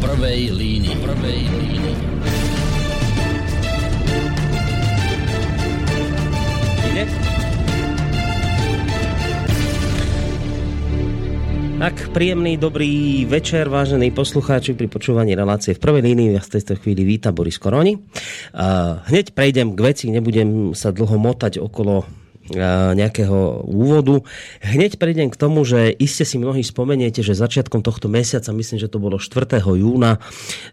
prvej línii. Prvej línii. Tak, príjemný dobrý večer, vážení poslucháči pri počúvaní relácie v prvej línii. Ja z tejto chvíli vítam Boris Koroni. Hneď prejdem k veci, nebudem sa dlho motať okolo nejakého úvodu. Hneď prejdem k tomu, že iste si mnohí spomeniete, že začiatkom tohto mesiaca, myslím, že to bolo 4. júna,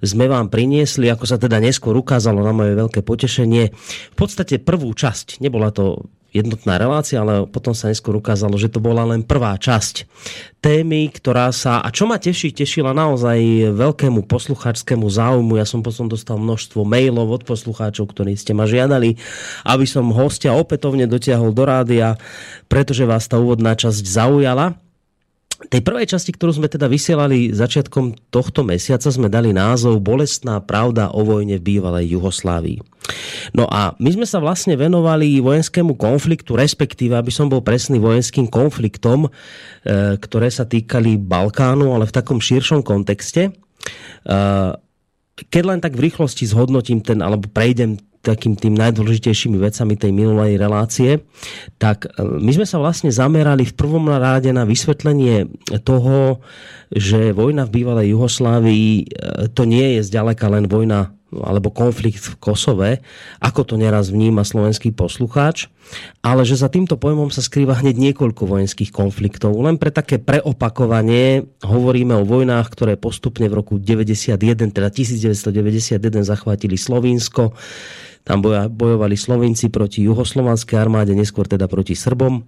sme vám priniesli, ako sa teda neskôr ukázalo na moje veľké potešenie, v podstate prvú časť. Nebola to jednotná relácia, ale potom sa neskôr ukázalo, že to bola len prvá časť témy, ktorá sa, a čo ma teší, tešila naozaj veľkému poslucháčskému záujmu. Ja som potom dostal množstvo mailov od poslucháčov, ktorí ste ma žiadali, aby som hostia opätovne dotiahol do rádia, pretože vás tá úvodná časť zaujala tej prvej časti, ktorú sme teda vysielali začiatkom tohto mesiaca, sme dali názov Bolestná pravda o vojne v bývalej Juhoslávii. No a my sme sa vlastne venovali vojenskému konfliktu, respektíve, aby som bol presný, vojenským konfliktom, e, ktoré sa týkali Balkánu, ale v takom širšom kontexte. E, keď len tak v rýchlosti zhodnotím ten, alebo prejdem takým tým najdôležitejšími vecami tej minulej relácie, tak e, my sme sa vlastne zamerali v prvom ráde na vysvetlenie toho, že vojna v bývalej Juhoslávii e, to nie je zďaleka len vojna alebo konflikt v Kosove, ako to neraz vníma slovenský poslucháč, ale že za týmto pojmom sa skrýva hneď niekoľko vojenských konfliktov. Len pre také preopakovanie hovoríme o vojnách, ktoré postupne v roku 91, teda 1991 zachvátili Slovinsko, tam bojovali Slovinci proti juhoslovanskej armáde, neskôr teda proti Srbom.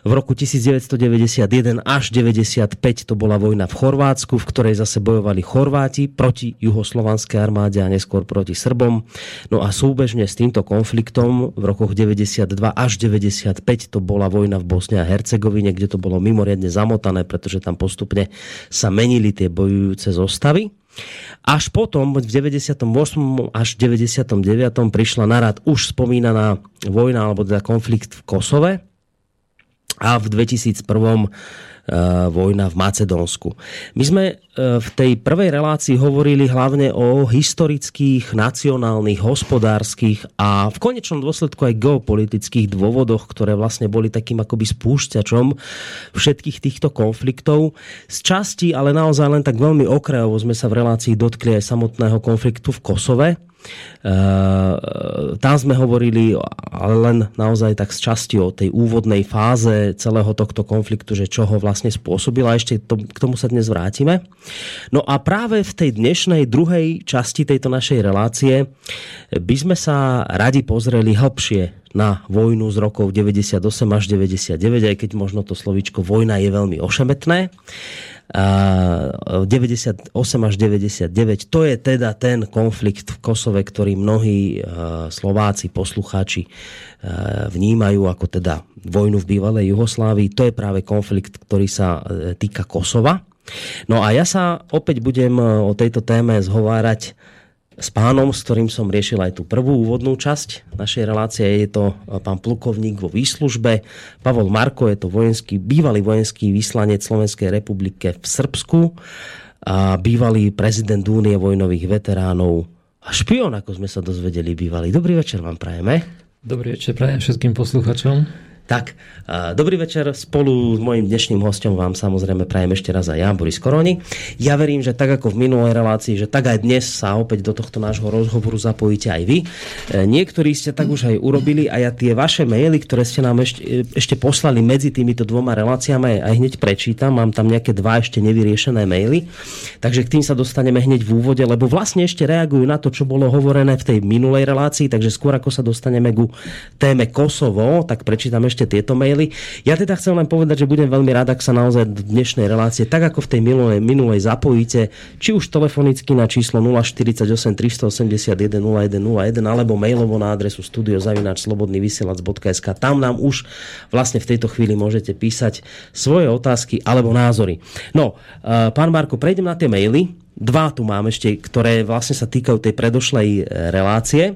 V roku 1991 až 95 to bola vojna v Chorvátsku, v ktorej zase bojovali Chorváti proti juhoslovanskej armáde a neskôr proti Srbom. No a súbežne s týmto konfliktom v rokoch 92 až 95 to bola vojna v Bosne a Hercegovine, kde to bolo mimoriadne zamotané, pretože tam postupne sa menili tie bojujúce zostavy. Až potom, v 98. až 99. prišla na rad už spomínaná vojna, alebo teda konflikt v Kosove. A v 2001 Eh, vojna v Macedónsku. My sme eh, v tej prvej relácii hovorili hlavne o historických, nacionálnych, hospodárskych a v konečnom dôsledku aj geopolitických dôvodoch, ktoré vlastne boli takým akoby spúšťačom všetkých týchto konfliktov. Z časti, ale naozaj len tak veľmi okrajovo sme sa v relácii dotkli aj samotného konfliktu v Kosove Eh, tam sme hovorili ale len naozaj tak z časti o tej úvodnej fáze celého tohto konfliktu, že čo ho vlastne spôsobila. Ešte to, k tomu sa dnes vrátime. No a práve v tej dnešnej druhej časti tejto našej relácie by sme sa radi pozreli hlbšie na vojnu z rokov 98 až 99, aj keď možno to slovíčko vojna je veľmi ošemetné. 98 až 99. To je teda ten konflikt v Kosove, ktorý mnohí Slováci, poslucháči vnímajú ako teda vojnu v bývalej Juhoslávii. To je práve konflikt, ktorý sa e, týka Kosova. No a ja sa opäť budem e, o tejto téme zhovárať s pánom, s ktorým som riešil aj tú prvú úvodnú časť našej relácie. Je to e, pán plukovník vo výslužbe. Pavol Marko je to vojenský, bývalý vojenský vyslanec Slovenskej republike v Srbsku a bývalý prezident Únie vojnových veteránov a špion, ako sme sa dozvedeli, bývalý. Dobrý večer vám prajeme. Dobrý večer prajem všetkým posluchačom. Tak, dobrý večer. Spolu s mojim dnešným hostom vám samozrejme prajem ešte raz aj ja, Boris Koroni. Ja verím, že tak ako v minulej relácii, že tak aj dnes sa opäť do tohto nášho rozhovoru zapojíte aj vy. E, niektorí ste tak už aj urobili a ja tie vaše maily, ktoré ste nám ešte, e, ešte poslali medzi týmito dvoma reláciami, aj hneď prečítam. Mám tam nejaké dva ešte nevyriešené maily. Takže k tým sa dostaneme hneď v úvode, lebo vlastne ešte reagujú na to, čo bolo hovorené v tej minulej relácii, takže skôr ako sa dostaneme ku téme Kosovo, tak prečítam ešte ešte tieto maily. Ja teda chcem len povedať, že budem veľmi rád, ak sa naozaj do dnešnej relácie, tak ako v tej minulej, minulej zapojíte, či už telefonicky na číslo 048 381 0101 alebo mailovo na adresu studiozavináčslobodnyvysielac.sk. Tam nám už vlastne v tejto chvíli môžete písať svoje otázky alebo názory. No, eh, pán Marko, prejdem na tie maily. Dva tu mám ešte, ktoré vlastne sa týkajú tej predošlej eh, relácie.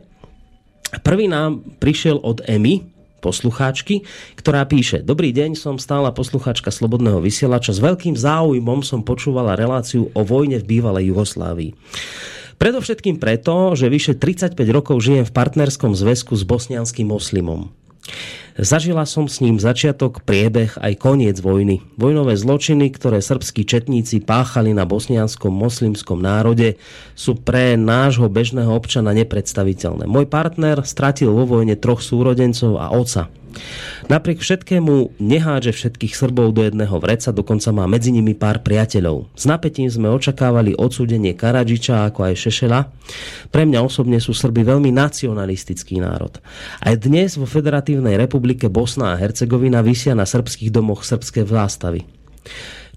Prvý nám prišiel od Emy, poslucháčky, ktorá píše Dobrý deň, som stála poslucháčka Slobodného vysielača. S veľkým záujmom som počúvala reláciu o vojne v bývalej Jugoslávii. Predovšetkým preto, že vyše 35 rokov žijem v partnerskom zväzku s bosnianským moslimom. Zažila som s ním začiatok, priebeh aj koniec vojny. Vojnové zločiny, ktoré srbskí četníci páchali na bosnianskom moslimskom národe, sú pre nášho bežného občana nepredstaviteľné. Môj partner stratil vo vojne troch súrodencov a oca. Napriek všetkému nehádže všetkých Srbov do jedného vreca, dokonca má medzi nimi pár priateľov. S napätím sme očakávali odsúdenie Karadžiča ako aj Šešela. Pre mňa osobne sú Srby veľmi nacionalistický národ. Aj dnes vo Federatívnej republike Bosna a Hercegovina vysia na srbských domoch srbské zástavy.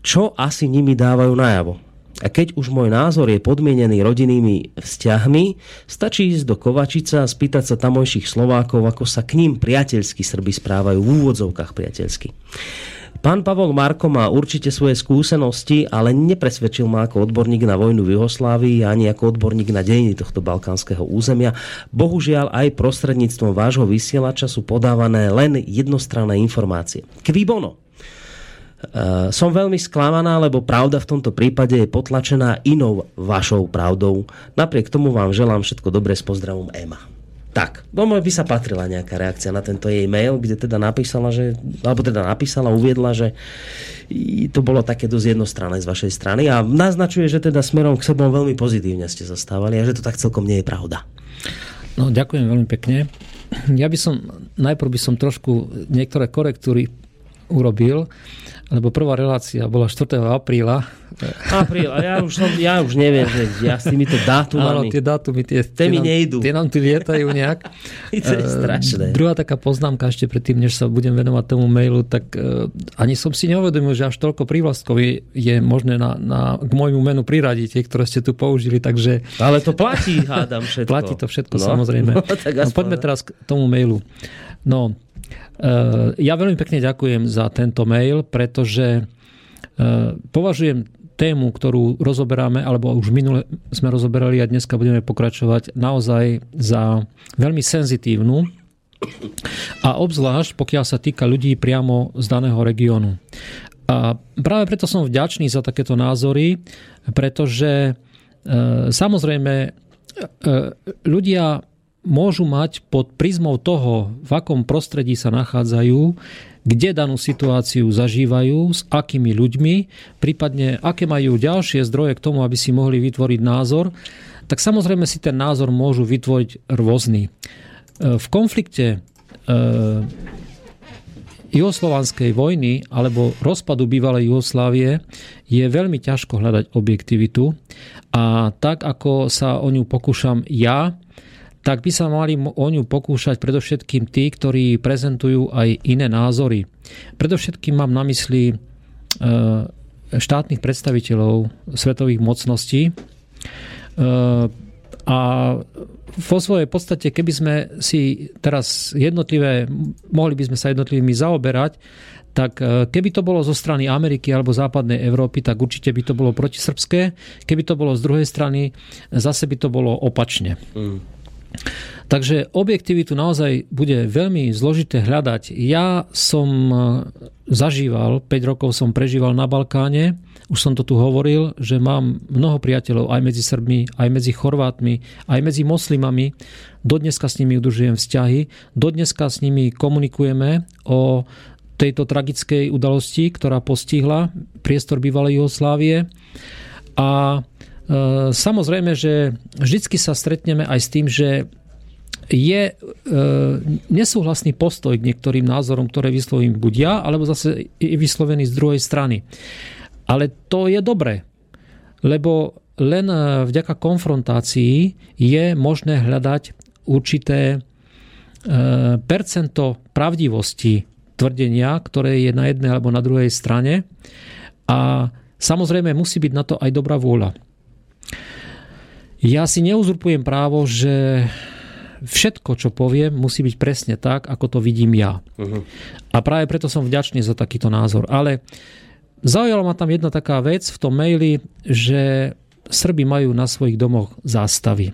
Čo asi nimi dávajú najavo? A keď už môj názor je podmienený rodinnými vzťahmi, stačí ísť do Kovačica a spýtať sa tamojších Slovákov, ako sa k ním priateľsky Srby správajú, v úvodzovkách priateľsky. Pán Pavol Marko má určite svoje skúsenosti, ale nepresvedčil ma ako odborník na vojnu v Juhoslávii ani ako odborník na dejiny tohto balkánskeho územia. Bohužiaľ aj prostredníctvom vášho vysielača sú podávané len jednostranné informácie. Kví bono? Uh, som veľmi sklamaná, lebo pravda v tomto prípade je potlačená inou vašou pravdou. Napriek tomu vám želám všetko dobré s pozdravom Ema. Tak, domov by sa patrila nejaká reakcia na tento jej mail, kde teda napísala, že, alebo teda napísala, uviedla, že to bolo také dosť jednostranné z vašej strany a naznačuje, že teda smerom k sebom veľmi pozitívne ste zastávali a že to tak celkom nie je pravda. No, ďakujem veľmi pekne. Ja by som, najprv by som trošku niektoré korektúry urobil lebo prvá relácia bola 4. apríla. Apríl, a ja už, som, ja už neviem, že ja s týmito dátumami. Áno, tie dátumy, tie, tie, mi nejdu. Tie nám tu lietajú nejak. to je strašné. Druhá taká poznámka ešte predtým, než sa budem venovať tomu mailu, tak uh, ani som si neuvedomil, že až toľko prívlastkov je, je možné na, na, k môjmu menu priradiť, tie, ktoré ste tu použili, takže... Ale to platí, hádam všetko. Platí to všetko, no, samozrejme. No, tak no, poďme teraz k tomu mailu. No, ja veľmi pekne ďakujem za tento mail, pretože e, považujem tému, ktorú rozoberáme, alebo už minule sme rozoberali a dneska budeme pokračovať, naozaj za veľmi senzitívnu a obzvlášť pokiaľ sa týka ľudí priamo z daného regiónu. A práve preto som vďačný za takéto názory, pretože e, samozrejme e, ľudia môžu mať pod prizmou toho, v akom prostredí sa nachádzajú, kde danú situáciu zažívajú, s akými ľuďmi, prípadne aké majú ďalšie zdroje k tomu, aby si mohli vytvoriť názor, tak samozrejme si ten názor môžu vytvoriť rôzny. E, v konflikte e, juhoslovanskej vojny alebo rozpadu bývalej Juhoslávie je veľmi ťažko hľadať objektivitu a tak ako sa o ňu pokúšam ja, tak by sa mali o ňu pokúšať predovšetkým tí, ktorí prezentujú aj iné názory. Predovšetkým mám na mysli e, štátnych predstaviteľov svetových mocností. E, a vo svojej podstate, keby sme si teraz jednotlivé, mohli by sme sa jednotlivými zaoberať, tak e, keby to bolo zo strany Ameriky alebo západnej Európy, tak určite by to bolo protisrbské. Keby to bolo z druhej strany, zase by to bolo opačne. Mm. Takže objektivitu naozaj bude veľmi zložité hľadať. Ja som e, zažíval, 5 rokov som prežíval na Balkáne, už som to tu hovoril, že mám mnoho priateľov aj medzi Srbmi, aj medzi Chorvátmi, aj medzi moslimami. Dodneska s nimi udržujem vzťahy, dodneska s nimi komunikujeme o tejto tragickej udalosti, ktorá postihla priestor bývalej Jugoslávie. A samozrejme, že vždycky sa stretneme aj s tým, že je e, nesúhlasný postoj k niektorým názorom, ktoré vyslovím buď ja, alebo zase vyslovený z druhej strany. Ale to je dobré, lebo len e, vďaka konfrontácii je možné hľadať určité percento pravdivosti tvrdenia, ktoré je na jednej alebo na druhej strane. A samozrejme musí byť na to aj dobrá vôľa. Ja si neuzurpujem právo, že všetko, čo poviem, musí byť presne tak, ako to vidím ja. Uh-huh. A práve preto som vďačný za takýto názor. Ale zaujala ma tam jedna taká vec v tom maili, že Srby majú na svojich domoch zástavy.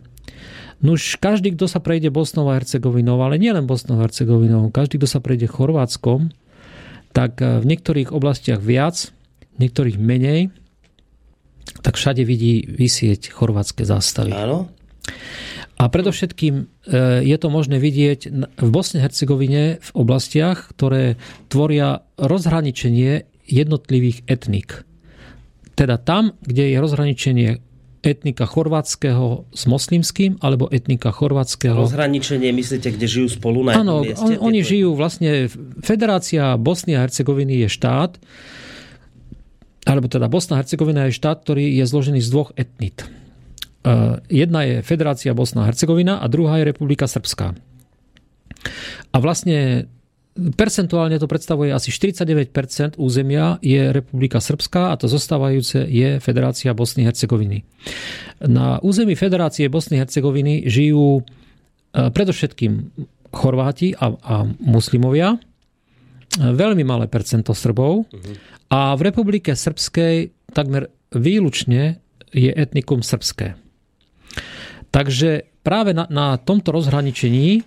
No už každý, kto sa prejde Bosnou a Hercegovinou, ale nielen Bosnou a Hercegovinou, každý, kto sa prejde Chorvátskom, tak v niektorých oblastiach viac, v niektorých menej, tak všade vidí vysieť chorvátske zástavy. Áno. A predovšetkým e, je to možné vidieť v Bosne Hercegovine v oblastiach, ktoré tvoria rozhraničenie jednotlivých etnik. Teda tam, kde je rozhraničenie etnika chorvátskeho s moslimským, alebo etnika chorvátskeho... Rozhraničenie, myslíte, kde žijú spolu na Áno, mieste? On, oni žijú vlastne... Federácia Bosny a Hercegoviny je štát, alebo teda Bosna Hercegovina je štát, ktorý je zložený z dvoch etnit. Eh, jedna je Federácia Bosna a Hercegovina a druhá je Republika Srbská. A vlastne percentuálne to predstavuje asi 49% územia je Republika Srbská a to zostávajúce je Federácia Bosny Hercegoviny. Na území Federácie Bosny Hercegoviny žijú eh, predovšetkým Chorváti a, a muslimovia, veľmi malé percento Srbov a v Republike Srbskej takmer výlučne je etnikum srbské. Takže práve na, na tomto rozhraničení, e,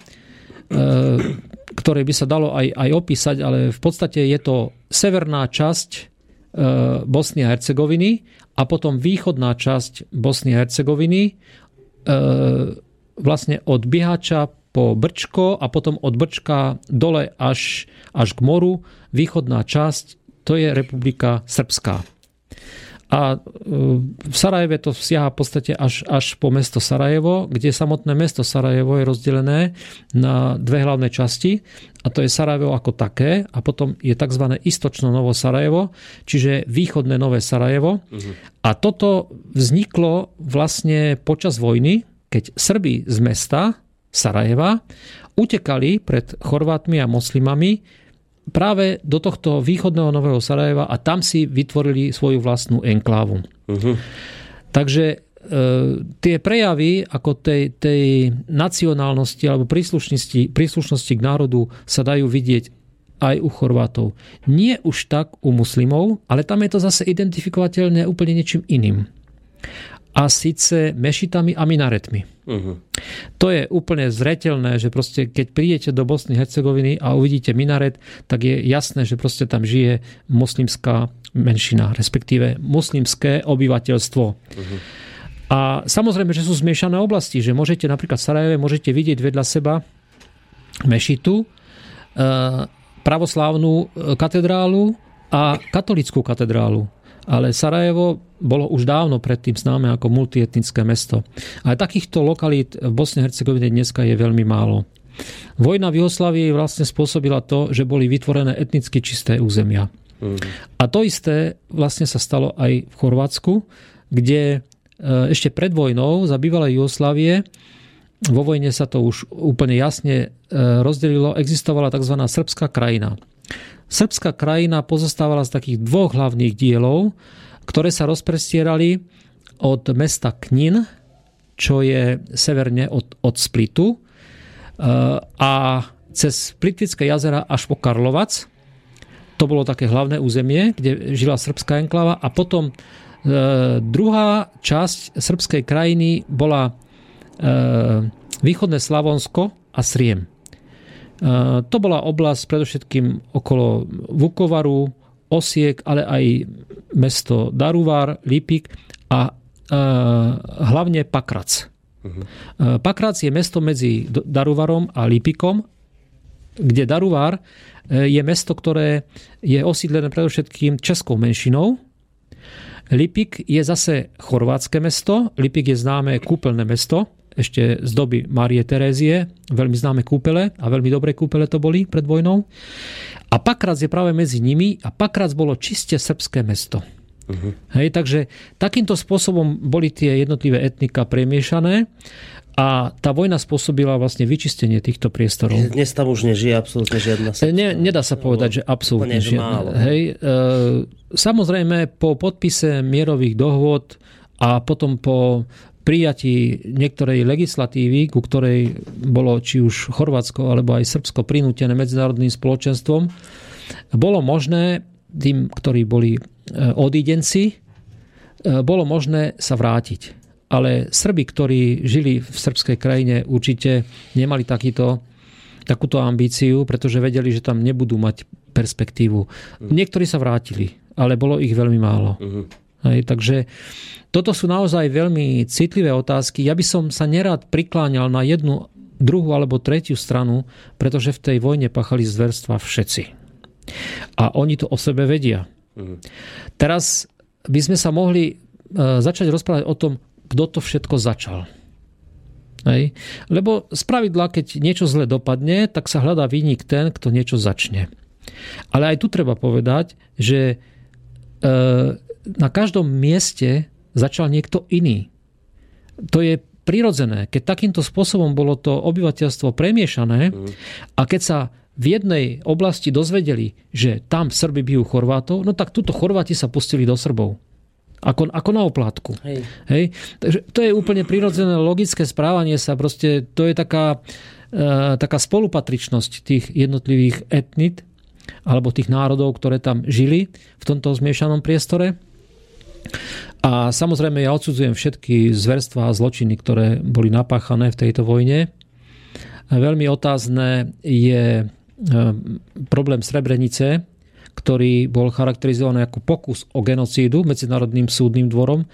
ktoré by sa dalo aj, aj opísať, ale v podstate je to severná časť e, Bosny a Hercegoviny a potom východná časť Bosny a Hercegoviny, e, vlastne od Bihača po Brčko a potom od Brčka dole až, až k moru, východná časť, to je Republika Srbská. A e, v Sarajeve to siaha v podstate až, až po mesto Sarajevo, kde samotné mesto Sarajevo je rozdelené na dve hlavné časti a to je Sarajevo ako také a potom je tzv. istočno Novo Sarajevo, čiže východné Nové Sarajevo. Uh-huh. A toto vzniklo vlastne počas vojny, keď Srbi z mesta Sarajeva utekali pred Chorvátmi a moslimami práve do tohto východného Nového Sarajeva a tam si vytvorili svoju vlastnú enklávu. Uh-huh. Takže e, tie prejavy ako tej, tej nacionálnosti alebo príslušnosti, príslušnosti k národu sa dajú vidieť aj u Chorvátov. Nie už tak u muslimov, ale tam je to zase identifikovateľné úplne niečím iným a síce mešitami a minaretmi. Uh-huh. To je úplne zretelné, že proste keď prídete do Bosny Hercegoviny a uvidíte minaret, tak je jasné, že proste tam žije moslimská menšina, respektíve muslimské obyvateľstvo. Uh-huh. A samozrejme, že sú zmiešané oblasti, že môžete napríklad v Sarajeve môžete vidieť vedľa seba mešitu, e, pravoslávnu e, katedrálu a katolickú katedrálu ale Sarajevo bolo už dávno predtým známe ako multietnické mesto. Ale takýchto lokalít v Bosne a Hercegovine dneska je veľmi málo. Vojna v Juhoslavii vlastne spôsobila to, že boli vytvorené etnicky čisté územia. Mm. A to isté vlastne sa stalo aj v Chorvátsku, kde e, ešte pred vojnou za bývalej Jugoslávie vo vojne sa to už úplne jasne e, rozdelilo, existovala tzv. srbská krajina. Srbská krajina pozostávala z takých dvoch hlavných dielov, ktoré sa rozprestierali od mesta Knin, čo je severne od, od Splitu, e, a cez Plitvické jazera až po Karlovac. To bolo také hlavné územie, kde žila srbská enklava a potom e, druhá časť srbskej krajiny bola e, východné Slavonsko a Sriem. To bola oblasť predovšetkým okolo Vukovaru, Osiek, ale aj mesto Daruvar, Lipik a hlavne Pakrac. Uh-huh. Pakrac je mesto medzi Daruvarom a Lipikom, kde Daruvar je mesto, ktoré je osídlené predovšetkým českou menšinou. Lipik je zase chorvátske mesto. Lipik je známe kúpeľné mesto, ešte z doby Márie Terézie, veľmi známe kúpele a veľmi dobré kúpele to boli pred vojnou. A Pakrac je práve medzi nimi a Pakrac bolo čiste srbské mesto. Uh-huh. Hej, takže takýmto spôsobom boli tie jednotlivé etnika premiešané a tá vojna spôsobila vlastne vyčistenie týchto priestorov. Dnes tam už nežije absolútne žiadna srbská. Ne, nedá sa povedať, že absolútne žiadna. Hej, e, samozrejme po podpise mierových dohôd a potom po prijatí niektorej legislatívy, ku ktorej bolo či už Chorvátsko alebo aj Srbsko prinútené medzinárodným spoločenstvom, bolo možné tým, ktorí boli e, odídenci, e, bolo možné sa vrátiť. ale Srby, ktorí žili v srbskej krajine, určite nemali takýto, takúto ambíciu, pretože vedeli, že tam nebudú mať perspektívu. Niektorí sa vrátili, ale bolo ich veľmi málo. Uh-huh. Hej, takže toto sú naozaj veľmi citlivé otázky. Ja by som sa nerád prikláňal na jednu, druhú alebo tretiu stranu, pretože v tej vojne pachali zverstva všetci. A oni to o sebe vedia. Uh-huh. Teraz by sme sa mohli uh, začať rozprávať o tom, kto to všetko začal. Hej. Lebo z pravidla, keď niečo zle dopadne, tak sa hľadá výnik ten, kto niečo začne. Ale aj tu treba povedať, že uh, na každom mieste začal niekto iný. To je prirodzené. Keď takýmto spôsobom bolo to obyvateľstvo premiešané mm. a keď sa v jednej oblasti dozvedeli, že tam Srby bijú Chorvátov, no tak tuto Chorváti sa pustili do Srbov. Ako, ako na oplátku. Hej. Hej? Takže to je úplne prirodzené logické správanie sa. Proste to je taká, e, taká spolupatričnosť tých jednotlivých etnit alebo tých národov, ktoré tam žili v tomto zmiešanom priestore. A samozrejme ja odsudzujem všetky zverstva a zločiny, ktoré boli napáchané v tejto vojne. Veľmi otázne je e, problém Srebrenice, ktorý bol charakterizovaný ako pokus o genocídu Medzinárodným súdnym dvorom.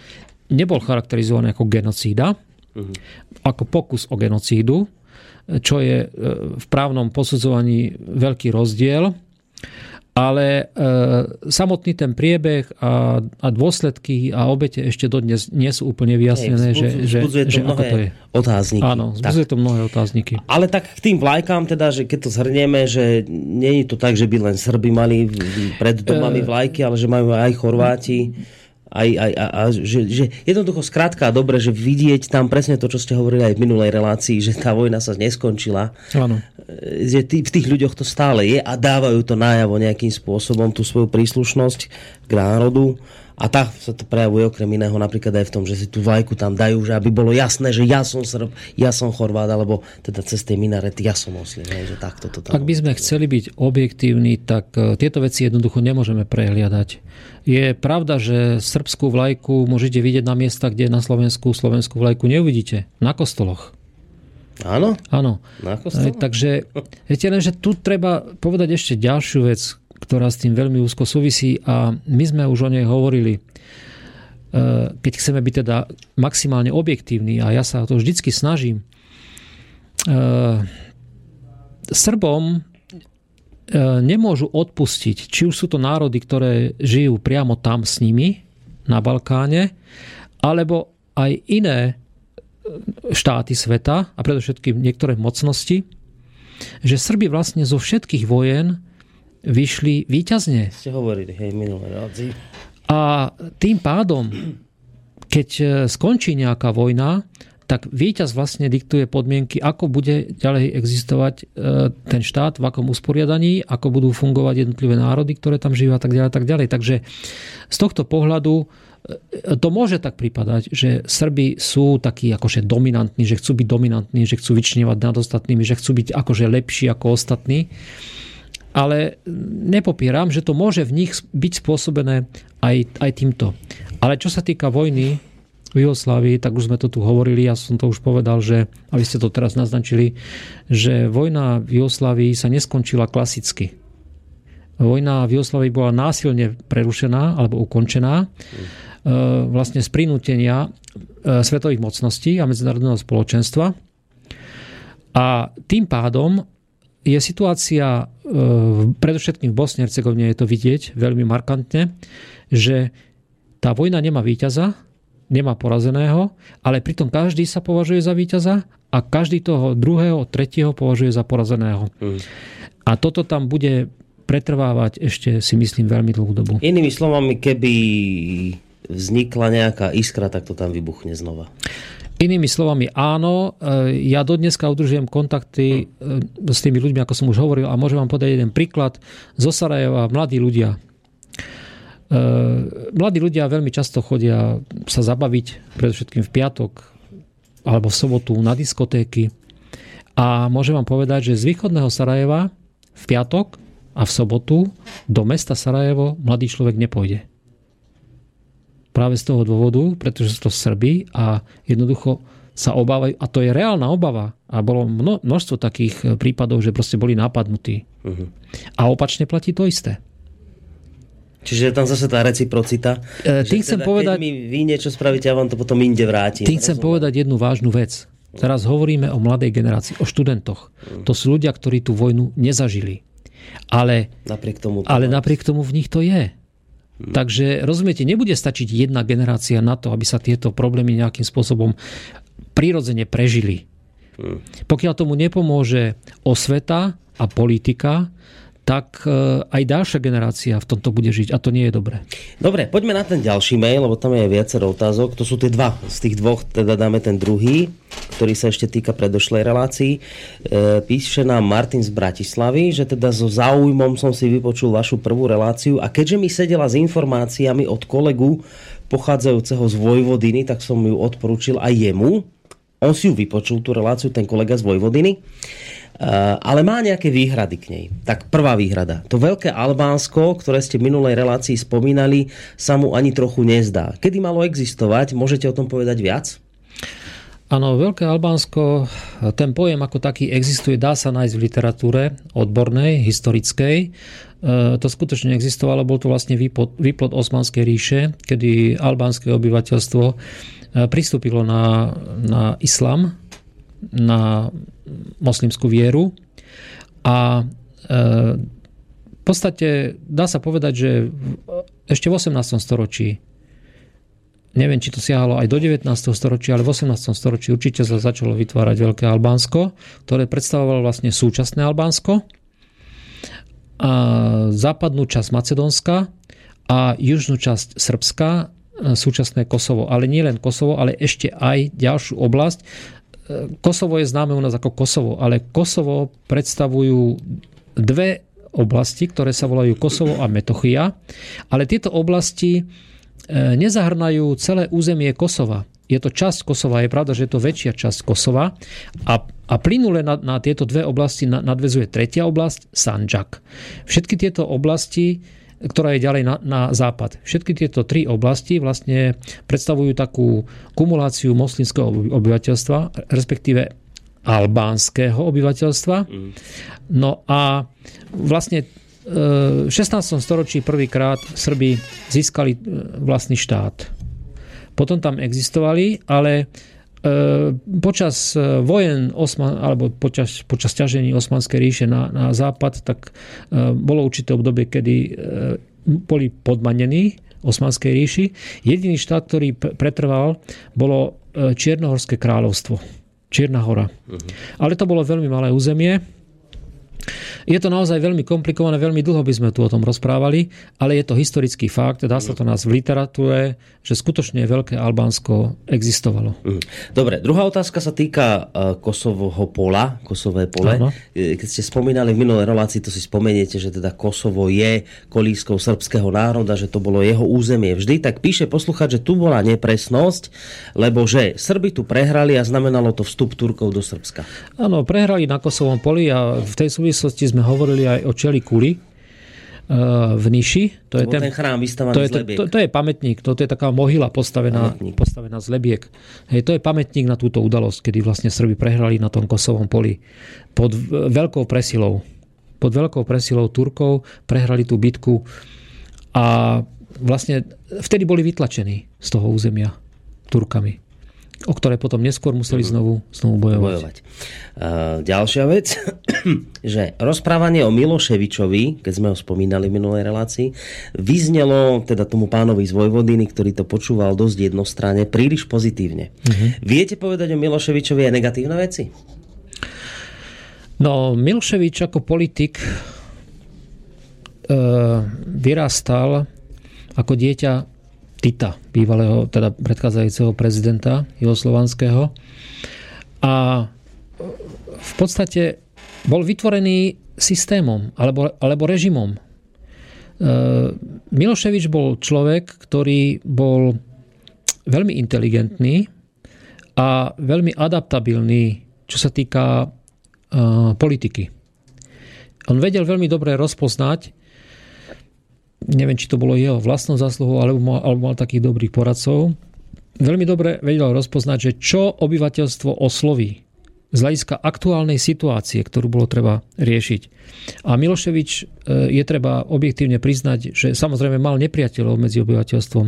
Nebol charakterizovaný ako genocída, uh-huh. ako pokus o genocídu, čo je e, v právnom posudzovaní veľký rozdiel ale e, samotný ten priebeh a, a dôsledky a obete ešte dodnes nie sú úplne vyjasnené, Hej, že, že, to že ako to je. Otázniky. Áno, vzbudzuje to mnohé otázniky. Ale tak k tým vlajkám teda, že keď to zhrnieme, že nie je to tak, že by len Srby mali pred domami e, vlajky, ale že majú aj Chorváti aj, aj, a, a že, že jednoducho skrátka a dobre, že vidieť tam presne to, čo ste hovorili aj v minulej relácii, že tá vojna sa neskončila. Áno. Že tý, v tých ľuďoch to stále je a dávajú to najavo nejakým spôsobom, tú svoju príslušnosť k národu. A tá sa to prejavuje okrem iného napríklad aj v tom, že si tú vlajku tam dajú, že aby bolo jasné, že ja som Srb, ja som Chorvát, alebo teda cez tie minarety ja som moslim. Že takto to tam Ak by sme chceli byť objektívni, tak e, tieto veci jednoducho nemôžeme prehliadať. Je pravda, že srbskú vlajku môžete vidieť na miestach, kde na Slovensku slovenskú vlajku neuvidíte. Na kostoloch. Áno? Áno. Na kostoloch? Takže viete len, že tu treba povedať ešte ďalšiu vec, ktorá s tým veľmi úzko súvisí a my sme už o nej hovorili. E, keď chceme byť teda maximálne objektívni a ja sa to vždycky snažím, e, Srbom e, nemôžu odpustiť, či už sú to národy, ktoré žijú priamo tam s nimi, na Balkáne, alebo aj iné štáty sveta, a predovšetkým niektoré mocnosti, že Srby vlastne zo všetkých vojen vyšli výťazne. Ste hovorili, hej, minulé A tým pádom, keď e, skončí nejaká vojna, tak víťaz vlastne diktuje podmienky, ako bude ďalej existovať e, ten štát, v akom usporiadaní, ako budú fungovať jednotlivé národy, ktoré tam žijú a tak ďalej. Tak ďalej. Takže z tohto pohľadu e, to môže tak pripadať, že Srby sú takí akože dominantní, že chcú byť dominantní, že chcú vyčnievať nad ostatnými, že chcú byť akože lepší ako ostatní ale nepopieram, že to môže v nich byť spôsobené aj, aj týmto. Ale čo sa týka vojny v Jugoslávii, tak už sme to tu hovorili, ja som to už povedal, že, aby ste to teraz naznačili, že vojna v Jugoslávii sa neskončila klasicky. Vojna v Jugoslávii bola násilne prerušená alebo ukončená e, vlastne z prinútenia e, svetových mocností a medzinárodného spoločenstva. A tým pádom je situácia, e, predovšetkým v Bosne Hercegovine je to vidieť veľmi markantne, že tá vojna nemá víťaza, nemá porazeného, ale pritom každý sa považuje za víťaza a každý toho druhého, tretieho považuje za porazeného. Mm. A toto tam bude pretrvávať ešte si myslím veľmi dlhú dobu. Inými slovami, keby vznikla nejaká iskra, tak to tam vybuchne znova. Inými slovami, áno, e, ja dodneska udržujem kontakty e, s tými ľuďmi, ako som už hovoril, a môžem vám podať jeden príklad. Zo Sarajeva mladí ľudia. E, mladí ľudia veľmi často chodia sa zabaviť, predovšetkým v piatok alebo v sobotu na diskotéky. A môžem vám povedať, že z východného Sarajeva v piatok a v sobotu do mesta Sarajevo mladý človek nepôjde. práve z toho dôvodu, pretože sú to Srby a jednoducho sa obávajú, a to je reálna obava, a bolo množstvo takých prípadov, že proste boli napadnutí. Uh-huh. A opačne platí to isté. Čiže je tam zase tá reciprocita. E, tým chcem teda, povedať, keď mi vy niečo spravíte, ja vám to potom inde vrátim. Tým chcem povedať jednu vážnu vec. Teraz hovoríme o mladej generácii, o študentoch. Uh-huh. To sú ľudia, ktorí tú vojnu nezažili. Ale napriek tomu, ale napriek tomu v nich to je. Hmm. Takže rozumiete, nebude stačiť jedna generácia na to, aby sa tieto problémy nejakým spôsobom prirodzene prežili. Hmm. Pokiaľ tomu nepomôže osveta a politika, tak e, aj ďalšia generácia v tomto bude žiť a to nie je dobré. Dobre, poďme na ten ďalší mail, lebo tam je viacero otázok. To sú tie dva. Z tých dvoch teda dáme ten druhý, ktorý sa ešte týka predošlej relácii. E, píše nám Martin z Bratislavy, že teda so záujmom som si vypočul vašu prvú reláciu a keďže mi sedela s informáciami od kolegu pochádzajúceho z Vojvodiny, tak som ju odporučil aj jemu. On si ju vypočul, tú reláciu, ten kolega z Vojvodiny. Eh, ale má nejaké výhrady k nej. Tak prvá výhrada. To veľké Albánsko, ktoré ste v minulej relácii spomínali, sa mu ani trochu nezdá. Kedy malo existovať? Môžete o tom povedať viac? Áno, Veľké Albánsko, ten pojem ako taký existuje, dá sa nájsť v literatúre odbornej, historickej. Eh, to skutočne existovalo, bol to vlastne výplod, výplod Osmanskej ríše, kedy albánske obyvateľstvo eh, pristúpilo na, na islam, na moslimskú vieru a e, v podstate dá sa povedať, že ešte v 18. storočí neviem, či to siahalo aj do 19. storočia, ale v 18. storočí určite sa začalo vytvárať Veľké Albánsko, ktoré predstavovalo vlastne súčasné Albánsko, a západnú časť Macedónska a južnú časť Srbska, súčasné Kosovo. Ale nie len Kosovo, ale ešte aj ďalšiu oblasť, Kosovo je známe u nás ako Kosovo, ale Kosovo predstavujú dve oblasti, ktoré sa volajú Kosovo a Metochia, ale tieto oblasti e, nezahrnajú celé územie Kosova. Je to časť Kosova, je pravda, že je to väčšia časť Kosova a, a plynule na, na tieto dve oblasti nadvezuje tretia oblasť, Sanjak. Všetky tieto oblasti ktorá je ďalej na, na západ. Všetky tieto tri oblasti vlastne predstavujú takú kumuláciu moslimského obyvateľstva, respektíve albánskeho obyvateľstva. Mm. No a vlastne e, v 16. storočí prvýkrát Srby získali e, vlastný štát. Potom tam existovali, ale počas e, vojen Osman, alebo počas, počas ťažení Osmanskej ríše na, na západ, tak e, bolo určité obdobie, kedy boli podmanení Osmanskej ríši. Jediný štát, ktorý pretrval, bolo Čiernohorské kráľovstvo. Čierna hora. Uh-huh. Ale to bolo veľmi malé územie, je to naozaj veľmi komplikované, veľmi dlho by sme tu o tom rozprávali, ale je to historický fakt, dá sa to nás v literatúre, že skutočne veľké Albánsko existovalo. Mhm. Dobre, druhá otázka sa týka e, Kosového pola, Kosové pole. Ano. E, keď ste spomínali v minulej relácii, to si spomeniete, že teda Kosovo je kolískou srbského národa, že to bolo jeho územie vždy, tak píše posluchať, že tu bola nepresnosť, lebo že Srby tu prehrali a znamenalo to vstup Turkov do Srbska. Áno, prehrali na Kosovom poli a v tej súvislosti sme hovorili aj o Čeli Kuli eh, v Niši. To, je ten, ten chrám to je, z to, to je pamätník, to, to je taká mohyla postavená, postavená z lebiek. Hej, to je pamätník na túto udalosť, kedy vlastne Srby prehrali na tom Kosovom poli pod veľkou presilou. Pod veľkou presilou Turkov prehrali tú bitku a vlastne vtedy boli vytlačení z toho územia Turkami o ktoré potom neskôr museli mhm. znovu, znovu bojovať. bojovať. Uh, ďalšia vec, že rozprávanie o Miloševičovi, keď sme ho spomínali v minulej relácii, vyznelo teda tomu pánovi z Vojvodiny, ktorý to počúval dosť jednostranne, príliš pozitívne. Uh-huh. Viete povedať o Miloševičovi aj negatívne veci? No, Miloševič ako politik uh, vyrastal ako dieťa Tita, bývalého, teda predchádzajúceho prezidenta juhoslovanského. A v podstate bol vytvorený systémom alebo, alebo režimom. E, Miloševič bol človek, ktorý bol veľmi inteligentný a veľmi adaptabilný, čo sa týka e, politiky. On vedel veľmi dobre rozpoznať neviem, či to bolo jeho vlastnou zásluhou, alebo mal, alebo mal takých dobrých poradcov, veľmi dobre vedel rozpoznať, že čo obyvateľstvo osloví z hľadiska aktuálnej situácie, ktorú bolo treba riešiť. A Miloševič e, je treba objektívne priznať, že samozrejme mal nepriateľov medzi obyvateľstvom.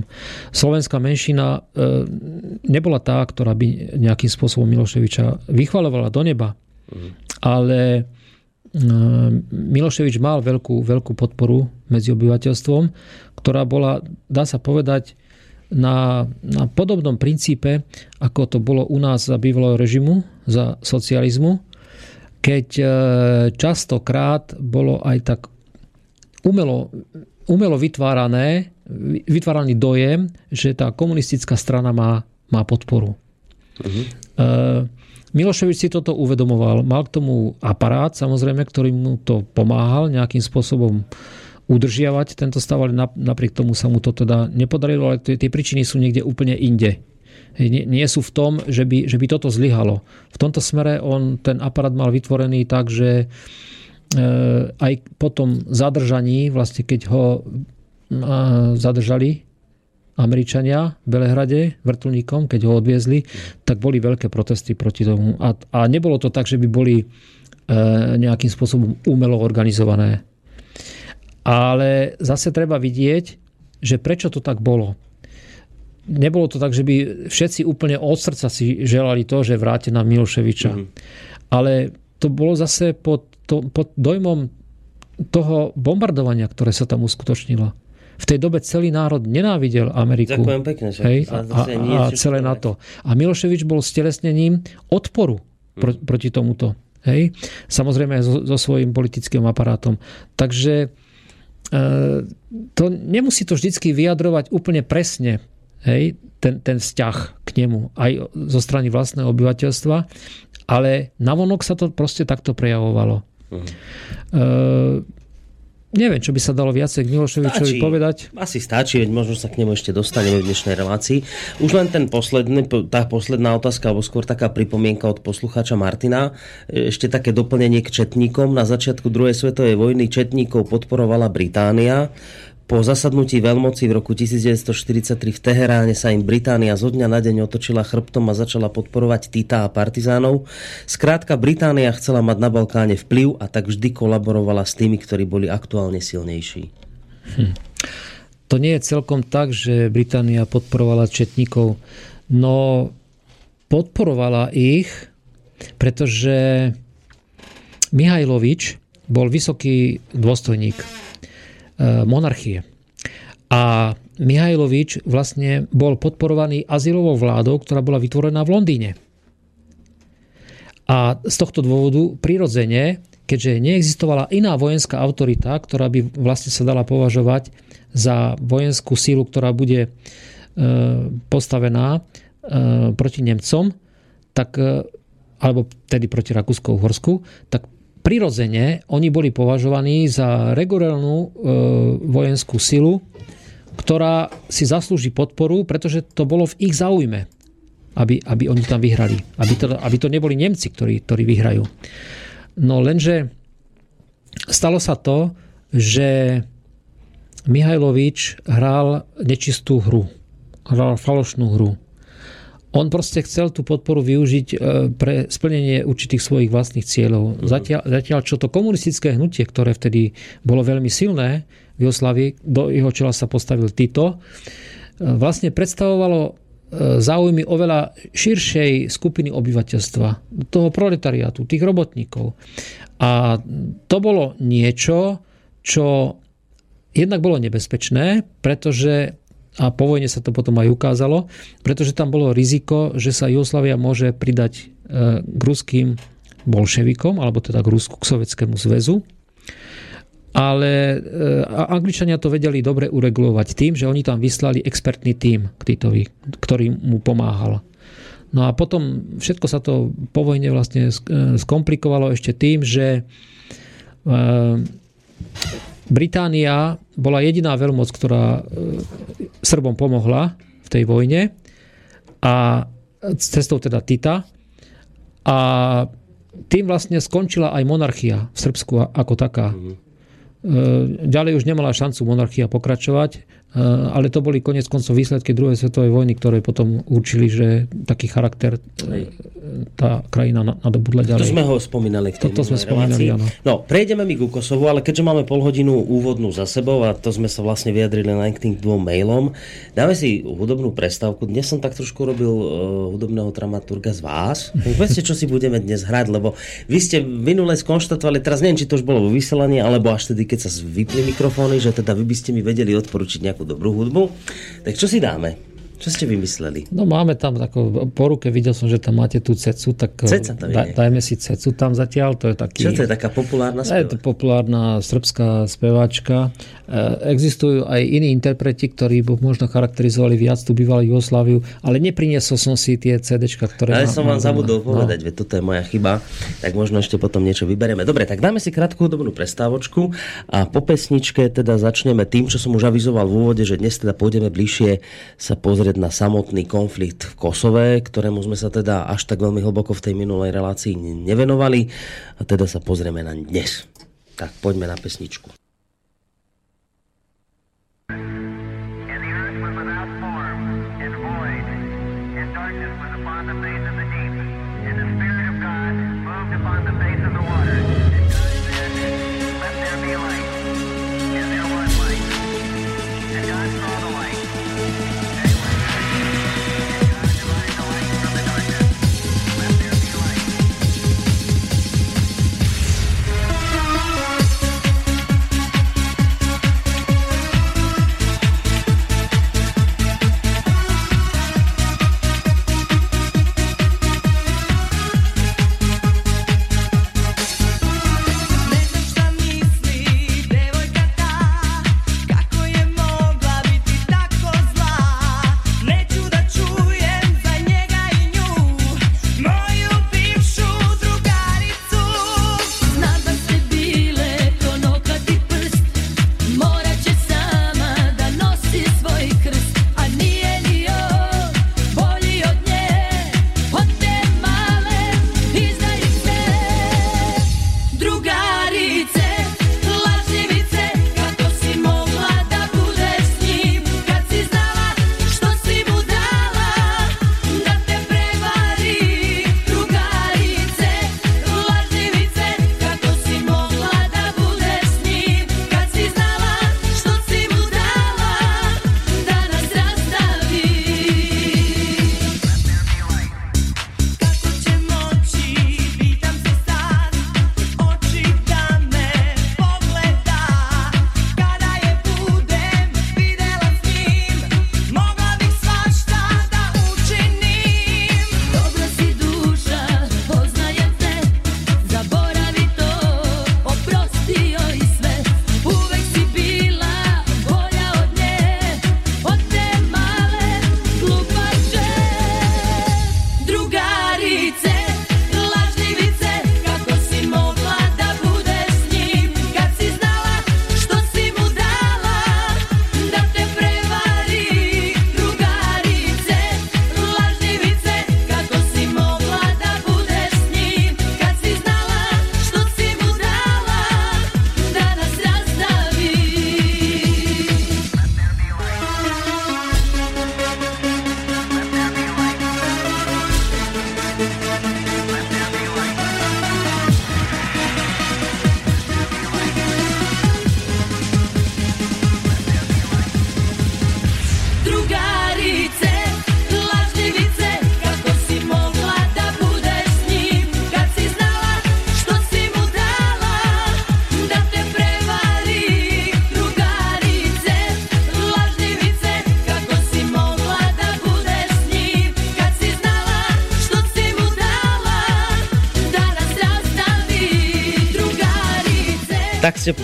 Slovenská menšina e, nebola tá, ktorá by nejakým spôsobom Miloševiča vychvalovala do neba. Ale e, Miloševič mal veľkú, veľkú podporu medzi obyvateľstvom, ktorá bola, dá sa povedať, na, na podobnom princípe, ako to bolo u nás za bývalého režimu, za socializmu, keď e, častokrát bolo aj tak umelo, umelo vytvárané, vytváraný dojem, že tá komunistická strana má, má podporu. Uh-huh. Miloševič si toto uvedomoval. Mal k tomu aparát, samozrejme, ktorý mu to pomáhal nejakým spôsobom udržiavať tento stav, ale napriek tomu sa mu to teda nepodarilo, ale tie príčiny sú niekde úplne inde. Nie, nie sú v tom, že by, že by toto zlyhalo. V tomto smere on ten aparát mal vytvorený tak, že e, aj po tom zadržaní, vlastne keď ho zadržali Američania v Belehrade vrtulníkom, keď ho odviezli, tak boli veľké protesty proti tomu. A, a nebolo to tak, že by boli e, nejakým spôsobom umelo organizované. Ale zase treba vidieť, že prečo to tak bolo. Nebolo to tak, že by všetci úplne od srdca si želali to, že vráte na Miloševiča. Mm. Ale to bolo zase pod, to, pod dojmom toho bombardovania, ktoré sa tam uskutočnilo. V tej dobe celý národ nenávidel Ameriku. Ďakujem pekne. Že hej, a, a, a celé NATO. A Miloševič bol stelesnením odporu pro, mm. proti tomuto. Hej? Samozrejme so, so svojím politickým aparátom. Takže to nemusí to vždycky vyjadrovať úplne presne, hej, ten, ten vzťah k nemu, aj zo strany vlastného obyvateľstva, ale navonok sa to proste takto prejavovalo. Uh-huh. Uh, Neviem, čo by sa dalo viacej k Miloševičovi stačí, povedať. Asi stačí, veď možno sa k nemu ešte dostaneme v dnešnej relácii. Už len ten posledný, tá posledná otázka, alebo skôr taká pripomienka od poslucháča Martina. Ešte také doplnenie k četníkom. Na začiatku druhej svetovej vojny četníkov podporovala Británia. Po zasadnutí veľmoci v roku 1943 v Teheráne sa im Británia zo dňa na deň otočila chrbtom a začala podporovať Tita a partizánov. Skrátka, Británia chcela mať na Balkáne vplyv a tak vždy kolaborovala s tými, ktorí boli aktuálne silnejší. Hm. To nie je celkom tak, že Británia podporovala Četníkov, no podporovala ich, pretože Mihajlovič bol vysoký dôstojník monarchie. A Mihajlovič vlastne bol podporovaný azylovou vládou, ktorá bola vytvorená v Londýne. A z tohto dôvodu prirodzene, keďže neexistovala iná vojenská autorita, ktorá by vlastne sa dala považovať za vojenskú sílu, ktorá bude e, postavená e, proti Nemcom, tak, alebo tedy proti Rakúsku-Horsku, tak prirodzene oni boli považovaní za regulárnu e, vojenskú silu, ktorá si zaslúži podporu, pretože to bolo v ich záujme, aby, aby oni tam vyhrali. Aby to, aby to neboli Nemci, ktorí, ktorí vyhrajú. No lenže stalo sa to, že Mihajlovič hral nečistú hru. Hral falošnú hru. On proste chcel tú podporu využiť e, pre splnenie určitých svojich vlastných cieľov. Mhm. Zatiaľ, zatiaľ čo to komunistické hnutie, ktoré vtedy bolo veľmi silné v Jugoslavii, do jeho čela sa postavil Tito, e, vlastne predstavovalo e, záujmy oveľa širšej skupiny obyvateľstva, toho proletariátu, tých robotníkov. A to bolo niečo, čo jednak bolo nebezpečné, pretože a po vojne sa to potom aj ukázalo, pretože tam bolo riziko, že sa Jugoslavia môže pridať e, k ruským bolševikom, alebo teda k Rusku, k Sovjetskému zväzu. Ale e, Angličania to vedeli dobre uregulovať tým, že oni tam vyslali expertný tím k Titovi, ktorý mu pomáhal. No a potom všetko sa to po vojne vlastne e, skomplikovalo ešte tým, že Británia bola jediná veľmoc, ktorá e, Srbom pomohla v tej vojne a cestou teda Tita. A tým vlastne skončila aj monarchia v Srbsku ako taká. ďalej už nemala šancu monarchia pokračovať ale to boli konec koncov výsledky druhej svetovej vojny, ktoré potom určili, že taký charakter eh, tá krajina nadobudla ďalej. To sme ho spomínali v tej Toto sme spomínali, áno. No, prejdeme mi ku Kosovu, ale keďže máme pol hodinu úvodnú za sebou a to sme sa vlastne vyjadrili len k tým dvom mailom, dáme si hudobnú prestávku. Dnes som tak trošku robil uh, hudobného dramaturga z vás. Povedzte, čo si budeme dnes hrať, lebo vy ste minule skonštatovali, teraz neviem, či to už bolo vo vysielaní, alebo až tedy, keď sa vypli mikrofóny, že teda vy by ste mi vedeli odporučiť nejakú takú dobrú hudbu. Tak čo si dáme? Čo ste vymysleli? No máme tam takú poruke, videl som, že tam máte tú cecu, tak Ceca tam da, dajme si cecu tam zatiaľ, to je taký... Čo to je taká populárna speváčka? Je to populárna srbská speváčka. E, existujú aj iní interpreti, ktorí možno charakterizovali viac tú bývalú Jugosláviu, ale nepriniesol som si tie CD, ktoré... Ale som vám zabudol no. povedať, veď toto je moja chyba, tak možno ešte potom niečo vyberieme. Dobre, tak dáme si krátku hudobnú prestávočku a po pesničke teda začneme tým, čo som už avizoval v úvode, že dnes teda pôjdeme bližšie sa pozrieť pozrieť na samotný konflikt v Kosove, ktorému sme sa teda až tak veľmi hlboko v tej minulej relácii nevenovali. A teda sa pozrieme na dnes. Tak poďme na pesničku.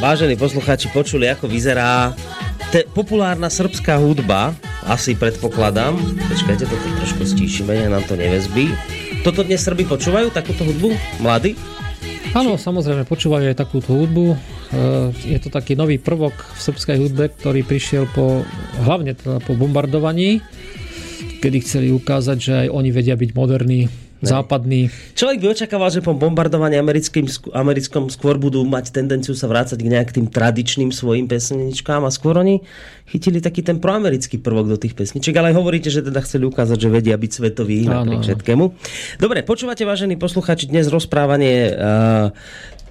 Vážení poslucháči, počuli, ako vyzerá te, populárna srbská hudba. Asi predpokladám. Počkajte, toto trošku stíšime, nech nám to nevezbí. Toto dnes Srby počúvajú, takúto hudbu? Mladí? Áno, samozrejme, počúvajú aj takúto hudbu. E, je to taký nový prvok v srbskej hudbe, ktorý prišiel po, hlavne teda po bombardovaní kedy chceli ukázať, že aj oni vedia byť moderní, Ne. západný. Človek by očakával, že po bombardovaní americkým, americkom skôr budú mať tendenciu sa vrácať k nejak tým tradičným svojim pesničkám a skôr oni chytili taký ten proamerický prvok do tých pesniček, ale hovoríte, že teda chceli ukázať, že vedia byť svetový napriek všetkému. Dobre, počúvate, vážení posluchači, dnes rozprávanie uh,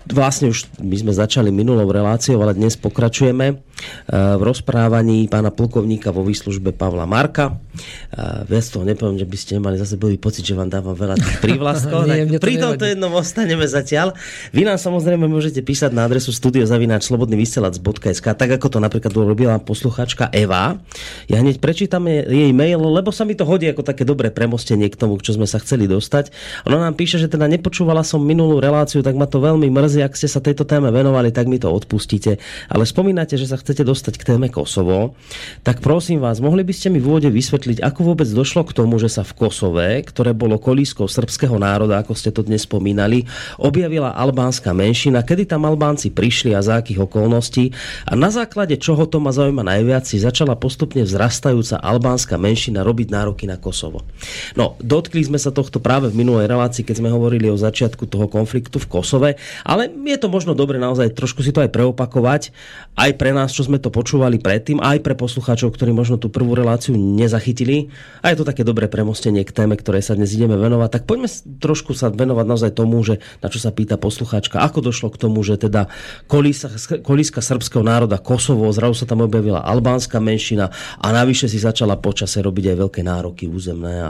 vlastne už my sme začali minulou reláciou, ale dnes pokračujeme v rozprávaní pána plukovníka vo výslužbe Pavla Marka. E, viac toho nepoviem, že by ste nemali zase boli pocit, že vám dávam veľa tých prívlastkov. tak pri tomto jednom ostaneme zatiaľ. Vy nám samozrejme môžete písať na adresu studiozavináčslobodnyvysielac.sk tak ako to napríklad urobila posluchačka Eva. Ja hneď prečítam jej mail, lebo sa mi to hodí ako také dobré premostenie k tomu, čo sme sa chceli dostať. Ona nám píše, že teda nepočúvala som minulú reláciu, tak ma to veľmi mrzí, ak ste sa tejto téme venovali, tak mi to odpustíte. Ale spomínate, že sa chcete dostať k téme Kosovo. Tak prosím vás, mohli by ste mi v úvode vysvetliť, ako vôbec došlo k tomu, že sa v Kosove, ktoré bolo kolískou srbského národa, ako ste to dnes spomínali, objavila albánska menšina, kedy tam Albánci prišli a za akých okolností a na základe čoho to ma zaujíma najviac, si začala postupne vzrastajúca albánska menšina robiť nároky na Kosovo. No, dotkli sme sa tohto práve v minulej relácii, keď sme hovorili o začiatku toho konfliktu v Kosove, ale je to možno dobre naozaj trošku si to aj preopakovať, aj pre nás, čo sme to počúvali predtým, aj pre poslucháčov, ktorí možno tú prvú reláciu nezachytili. A je to také dobré premostenie k téme, ktoré sa dnes ideme venovať. Tak poďme trošku sa venovať naozaj tomu, že na čo sa pýta poslucháčka, ako došlo k tomu, že teda kolíska, kolíska srbského národa Kosovo, zrazu sa tam objavila albánska menšina a navyše si začala počase robiť aj veľké nároky územné a,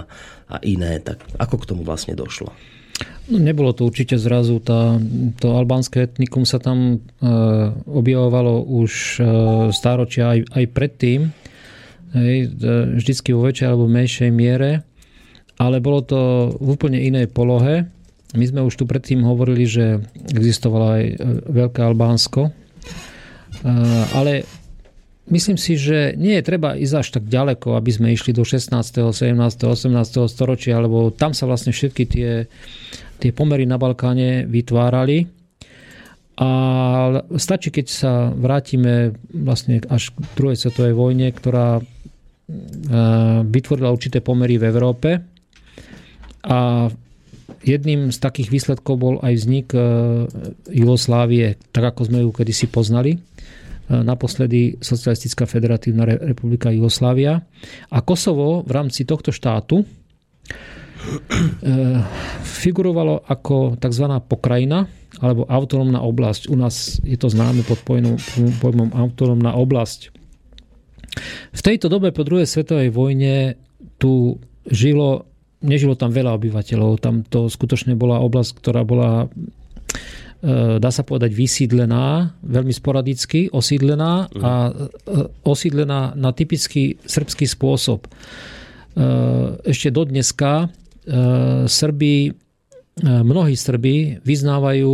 a iné. Tak ako k tomu vlastne došlo? No, nebolo to určite zrazu. Tá, to albánske etnikum sa tam e, objavovalo už e, stáročia aj, aj predtým. Hej, e, vždycky vo väčšej alebo menšej miere. Ale bolo to v úplne inej polohe. My sme už tu predtým hovorili, že existovalo aj e, Veľké Albánsko. E, ale myslím si, že nie je treba ísť až tak ďaleko, aby sme išli do 16., 17., 18. storočia, lebo tam sa vlastne všetky tie tie pomery na Balkáne vytvárali. A stačí, keď sa vrátime vlastne až k druhej svetovej vojne, ktorá e, vytvorila určité pomery v Európe. A jedným z takých výsledkov bol aj vznik e, Jugoslávie, tak ako sme ju kedysi poznali. Naposledy Socialistická federatívna republika Jugoslávia. A Kosovo v rámci tohto štátu Eh, figurovalo ako tzv. pokrajina alebo autonómna oblasť. U nás je to známe pod pojmom, pojmom autonómna oblasť. V tejto dobe po druhej svetovej vojne tu žilo, nežilo tam veľa obyvateľov. Tam to skutočne bola oblasť, ktorá bola dá sa povedať, vysídlená, veľmi sporadicky osídlená a eh, osídlená na typický srbský spôsob. Ešte do dneska Srbi, mnohí Srbi vyznávajú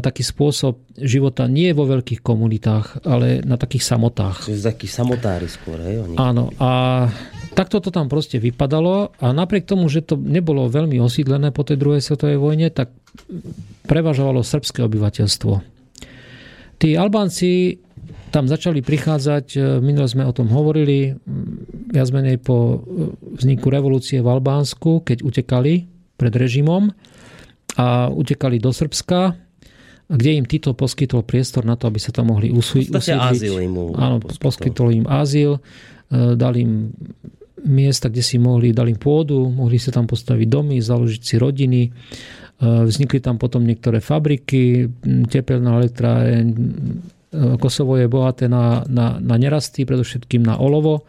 taký spôsob života nie vo veľkých komunitách, ale na takých samotách. Čiže takí samotári skôr, hej? Oni... Áno, a takto to tam proste vypadalo a napriek tomu, že to nebolo veľmi osídlené po tej druhej svetovej vojne, tak prevažovalo srbské obyvateľstvo. Tí Albánci tam začali prichádzať, e, minule sme o tom hovorili, viac menej po e, vzniku revolúcie v Albánsku, keď utekali pred režimom a utekali do Srbska, kde im Tito poskytol priestor na to, aby sa tam mohli im Áno, poskytol. poskytol im azyl, e, dal im miesta, kde si mohli, dali pôdu, mohli sa tam postaviť domy, založiť si rodiny. Vznikli tam potom niektoré fabriky, tepelná elektráreň, E, Kosovo je bohaté na, na, na nerasty, predovšetkým na olovo.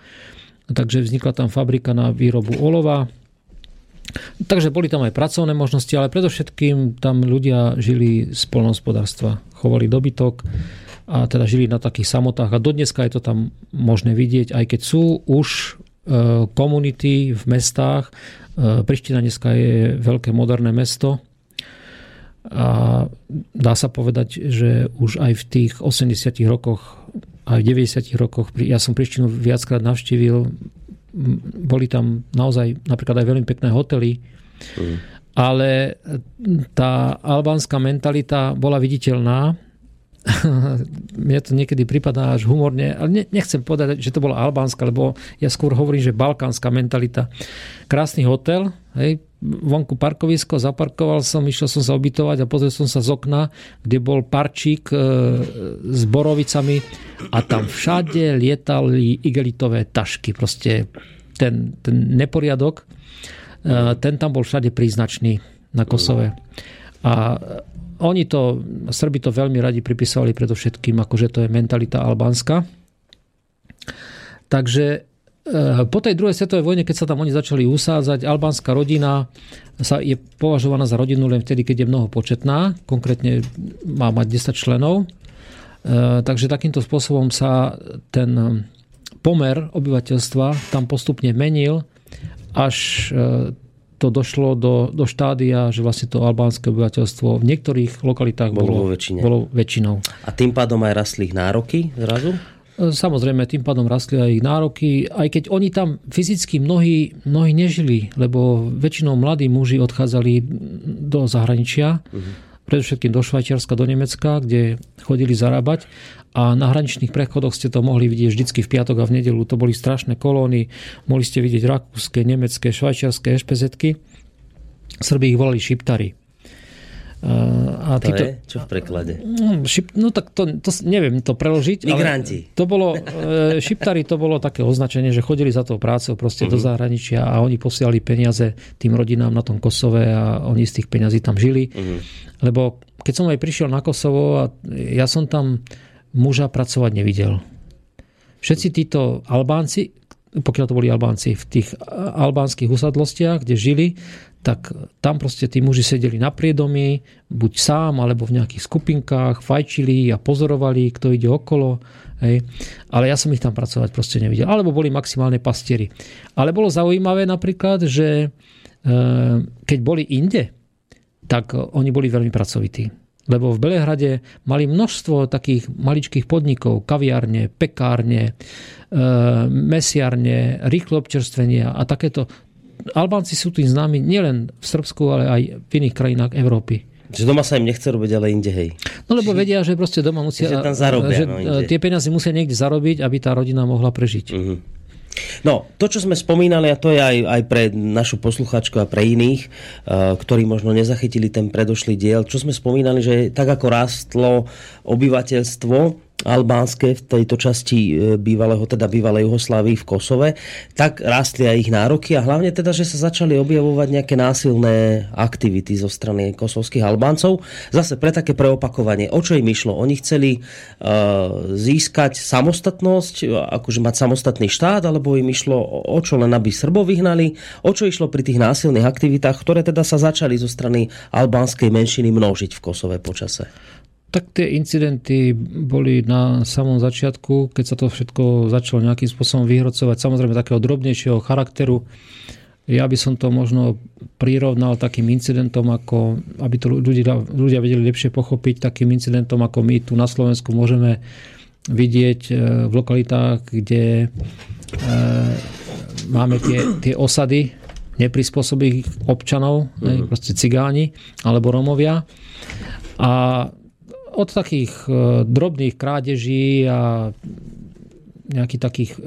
Takže vznikla tam fabrika na výrobu olova. Takže boli tam aj pracovné možnosti, ale predovšetkým tam ľudia žili z polnohospodárstva. Chovali dobytok a teda žili na takých samotách. A dodneska je to tam možné vidieť, aj keď sú už e, komunity v mestách. E, Priština dneska je veľké moderné mesto, a dá sa povedať, že už aj v tých 80 rokoch, aj v 90 rokoch, ja som Prištinu viackrát navštívil, boli tam naozaj napríklad aj veľmi pekné hotely, mm. ale tá albánska mentalita bola viditeľná mne to niekedy pripadá až humorne, ale nechcem povedať, že to bola albánska, lebo ja skôr hovorím, že balkánska mentalita. Krásny hotel, hej, vonku parkovisko, zaparkoval som, išiel som sa ubytovať a pozrel som sa z okna, kde bol parčík e, s borovicami a tam všade lietali igelitové tašky. Proste ten, ten neporiadok, e, ten tam bol všade príznačný na Kosove. A oni to, Srbi to veľmi radi pripisovali predovšetkým, akože to je mentalita albánska. Takže e, po tej druhej svetovej vojne, keď sa tam oni začali usádzať, albánska rodina sa je považovaná za rodinu len vtedy, keď je mnoho početná. Konkrétne má mať 10 členov. E, takže takýmto spôsobom sa ten pomer obyvateľstva tam postupne menil, až e, to došlo do, do štádia, že vlastne to albánske obyvateľstvo v niektorých lokalitách bolo, bolo, väčšine. bolo väčšinou. A tým pádom aj rastli ich nároky zrazu? E, samozrejme, tým pádom rastli aj ich nároky, aj keď oni tam fyzicky mnohí, mnohí nežili, lebo väčšinou mladí muži odchádzali do zahraničia, uh-huh predovšetkým do Švajčiarska, do Nemecka, kde chodili zarábať a na hraničných prechodoch ste to mohli vidieť vždycky v piatok a v nedelu. To boli strašné kolóny. Mohli ste vidieť rakúske, nemecké, švajčiarske ešpezetky. Srby ich volali šiptari. A to títo, je? Čo v preklade? No, šip, no tak to, to neviem to preložiť. Migranti. to bolo, e, šiptari to bolo také označenie, že chodili za tou prácou proste uh-huh. do mhm. zahraničia a oni posielali peniaze tým rodinám na tom Kosove a oni z tých peňazí tam žili. Uh-huh. Lebo keď som aj prišiel na Kosovo a ja som tam muža pracovať nevidel. Všetci títo Albánci, pokiaľ to boli Albánci, v tých albánskych usadlostiach, kde žili, tak tam proste tí muži sedeli na priedomí, buď sám, alebo v nejakých skupinkách, fajčili a pozorovali, kto ide okolo. Hej. Ale ja som ich tam pracovať proste nevidel. Alebo boli maximálne pastieri. Ale bolo zaujímavé napríklad, že e, keď boli inde, tak oni boli veľmi pracovití. Lebo v Belehrade mali množstvo takých maličkých podnikov, kaviárne, pekárne, e, mesiarne, rýchle občerstvenia a takéto. Albánci sú tým známi nielen v Srbsku, ale aj v iných krajinách Európy. Že doma sa im nechce robiť, ale inde, hej. No lebo vedia, že proste doma musia... Že tam zarobia, že no, tie peniaze musia niekde zarobiť, aby tá rodina mohla prežiť. Uh-huh. No, to, čo sme spomínali, a to je aj, aj pre našu posluchačku a pre iných, uh, ktorí možno nezachytili ten predošlý diel, čo sme spomínali, že tak ako rástlo obyvateľstvo, albánske v tejto časti e, bývalého, teda bývalej Juhoslávii v Kosove, tak rástli aj ich nároky a hlavne teda, že sa začali objavovať nejaké násilné aktivity zo strany kosovských Albáncov. Zase pre také preopakovanie. O čo im išlo? Oni chceli uh, získať samostatnosť, akože mať samostatný štát, alebo im išlo o čo len, aby Srbov vyhnali? O čo išlo pri tých násilných aktivitách, ktoré teda sa začali zo strany albánskej menšiny množiť v Kosove počase? Tak tie incidenty boli na samom začiatku, keď sa to všetko začalo nejakým spôsobom vyhrocovať, samozrejme takého drobnejšieho charakteru. Ja by som to možno prirovnal takým incidentom, ako, aby to ľudia, ľudia vedeli lepšie pochopiť, takým incidentom, ako my tu na Slovensku môžeme vidieť e, v lokalitách, kde e, máme tie, tie osady neprispôsobých občanov, mm-hmm. proste cigáni alebo Romovia. A od takých e, drobných krádeží a nejakých takých e,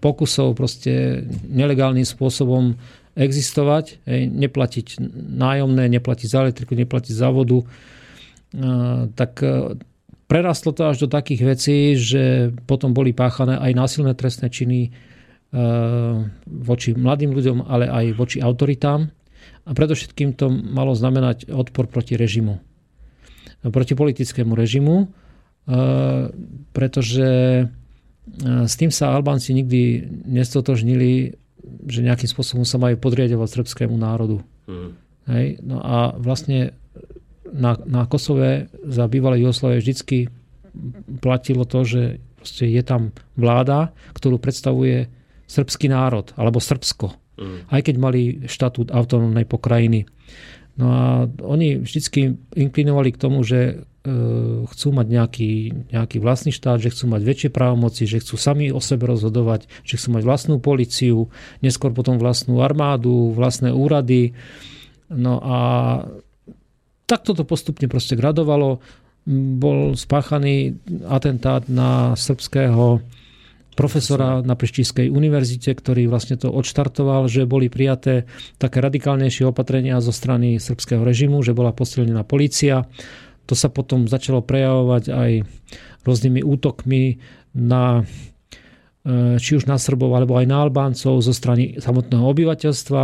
pokusov proste nelegálnym spôsobom existovať, neplatiť nájomné, neplatiť za elektriku, neplatiť za vodu, e, tak prerastlo to až do takých vecí, že potom boli páchané aj násilné trestné činy voči mladým ľuďom, ale aj voči autoritám. A predovšetkým to malo znamenať odpor proti režimu proti politickému režimu, e, pretože e, s tým sa Albánci nikdy nestotožnili, že nejakým spôsobom sa majú podriadovať srbskému národu. Mm. Hej? No a vlastne na, na Kosove za bývalé Jugoslávie vždycky platilo to, že je tam vláda, ktorú predstavuje srbský národ, alebo Srbsko. Mm. Aj keď mali štatút autonómnej pokrajiny. No a oni vždycky inklinovali k tomu, že e, chcú mať nejaký, nejaký vlastný štát, že chcú mať väčšie právomoci, že chcú sami o sebe rozhodovať, že chcú mať vlastnú policiu, neskôr potom vlastnú armádu, vlastné úrady. No a takto to postupne proste gradovalo. bol spáchaný atentát na srbského profesora na Preštískej univerzite, ktorý vlastne to odštartoval, že boli prijaté také radikálnejšie opatrenia zo strany srbského režimu, že bola posilnená policia. To sa potom začalo prejavovať aj rôznymi útokmi na e, či už na Srbov alebo aj na Albáncov zo strany samotného obyvateľstva.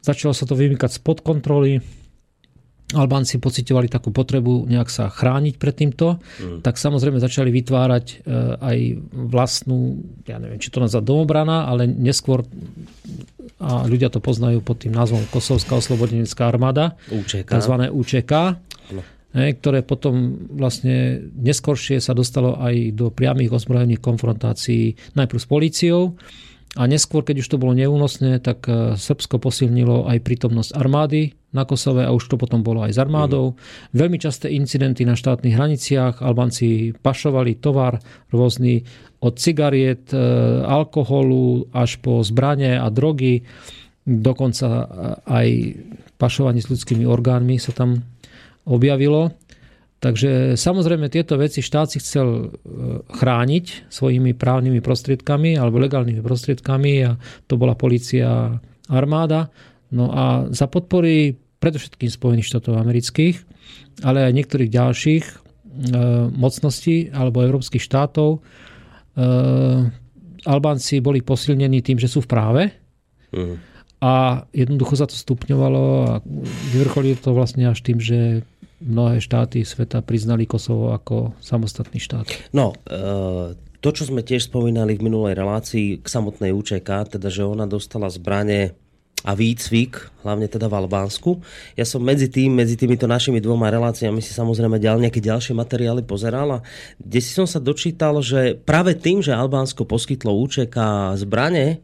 Začalo sa to vymykať spod kontroly Albánci pocitovali takú potrebu nejak sa chrániť pred týmto, mm. tak samozrejme začali vytvárať e, aj vlastnú, ja neviem, či to nazvať domobrana, ale neskôr a ľudia to poznajú pod tým názvom Kosovská oslobodenecká armáda, UČK. tzv. UČK, no. ktoré potom vlastne neskoršie sa dostalo aj do priamých ozbrojených konfrontácií najprv s políciou, a neskôr, keď už to bolo neúnosné, tak e, Srbsko posilnilo aj prítomnosť armády na Kosove a už to potom bolo aj s armádou. Mm. Veľmi časté incidenty na štátnych hraniciach. Albanci pašovali tovar rôzny od cigariet, e, alkoholu až po zbranie a drogy. Dokonca e, aj pašovanie s ľudskými orgánmi sa tam objavilo. Takže samozrejme tieto veci štát si chcel e, chrániť svojimi právnymi prostriedkami alebo legálnymi prostriedkami a to bola policia armáda. No a za podpory predovšetkým Spojených štátov amerických, ale aj niektorých ďalších e, mocností alebo európskych štátov e, Albánci boli posilnení tým, že sú v práve. Uh-huh. A jednoducho sa to stupňovalo a vyvrcholilo to vlastne až tým, že mnohé štáty sveta priznali Kosovo ako samostatný štát. No, e, to, čo sme tiež spomínali v minulej relácii k samotnej UČK, teda, že ona dostala zbranie a výcvik, hlavne teda v Albánsku. Ja som medzi tým, medzi týmito našimi dvoma reláciami si samozrejme ďal nejaké ďalšie materiály pozeral a kde si som sa dočítal, že práve tým, že Albánsko poskytlo UČK zbranie,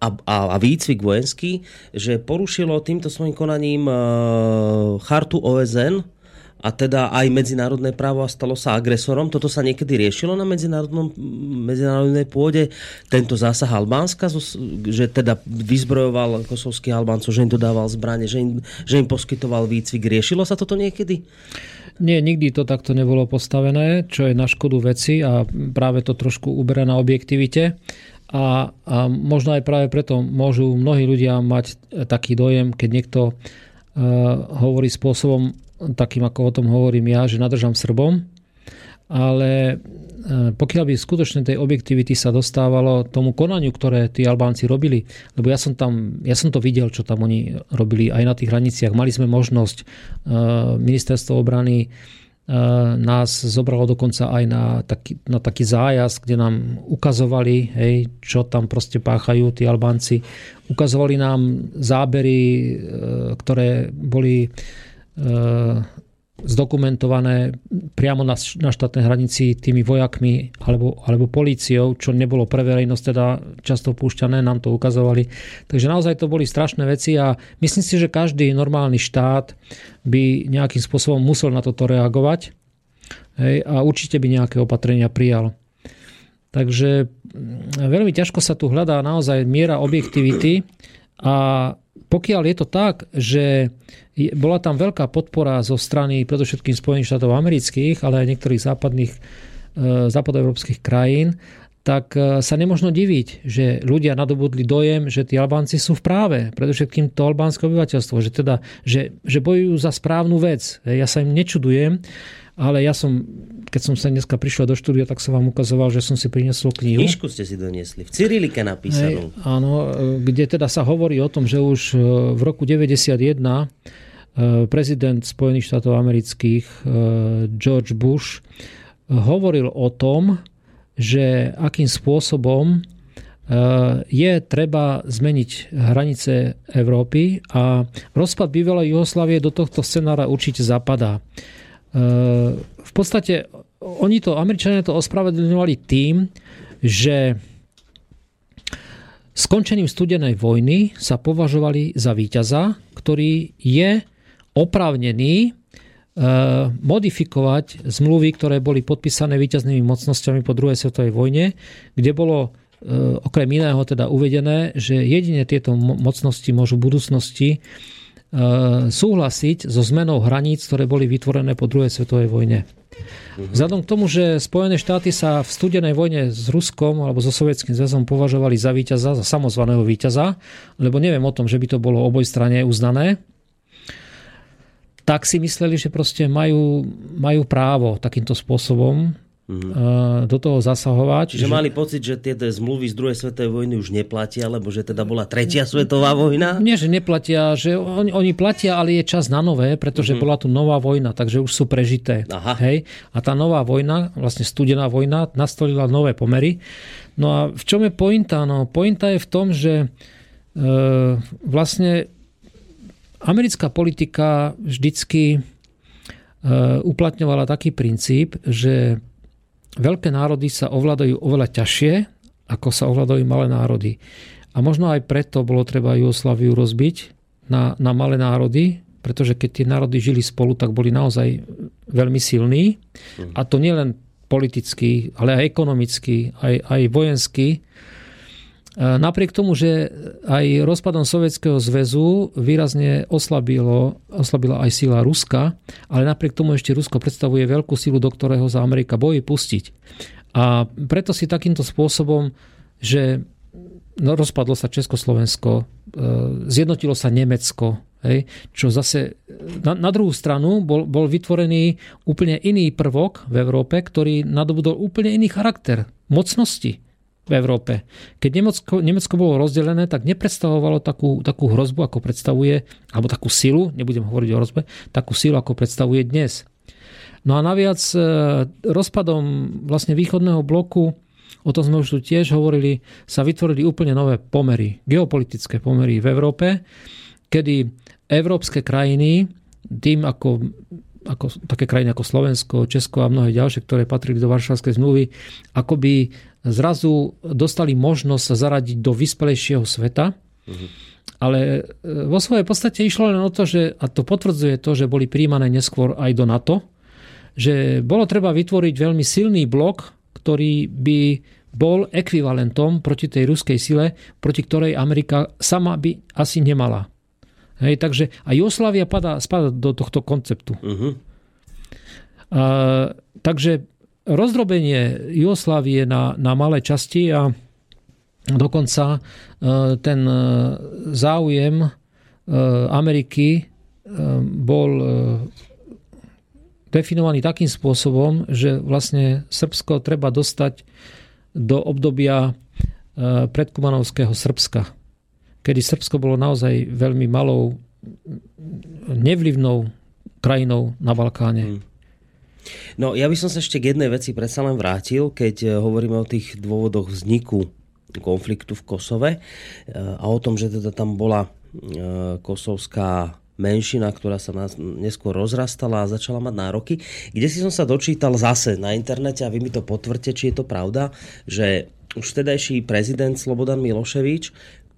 a, a, a výcvik vojenský, že porušilo týmto svojim konaním e, chartu OSN, a teda aj medzinárodné právo a stalo sa agresorom. Toto sa niekedy riešilo na medzinárodnom, medzinárodnej pôde, tento zásah Albánska, že teda vyzbrojoval kosovských Albáncov, že im dodával zbranie, že im, že im poskytoval výcvik. Riešilo sa toto niekedy? Nie, nikdy to takto nebolo postavené, čo je na škodu veci a práve to trošku uberá na objektivite. A, a možno aj práve preto môžu mnohí ľudia mať taký dojem, keď niekto uh, hovorí spôsobom, takým ako o tom hovorím ja, že nadržam Srbom, ale e, pokiaľ by skutočne tej objektivity sa dostávalo tomu konaniu, ktoré tí Albánci robili, lebo ja som tam, ja som to videl, čo tam oni robili aj na tých hraniciach. Mali sme možnosť, e, ministerstvo obrany e, nás zobralo dokonca aj na taký, na taký zájazd, kde nám ukazovali, hej, čo tam proste páchajú tí Albánci. Ukazovali nám zábery, ktoré boli zdokumentované priamo na, na štátnej hranici tými vojakmi alebo, alebo políciou, čo nebolo pre verejnosť teda často púšťané, nám to ukazovali. Takže naozaj to boli strašné veci a myslím si, že každý normálny štát by nejakým spôsobom musel na toto reagovať hej, a určite by nejaké opatrenia prijal. Takže mm, veľmi ťažko sa tu hľadá naozaj miera objektivity a pokiaľ je to tak, že bola tam veľká podpora zo strany predovšetkým Spojených štátov amerických, ale aj niektorých západných, e, západoeurópskych krajín, tak e, sa nemožno diviť, že ľudia nadobudli dojem, že tí Albánci sú v práve, predovšetkým to albánske obyvateľstvo, že, teda, že, že bojujú za správnu vec. Ja sa im nečudujem, ale ja som, keď som sa dneska prišiel do štúdia, tak som vám ukazoval, že som si priniesol knihu. Knižku ste si doniesli, v Cyrilike napísanú. Hej, áno, kde teda sa hovorí o tom, že už e, v roku 91 e, prezident Spojených štátov amerických e, George Bush hovoril o tom, že akým spôsobom je treba zmeniť hranice Európy a rozpad bývalej Jugoslávie do tohto scenára určite zapadá. V podstate oni to, Američania to ospravedlňovali tým, že skončením studenej vojny sa považovali za víťaza, ktorý je oprávnený e, modifikovať zmluvy, ktoré boli podpísané víťaznými mocnosťami po druhej svetovej vojne, kde bolo e, okrem iného teda uvedené, že jedine tieto mocnosti môžu v budúcnosti súhlasiť so zmenou hraníc, ktoré boli vytvorené po druhej svetovej vojne. Vzhľadom k tomu, že Spojené štáty sa v studenej vojne s Ruskom alebo so Sovietským zväzom považovali za víťaza, za samozvaného víťaza, lebo neviem o tom, že by to bolo oboj strane uznané, tak si mysleli, že proste majú, majú právo takýmto spôsobom. Do toho zasahovať. Čiže že... mali pocit, že tie zmluvy z druhej svetovej vojny už neplatia, lebo že teda bola tretia svetová vojna? Nie, že neplatia, že oni, oni platia, ale je čas na nové, pretože mm-hmm. bola tu nová vojna, takže už sú prežité. Aha. Hej? A tá nová vojna, vlastne studená vojna, nastolila nové pomery. No a v čom je pointa? No, pointa je v tom, že e, vlastne americká politika vždycky e, uplatňovala taký princíp, že veľké národy sa ovládajú oveľa ťažšie, ako sa ovládajú malé národy. A možno aj preto bolo treba Jugoslaviu rozbiť na, na malé národy, pretože keď tie národy žili spolu, tak boli naozaj veľmi silní. Mhm. A to nielen politicky, ale aj ekonomicky, aj, aj vojensky. Napriek tomu, že aj rozpadom Sovietskeho zväzu výrazne oslabilo, oslabila aj sila Ruska, ale napriek tomu ešte Rusko predstavuje veľkú silu, do ktorého za Amerika bojí pustiť. A preto si takýmto spôsobom, že no, rozpadlo sa Československo, e, zjednotilo sa Nemecko, hej, čo zase na, na druhú stranu bol, bol vytvorený úplne iný prvok v Európe, ktorý nadobudol úplne iný charakter mocnosti v Európe. Keď Nemecko, Nemecko bolo rozdelené, tak nepredstavovalo takú, takú hrozbu, ako predstavuje, alebo takú silu, nebudem hovoriť o hrozbe, takú silu, ako predstavuje dnes. No a naviac e, rozpadom vlastne východného bloku, o tom sme už tu tiež hovorili, sa vytvorili úplne nové pomery, geopolitické pomery v Európe, kedy európske krajiny, tým ako ako také krajiny ako Slovensko, Česko a mnohé ďalšie, ktoré patrili do Varšavskej zmluvy, akoby zrazu dostali možnosť sa zaradiť do vyspelejšieho sveta. Uh-huh. Ale e, vo svojej podstate išlo len o to, že, a to potvrdzuje to, že boli príjmané neskôr aj do NATO, že bolo treba vytvoriť veľmi silný blok, ktorý by bol ekvivalentom proti tej ruskej sile, proti ktorej Amerika sama by asi nemala. Hej, takže a Jugoslavia spada, spada do tohto konceptu. Uh-huh. A, takže rozdrobenie Jugoslávie na, na malé časti a dokonca e, ten e, záujem e, Ameriky bol definovaný takým spôsobom, že vlastne Srbsko treba dostať do obdobia predkumanovského Srbska, kedy Srbsko bolo naozaj veľmi malou, nevlivnou krajinou na Balkáne. Hmm. No ja by som sa ešte k jednej veci predsa len vrátil, keď eh, hovoríme o tých dôvodoch vzniku konfliktu v Kosove eh, a o tom, že teda tam bola eh, kosovská menšina, ktorá sa neskôr rozrastala a začala mať nároky. Kde si som sa dočítal zase na internete a vy mi to potvrďte, či je to pravda, že už vtedajší prezident Slobodan Miloševič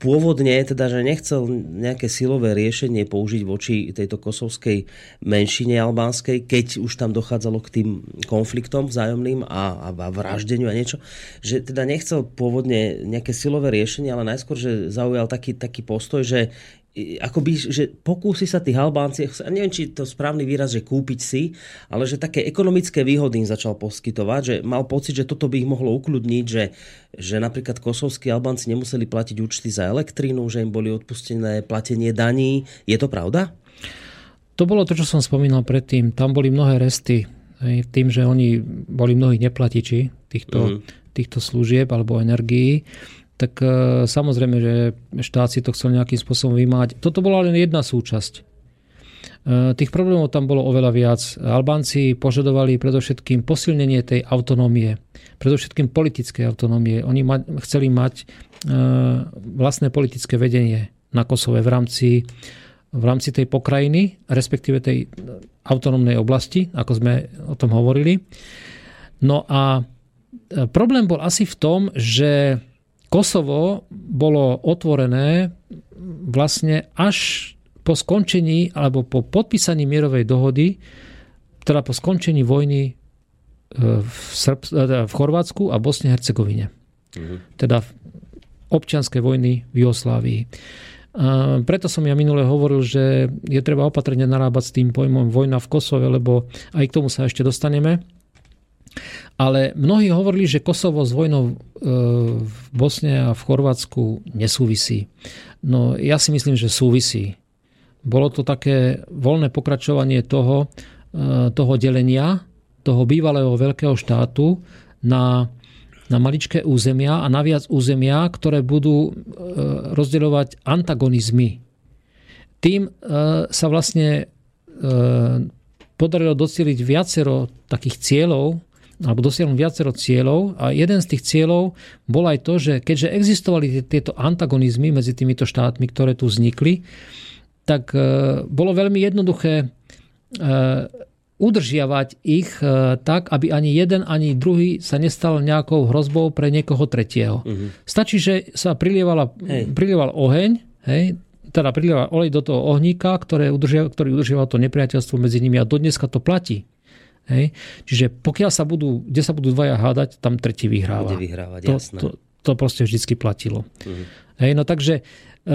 pôvodne teda, že nechcel nejaké silové riešenie použiť voči tejto kosovskej menšine albánskej, keď už tam dochádzalo k tým konfliktom vzájomným a, a vraždeniu a niečo, že teda nechcel pôvodne nejaké silové riešenie, ale najskôr, že zaujal taký, taký postoj, že akoby, že pokúsi sa tých Albánci, neviem, či to správny výraz, že kúpiť si, ale že také ekonomické výhody im začal poskytovať, že mal pocit, že toto by ich mohlo ukludniť, že, že napríklad kosovskí Albánci nemuseli platiť účty za elektrínu, že im boli odpustené platenie daní. Je to pravda? To bolo to, čo som spomínal predtým. Tam boli mnohé resty. Tým, že oni boli mnohí neplatiči týchto, mm. týchto služieb alebo energií tak e, samozrejme, že štát si to chcel nejakým spôsobom vymáť. Toto bola len jedna súčasť. E, tých problémov tam bolo oveľa viac. Albánci požadovali predovšetkým posilnenie tej autonómie, predovšetkým politické autonómie. Oni ma, chceli mať e, vlastné politické vedenie na Kosove v rámci, v rámci tej pokrajiny, respektíve tej autonómnej oblasti, ako sme o tom hovorili. No a problém bol asi v tom, že Kosovo bolo otvorené vlastne až po skončení alebo po podpísaní mierovej dohody, teda po skončení vojny e, v, Srb, teda v Chorvátsku a Bosne a Hercegovine. Mhm. Teda občianskej vojny v Jugoslávii. A preto som ja minule hovoril, že je treba opatrne narábať s tým pojmom vojna v Kosove, lebo aj k tomu sa ešte dostaneme. Ale mnohí hovorili, že Kosovo s vojnou e, v Bosne a v Chorvátsku nesúvisí. No ja si myslím, že súvisí. Bolo to také voľné pokračovanie toho, e, toho delenia, toho bývalého veľkého štátu na na maličké územia a naviac územia, ktoré budú e, rozdeľovať antagonizmy. Tým sa vlastne podarilo docieliť viacero takých cieľov, alebo dosiahnuť viacero cieľov a jeden z tých cieľov bol aj to, že keďže existovali tieto antagonizmy medzi týmito štátmi, ktoré tu vznikli, tak bolo veľmi jednoduché udržiavať ich e, tak, aby ani jeden, ani druhý sa nestal nejakou hrozbou pre niekoho tretieho. Uh-huh. Stačí, že sa prilieval oheň, hej, teda prilieval olej do toho ohníka, ktoré udržia, ktorý udržiaval to nepriateľstvo medzi nimi a dodneska to platí. Hej. Čiže pokiaľ sa budú, kde sa budú dvaja hádať, tam tretí vyhráva. Bude vyhrávať, to, to, to proste vždycky platilo. Uh-huh. Hej, no takže e,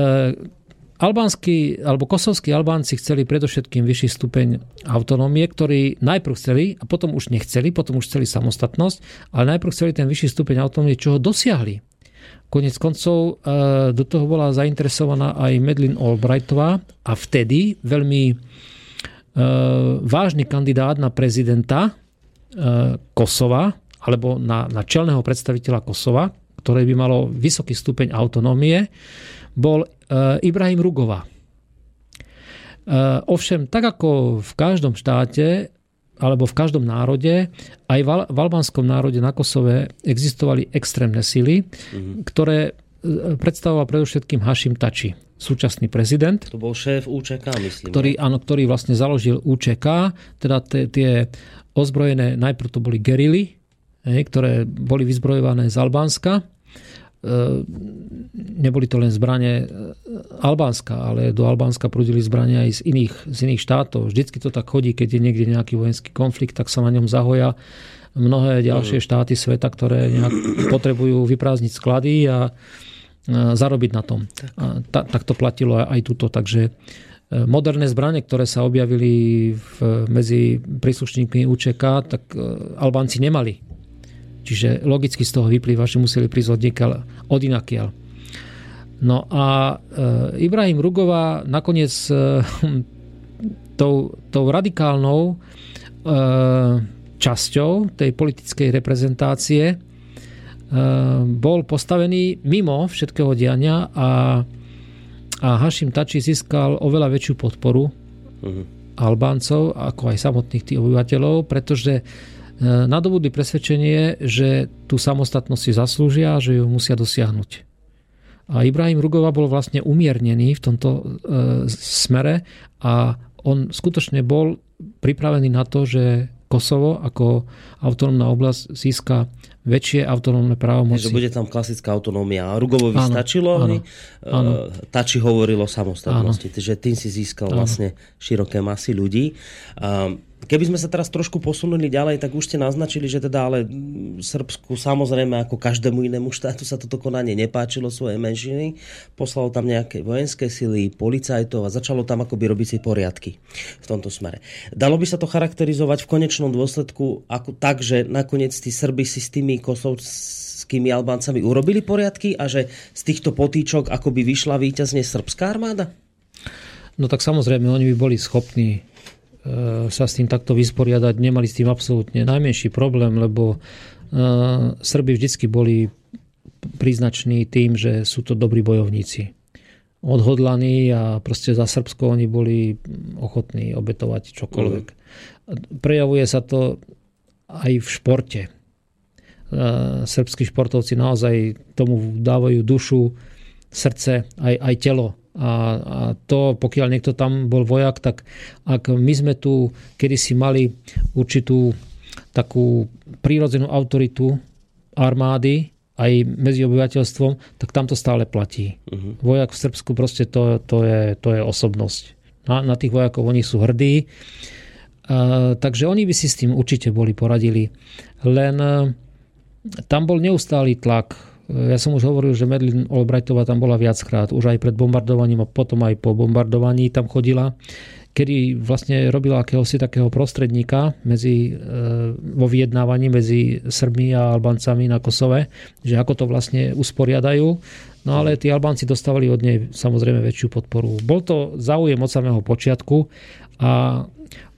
Albánsky, alebo kosovskí Albánci chceli predovšetkým vyšší stupeň autonómie, ktorý najprv chceli a potom už nechceli, potom už chceli samostatnosť, ale najprv chceli ten vyšší stupeň autonómie, čo ho dosiahli. Konec koncov e, do toho bola zainteresovaná aj Medlin Albrightová a vtedy veľmi vážny kandidát na prezidenta e, Kosova alebo na, na čelného predstaviteľa Kosova, ktoré by malo vysoký stupeň autonómie, bol e, Ibrahim Rugova. Ovšem, tak ako v každom štáte alebo v každom národe, aj v albánskom národe na Kosove existovali extrémne síly, mm-hmm. ktoré predstavoval predovšetkým Hashim Tači, súčasný prezident. To bol šéf UČK, myslím. Ktorý, áno, ktorý vlastne založil UČK, teda tie ozbrojené, najprv to boli gerily, ktoré boli vyzbrojované z Albánska E, neboli to len zbranie e, Albánska, ale do Albánska prúdili zbrania aj z iných, z iných štátov. Vždycky to tak chodí, keď je niekde nejaký vojenský konflikt, tak sa na ňom zahoja mnohé ďalšie štáty sveta, ktoré nejak potrebujú vyprázdniť sklady a zarobiť na tom. A ta, tak to platilo aj tuto. Takže e, moderné zbranie, ktoré sa objavili v, medzi príslušníkmi UČK, tak Albánci nemali. Čiže logicky z toho vyplýva, že museli prísť od, niekaľ, od inakiaľ. No a e, Ibrahim Rugová nakoniec e, tou, tou radikálnou e, časťou tej politickej reprezentácie bol postavený mimo všetkého diania a, a Hashim Tači získal oveľa väčšiu podporu uh-huh. Albáncov ako aj samotných tých obyvateľov, pretože E, nadobudli presvedčenie, že tú samostatnosť si zaslúžia a že ju musia dosiahnuť. A Ibrahim Rugova bol vlastne umiernený v tomto e, smere a on skutočne bol pripravený na to, že Kosovo ako autonómna oblasť získa väčšie autonómne právomoci. Že bude tam klasická autonómia. Rugovovi áno, stačilo, áno, áno. Tači hovoril o samostatnosti, áno. že tým si získal áno. vlastne široké masy ľudí. Keby sme sa teraz trošku posunuli ďalej, tak už ste naznačili, že teda ale Srbsku samozrejme ako každému inému štátu sa toto konanie nepáčilo svoje menšiny. Poslalo tam nejaké vojenské sily, policajtov a začalo tam akoby robiť si poriadky v tomto smere. Dalo by sa to charakterizovať v konečnom dôsledku ako tak, že nakoniec tí Srby si s tými kosovskými Albáncami urobili poriadky a že z týchto potýčok akoby vyšla víťazne srbská armáda? No tak samozrejme, oni by boli schopní sa s tým takto vysporiadať, nemali s tým absolútne najmenší problém, lebo e, Srby vždycky boli príznační tým, že sú to dobrí bojovníci. Odhodlaní a proste za Srbsko oni boli ochotní obetovať čokoľvek. Mm. Prejavuje sa to aj v športe. E, srbskí športovci naozaj tomu dávajú dušu, srdce, aj, aj telo a, a to, pokiaľ niekto tam bol vojak, tak ak my sme tu kedysi mali určitú takú prírodzenú autoritu armády, aj medzi obyvateľstvom, tak tam to stále platí. Uh-huh. Vojak v Srbsku proste to, to, je, to je osobnosť. Na, na tých vojakov oni sú hrdí. Uh, takže oni by si s tým určite boli poradili. Len uh, tam bol neustály tlak Ja som už hovoril, že Medlin Albrightová tam bola viackrát, už aj pred bombardovaním a potom aj po bombardovaní tam chodila kedy vlastne robila akéhosi takého prostredníka medzi, e, vo vyjednávaní medzi Srbmi a Albancami na Kosove, že ako to vlastne usporiadajú. No ale tí Albánci dostávali od nej samozrejme väčšiu podporu. Bol to záujem od samého počiatku a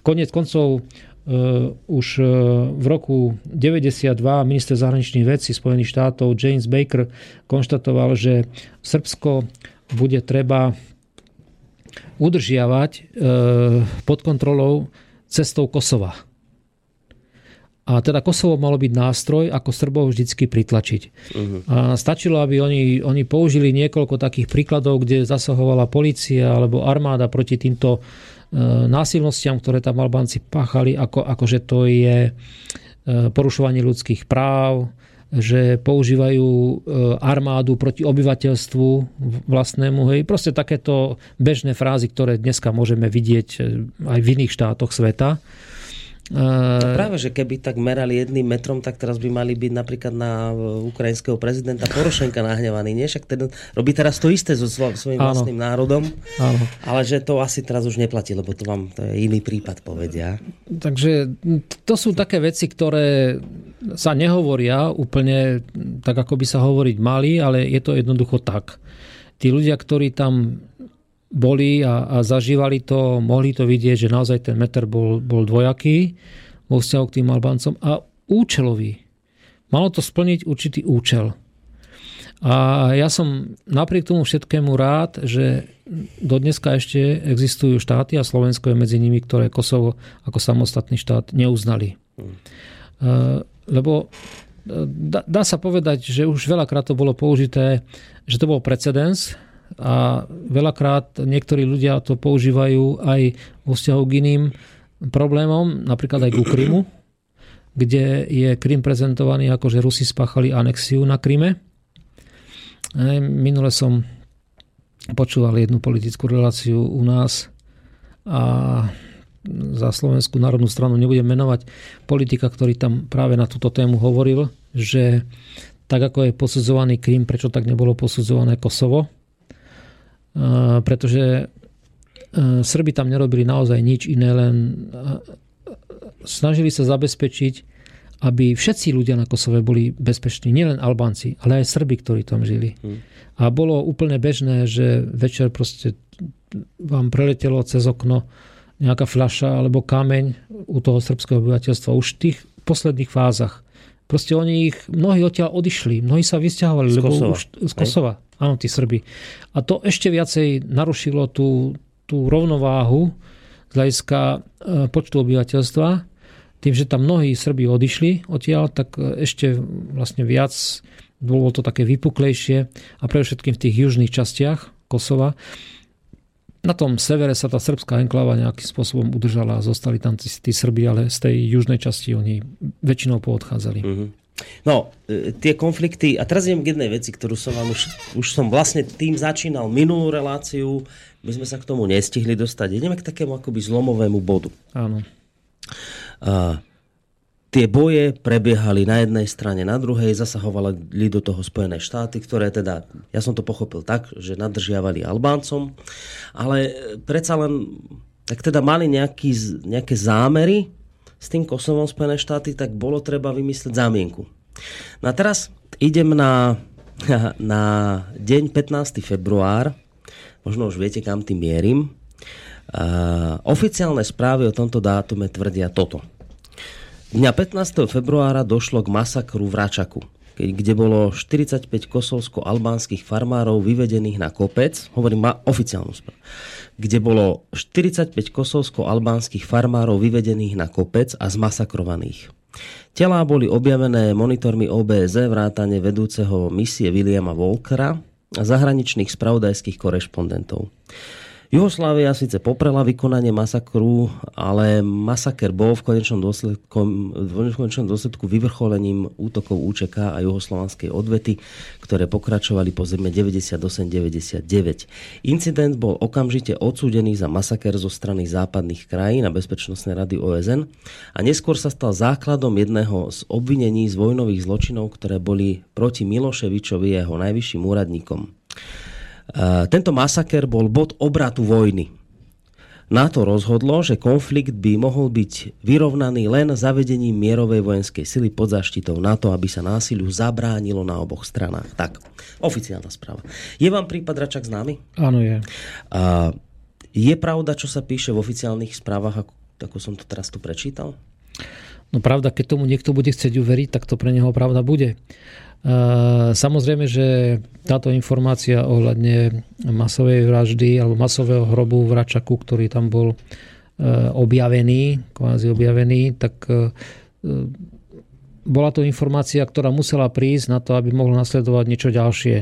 konec koncov už uh, v roku 92 minister zahraničných vecí Spojených štátov James Baker konštatoval, že Srbsko bude treba udržiavať e, pod kontrolou cestou Kosova. A teda Kosovo malo byť nástroj, ako Srbov vždycky pritlačiť. Uh-huh. A stačilo, aby oni, oni použili niekoľko takých príkladov, kde zasahovala policia alebo armáda proti týmto násilnostiam, ktoré tam Albánci páchali, ako, akože to je e, porušovanie ľudských práv, že používajú e, armádu proti obyvateľstvu vlastnému. Hej. Proste takéto bežné frázy, ktoré dneska môžeme vidieť aj v iných štátoch sveta. No práve, že keby tak merali jedným metrom, tak teraz by mali byť napríklad na ukrajinského prezidenta Porošenka nahnevaný. Nie? Však ten robí teraz to isté so svojím Áno. vlastným národom, Áno. ale že to asi teraz už neplatí, lebo to vám to je iný prípad povedia. Takže to sú také veci, ktoré sa nehovoria úplne tak, ako by sa hovoriť mali, ale je to jednoducho tak. Tí ľudia, ktorí tam boli a, a zažívali to, mohli to vidieť, že naozaj ten meter bol, bol dvojaký vo vzťahu k tým Albáncom a účelový. Malo to splniť určitý účel. A ja som napriek tomu všetkému rád, že do ešte existujú štáty a Slovensko je medzi nimi, ktoré Kosovo ako samostatný štát neuznali. Hmm. Lebo e, dá, dá sa povedať, že už veľakrát to bolo použité, že to bol precedens, a veľakrát niektorí ľudia to používajú aj vo vzťahu k iným problémom, napríklad aj ku Krymu, kde je Krym prezentovaný ako, že Rusi spáchali anexiu na Kryme. Minule som počúval jednu politickú reláciu u nás a za Slovenskú národnú stranu nebudem menovať politika, ktorý tam práve na túto tému hovoril, že tak ako je posudzovaný Krym, prečo tak nebolo posudzované Kosovo, pretože Srby tam nerobili naozaj nič iné, len snažili sa zabezpečiť, aby všetci ľudia na Kosove boli bezpeční, nielen Albánci, ale aj Srby, ktorí tam žili. Hmm. A bolo úplne bežné, že večer proste vám preletelo cez okno nejaká fľaša alebo kameň u toho srbského obyvateľstva už v tých posledných fázach. Proste oni ich, mnohí odtiaľ odišli, mnohí sa vysťahovali, z lebo Kosova. už z Kosova. Hej? Áno, tí Srby. A to ešte viacej narušilo tú, tú rovnováhu z hľadiska e, počtu obyvateľstva. Tým, že tam mnohí Srby odišli odtiaľ, tak e, ešte vlastne viac bolo to také vypuklejšie a pre všetkým v tých južných častiach Kosova. Na tom severe sa tá srbská enkláva nejakým spôsobom udržala a zostali tam tí, tí Srby, ale z tej južnej časti oni väčšinou poodchádzali. Mm-hmm. No, e, tie konflikty, a teraz idem k jednej veci, ktorú som vám už, už som vlastne tým začínal minulú reláciu, my sme sa k tomu nestihli dostať. Ideme k takému akoby zlomovému bodu. Áno. A, tie boje prebiehali na jednej strane, na druhej zasahovali do toho Spojené štáty, ktoré teda, ja som to pochopil tak, že nadržiavali Albáncom, ale predsa len, tak teda mali nejaký, nejaké zámery, s tým Kosovom Spojené štáty, tak bolo treba vymyslieť zámienku. No a teraz idem na, na deň 15. február, možno už viete, kam tým mierim. Uh, oficiálne správy o tomto dátume tvrdia toto. Dňa 15. februára došlo k masakru v Račaku, kde bolo 45 kosovsko-albánskych farmárov vyvedených na kopec, hovorím ma oficiálnu správu, kde bolo 45 kosovsko-albánskych farmárov vyvedených na kopec a zmasakrovaných. Telá boli objavené monitormi OBZ vrátane vedúceho misie Williama Volkera a zahraničných spravodajských korešpondentov. Juhoslávia síce poprela vykonanie masakru, ale masaker bol v konečnom dôsledku, v konečnom dôsledku vyvrcholením útokov UČK a juhoslovanskej odvety, ktoré pokračovali po zime 98-99. Incident bol okamžite odsúdený za masaker zo strany západných krajín a Bezpečnostnej rady OSN a neskôr sa stal základom jedného z obvinení z vojnových zločinov, ktoré boli proti Miloševičovi jeho najvyšším úradníkom. Eh, tento masaker bol bod obratu vojny. NATO rozhodlo, že konflikt by mohol byť vyrovnaný len zavedením mierovej vojenskej sily pod zaštitou NATO, aby sa násiliu zabránilo na oboch stranách. Tak, oficiálna správa. Je vám prípad Račak známy? Áno, je. A je pravda, čo sa píše v oficiálnych správach, ako, ako som to teraz tu prečítal? No pravda, keď tomu niekto bude chcieť uveriť, tak to pre neho pravda bude. Samozrejme, že táto informácia ohľadne masovej vraždy alebo masového hrobu v Račaku, ktorý tam bol e, objavený, kvázi objavený, tak e, bola to informácia, ktorá musela prísť na to, aby mohlo nasledovať niečo ďalšie.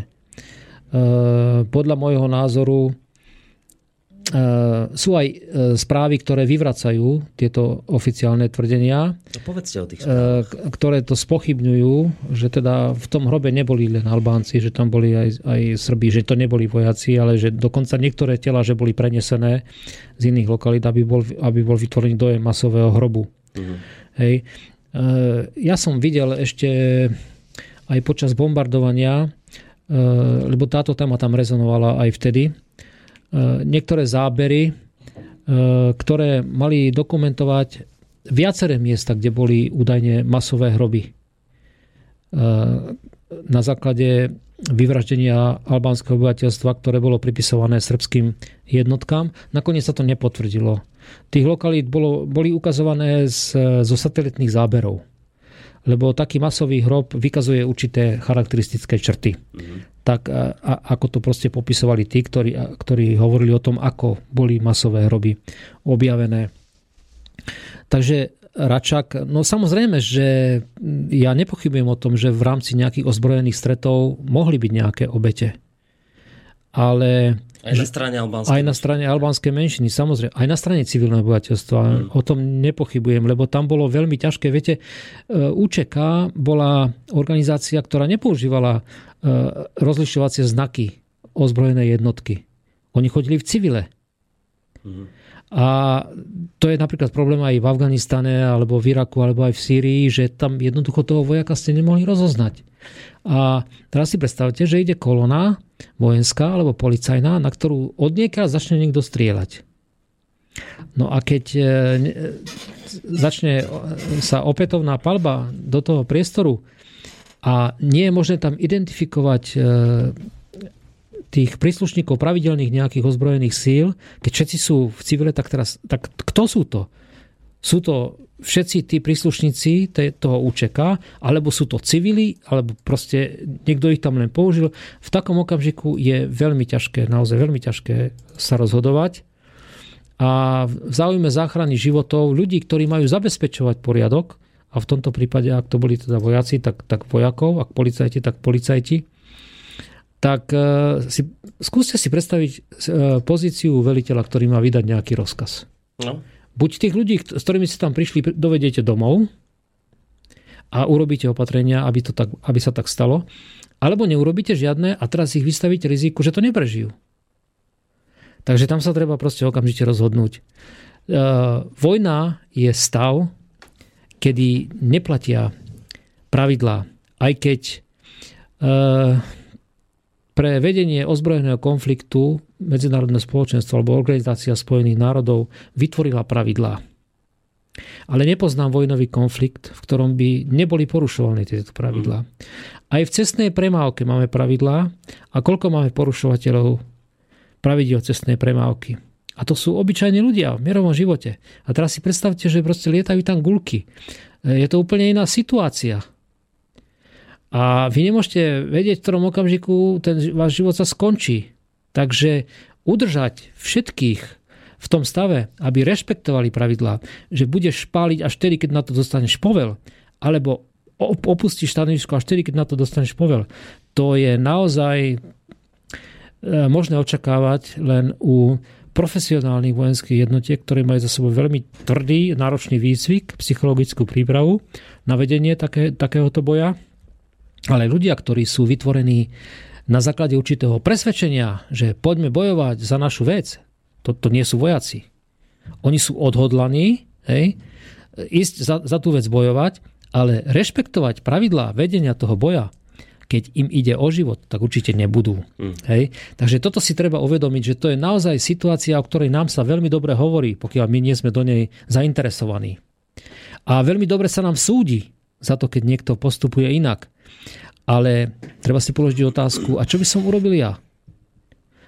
Podľa môjho názoru sú aj e, správy, ktoré vyvracajú tieto oficiálne tvrdenia. No, povedzte o tých e, správach. Ktoré to spochybňujú, že teda v tom hrobe neboli len Albánci, že tam boli aj, aj Srbi, že to neboli vojaci, ale že dokonca niektoré tela, že boli prenesené z iných lokalít, aby bol, aby bol vytvorený dojem masového hrobu. Uh-huh. Hej. Ja som videl ešte aj počas bombardovania, lebo táto téma tam rezonovala aj vtedy, niektoré zábery, e, ktoré mali dokumentovať viaceré miesta, kde boli údajne masové hroby. E, na základe vyvraždenia albánskeho obyvateľstva, ktoré bolo pripisované srbským jednotkám. Nakoniec sa to nepotvrdilo. Tých lokalít bolo, boli ukazované z, zo satelitných záberov lebo taký masový hrob vykazuje určité charakteristické črty. Mm-hmm. Tak a, a, ako to proste popisovali tí, ktorí, a, ktorí hovorili o tom, ako boli masové hroby objavené. Takže Račak, no samozrejme, že ja nepochybujem o tom, že v rámci nejakých ozbrojených stretov mohli byť nejaké obete. Ale aj na strane albánskej Aj na strane albánskej menšiny, samozrejme. Aj na strane civilného obyvateľstva. Hmm. O tom nepochybujem, lebo tam bolo veľmi ťažké. Viete, UČK bola organizácia, ktorá nepoužívala e, rozlišovacie znaky ozbrojenej jednotky. Oni chodili v civile. Hmm. A to je napríklad problém aj v Afganistane, alebo v Iraku, alebo aj v Sýrii, že tam jednoducho toho vojaka ste nemohli rozoznať. A teraz si predstavte, že ide kolona vojenská alebo policajná, na ktorú odnieka začne niekto strieľať. No a keď e, začne sa opätovná palba do toho priestoru a nie je možné tam identifikovať e, tých príslušníkov pravidelných nejakých ozbrojených síl, keď všetci sú v civile, tak teraz, tak kto sú to? Sú to všetci tí príslušníci toho UČK, alebo sú to civili, alebo proste niekto ich tam len použil. V takom okamžiku je veľmi ťažké, naozaj veľmi ťažké sa rozhodovať. A v záujme záchrany životov ľudí, ktorí majú zabezpečovať poriadok, a v tomto prípade, ak to boli teda vojaci, tak, tak vojakov, ak policajti, tak policajti, tak e, si, skúste si predstaviť e, pozíciu veliteľa, ktorý má vydať nejaký rozkaz. No. Buď tých ľudí, s ktorými ste tam prišli, dovediete domov a urobíte opatrenia, aby, to tak, aby sa tak stalo, alebo neurobíte žiadne a teraz ich vystavíte riziku, že to neprežijú. Takže tam sa treba proste okamžite rozhodnúť. E, vojna je stav, kedy neplatia pravidlá, aj keď e, pre vedenie ozbrojeného konfliktu medzinárodné spoločenstvo alebo Organizácia spojených národov vytvorila pravidlá. Ale nepoznám vojnový konflikt, v ktorom by neboli porušované tieto pravidlá. Aj v cestnej premávke máme pravidlá a koľko máme porušovateľov pravidel cestnej premávky. A to sú obyčajní ľudia v mierovom živote. A teraz si predstavte, že proste lietajú tam gulky. Je to úplne iná situácia. A vy nemôžete vedieť, v ktorom okamžiku ten váš život sa skončí. Takže udržať všetkých v tom stave, aby rešpektovali pravidlá, že budeš páliť až vtedy, keď na to dostaneš povel, alebo opustíš stanovisko až vtedy, keď na to dostaneš povel, to je naozaj e, možné očakávať len u profesionálnych vojenských jednotiek, ktoré majú za sebou veľmi tvrdý, náročný výcvik, psychologickú prípravu na vedenie také, takéhoto boja. Ale ľudia, ktorí sú vytvorení na základe určitého presvedčenia, že poďme bojovať za našu vec, to, to nie sú vojaci. Oni sú odhodlaní hej, ísť za, za tú vec bojovať, ale rešpektovať pravidlá vedenia toho boja, keď im ide o život, tak určite nebudú. Mm. Hej? Takže toto si treba uvedomiť, že to je naozaj situácia, o ktorej nám sa veľmi dobre hovorí, pokiaľ my nie sme do nej zainteresovaní. A veľmi dobre sa nám súdi za to, keď niekto postupuje inak. Ale treba si položiť otázku, a čo by som urobil ja?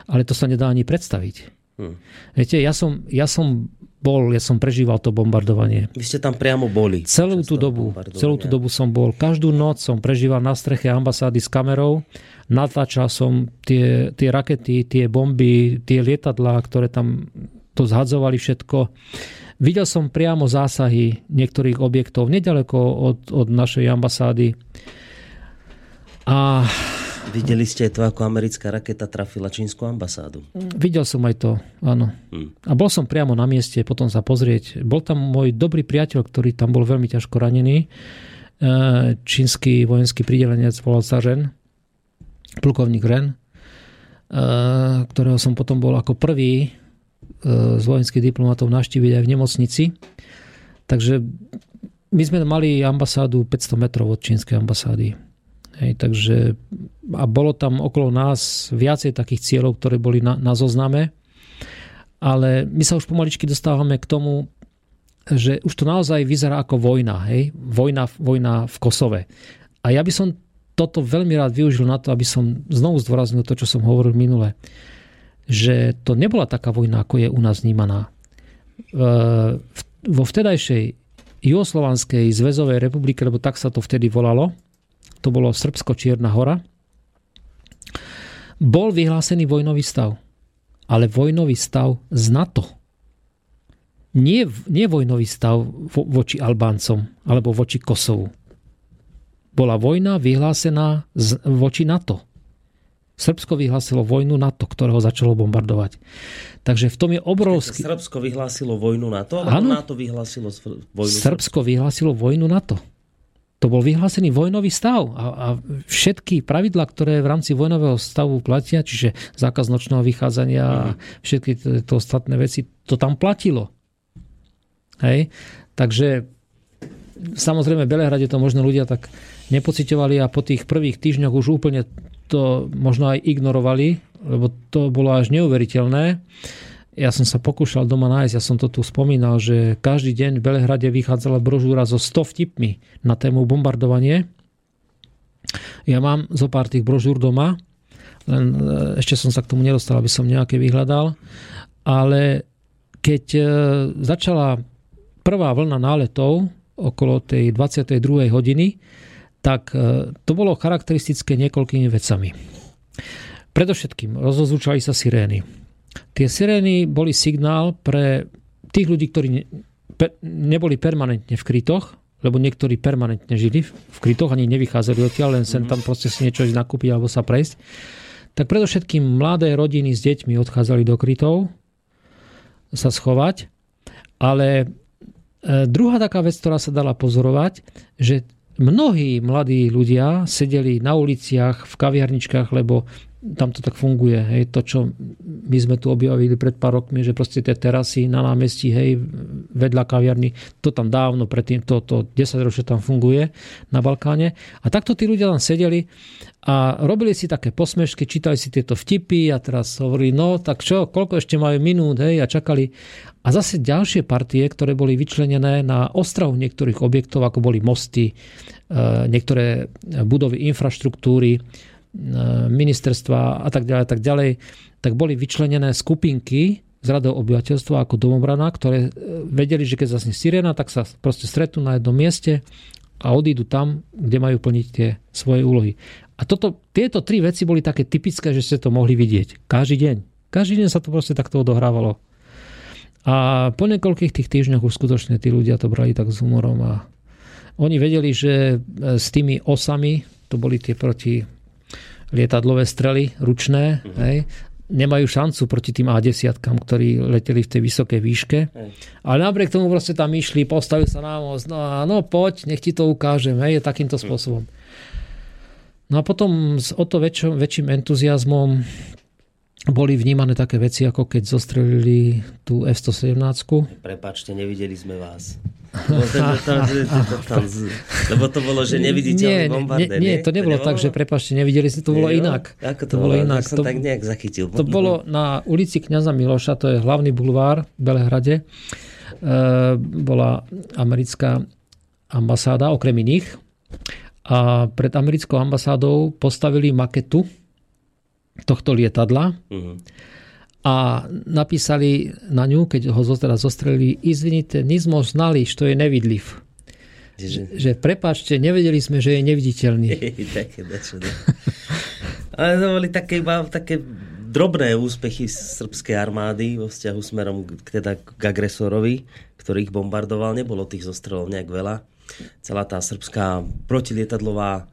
Ale to sa nedá ani predstaviť. Hmm. Viete, ja som, ja som bol, ja som prežíval to bombardovanie. Vy ste tam priamo boli. Celú tú dobu, celú tú dobu som bol. Každú noc som prežíval na streche ambasády s kamerou. Natáčal som tie, tie rakety, tie bomby, tie lietadlá, ktoré tam to zhadzovali všetko. Videl som priamo zásahy niektorých objektov nedaleko od, od našej ambasády. A Videli ste to, ako americká raketa trafila čínsku ambasádu? Videl som aj to, áno. Hmm. A bol som priamo na mieste, potom sa pozrieť. Bol tam môj dobrý priateľ, ktorý tam bol veľmi ťažko ranený. E, čínsky vojenský pridelenec volal sa Ren, plukovník Ren, e, ktorého som potom bol ako prvý e, z vojenských diplomatov navštíviť aj v nemocnici. Takže my sme mali ambasádu 500 metrov od čínskej ambasády Hej, takže a bolo tam okolo nás viacej takých cieľov, ktoré boli na, na zozname, ale my sa už pomaličky dostávame k tomu, že už to naozaj vyzerá ako vojna, hej? Vojna, vojna v Kosove. A ja by som toto veľmi rád využil na to, aby som znovu zdôraznil to, čo som hovoril minule, že to nebola taká vojna, ako je u nás vnímaná. Vo vtedajšej Juhoslovanskej zväzovej republike, lebo tak sa to vtedy volalo, to bolo Srbsko-Čierna hora, bol vyhlásený vojnový stav. Ale vojnový stav z NATO. Nie, nie vojnový stav vo, voči Albáncom alebo voči Kosovu. Bola vojna vyhlásená z, voči NATO. Srbsko vyhlásilo vojnu NATO, ktorého začalo bombardovať. Takže v tom je obrovský... Srbsko vyhlásilo vojnu NATO, alebo ano, NATO vyhlásilo vojnu Srbsko vyhlásilo vojnu NATO to bol vyhlásený vojnový stav a, a všetky pravidlá, ktoré v rámci vojnového stavu platia, čiže zákaz nočného vychádzania a mhm. všetky to ostatné veci, to tam platilo. Hej? Takže samozrejme v Belehrade to možno ľudia tak nepocitovali a po tých prvých týždňoch už úplne to možno aj ignorovali, lebo to bolo až neuveriteľné ja som sa pokúšal doma nájsť, ja som to tu spomínal, že každý deň v Belehrade vychádzala brožúra so 100 vtipmi na tému bombardovanie. Ja mám zo pár tých brožúr doma, len e, ešte som sa k tomu nedostal, aby som nejaké vyhľadal, ale keď e, začala prvá vlna náletov okolo tej 22. hodiny, tak e, to bolo charakteristické niekoľkými vecami. Predovšetkým rozozvučali sa sirény. Tie sirény boli signál pre tých ľudí, ktorí ne, pe, neboli permanentne v krytoch, lebo niektorí permanentne žili v krytoch, ani nevychádzali odtiaľ, len sem tam proste si niečo ísť nakúpiť alebo sa prejsť. Tak predovšetkým mladé rodiny s deťmi odchádzali do krytov sa schovať, ale e, druhá taká vec, ktorá sa dala pozorovať, že mnohí mladí ľudia sedeli na uliciach, v kaviarničkách, lebo tam to tak funguje. Hej, to, čo my sme tu objavili pred pár rokmi, že proste tie terasy na námestí, hej, vedľa kaviarny, to tam dávno predtým, to, to 10 ročia tam funguje na Balkáne. A takto tí ľudia tam sedeli a robili si také posmešky, čítali si tieto vtipy a teraz hovorili, no tak čo, koľko ešte majú minút, hej, a čakali. A zase ďalšie partie, ktoré boli vyčlenené na ostrahu niektorých objektov, ako boli mosty, e, niektoré budovy infraštruktúry, E, ministerstva a tak ďalej, tak ďalej, tak boli vyčlenené skupinky z radou obyvateľstva ako domobrana, ktoré e, vedeli, že keď zasne sirena, tak sa proste stretnú na jednom mieste a odídu tam, kde majú plniť tie svoje úlohy. A toto, tieto tri veci boli také typické, že ste to mohli vidieť. Každý deň. Každý deň sa to proste takto odohrávalo. A po niekoľkých tých týždňoch už skutočne tí ľudia to brali tak s humorom a oni vedeli, že e, s tými osami, to boli tie proti lietadlové strely ručné, mm-hmm. hej, nemajú šancu proti tým A10, ktorí leteli v tej vysokej výške. Ale napriek tomu proste tam išli, postavili sa na most, no, no poď, nech ti to ukážem, hej, takýmto spôsobom. No a potom s o to väčšom, väčším entuziasmom boli vnímané také veci, ako keď zostrelili tú F-117. Prepačte, nevideli sme vás. Lebo to bolo, že neviditeľný bombardér. Nie, nie, to nebolo, tak, že prepačte, nevideli sme, to bolo inak. Ako to, bolo inak? To, tak nejak zachytil. To bolo na ulici kniaza Miloša, to je hlavný bulvár v Belehrade. E, bola americká ambasáda, okrem iných. A pred americkou ambasádou postavili maketu tohto lietadla. Uh-huh a napísali na ňu, keď ho teda zostrelili, izvinite, nizmo znali, što je nevidliv. Že, že prepáčte, nevedeli sme, že je neviditeľný. také, dačo, da. Ale to boli také, také drobné úspechy srbskej armády vo vzťahu smerom k, teda k agresorovi, ktorý ich bombardoval. Nebolo tých zostrelov nejak veľa. Celá tá srbská protilietadlová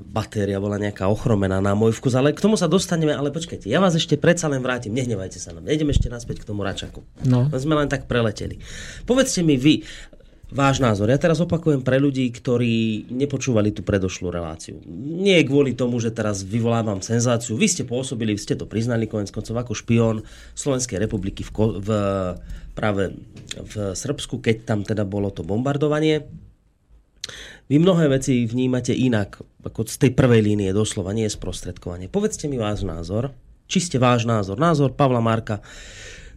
batéria bola nejaká ochromená na môj vkus, ale k tomu sa dostaneme, ale počkajte, ja vás ešte predsa len vrátim, nehnevajte sa nám, nejdem ešte naspäť k tomu račaku. No. Sme len tak preleteli. Povedzte mi vy, váš názor. Ja teraz opakujem pre ľudí, ktorí nepočúvali tú predošlú reláciu. Nie kvôli tomu, že teraz vyvolávam senzáciu. Vy ste pôsobili, ste to priznali konec koncov ako špión Slovenskej republiky v, v, práve v Srbsku, keď tam teda bolo to bombardovanie. Vy mnohé veci vnímate inak, ako z tej prvej línie doslova, nie je sprostredkovanie. Povedzte mi váš názor, čiste váš názor, názor Pavla Marka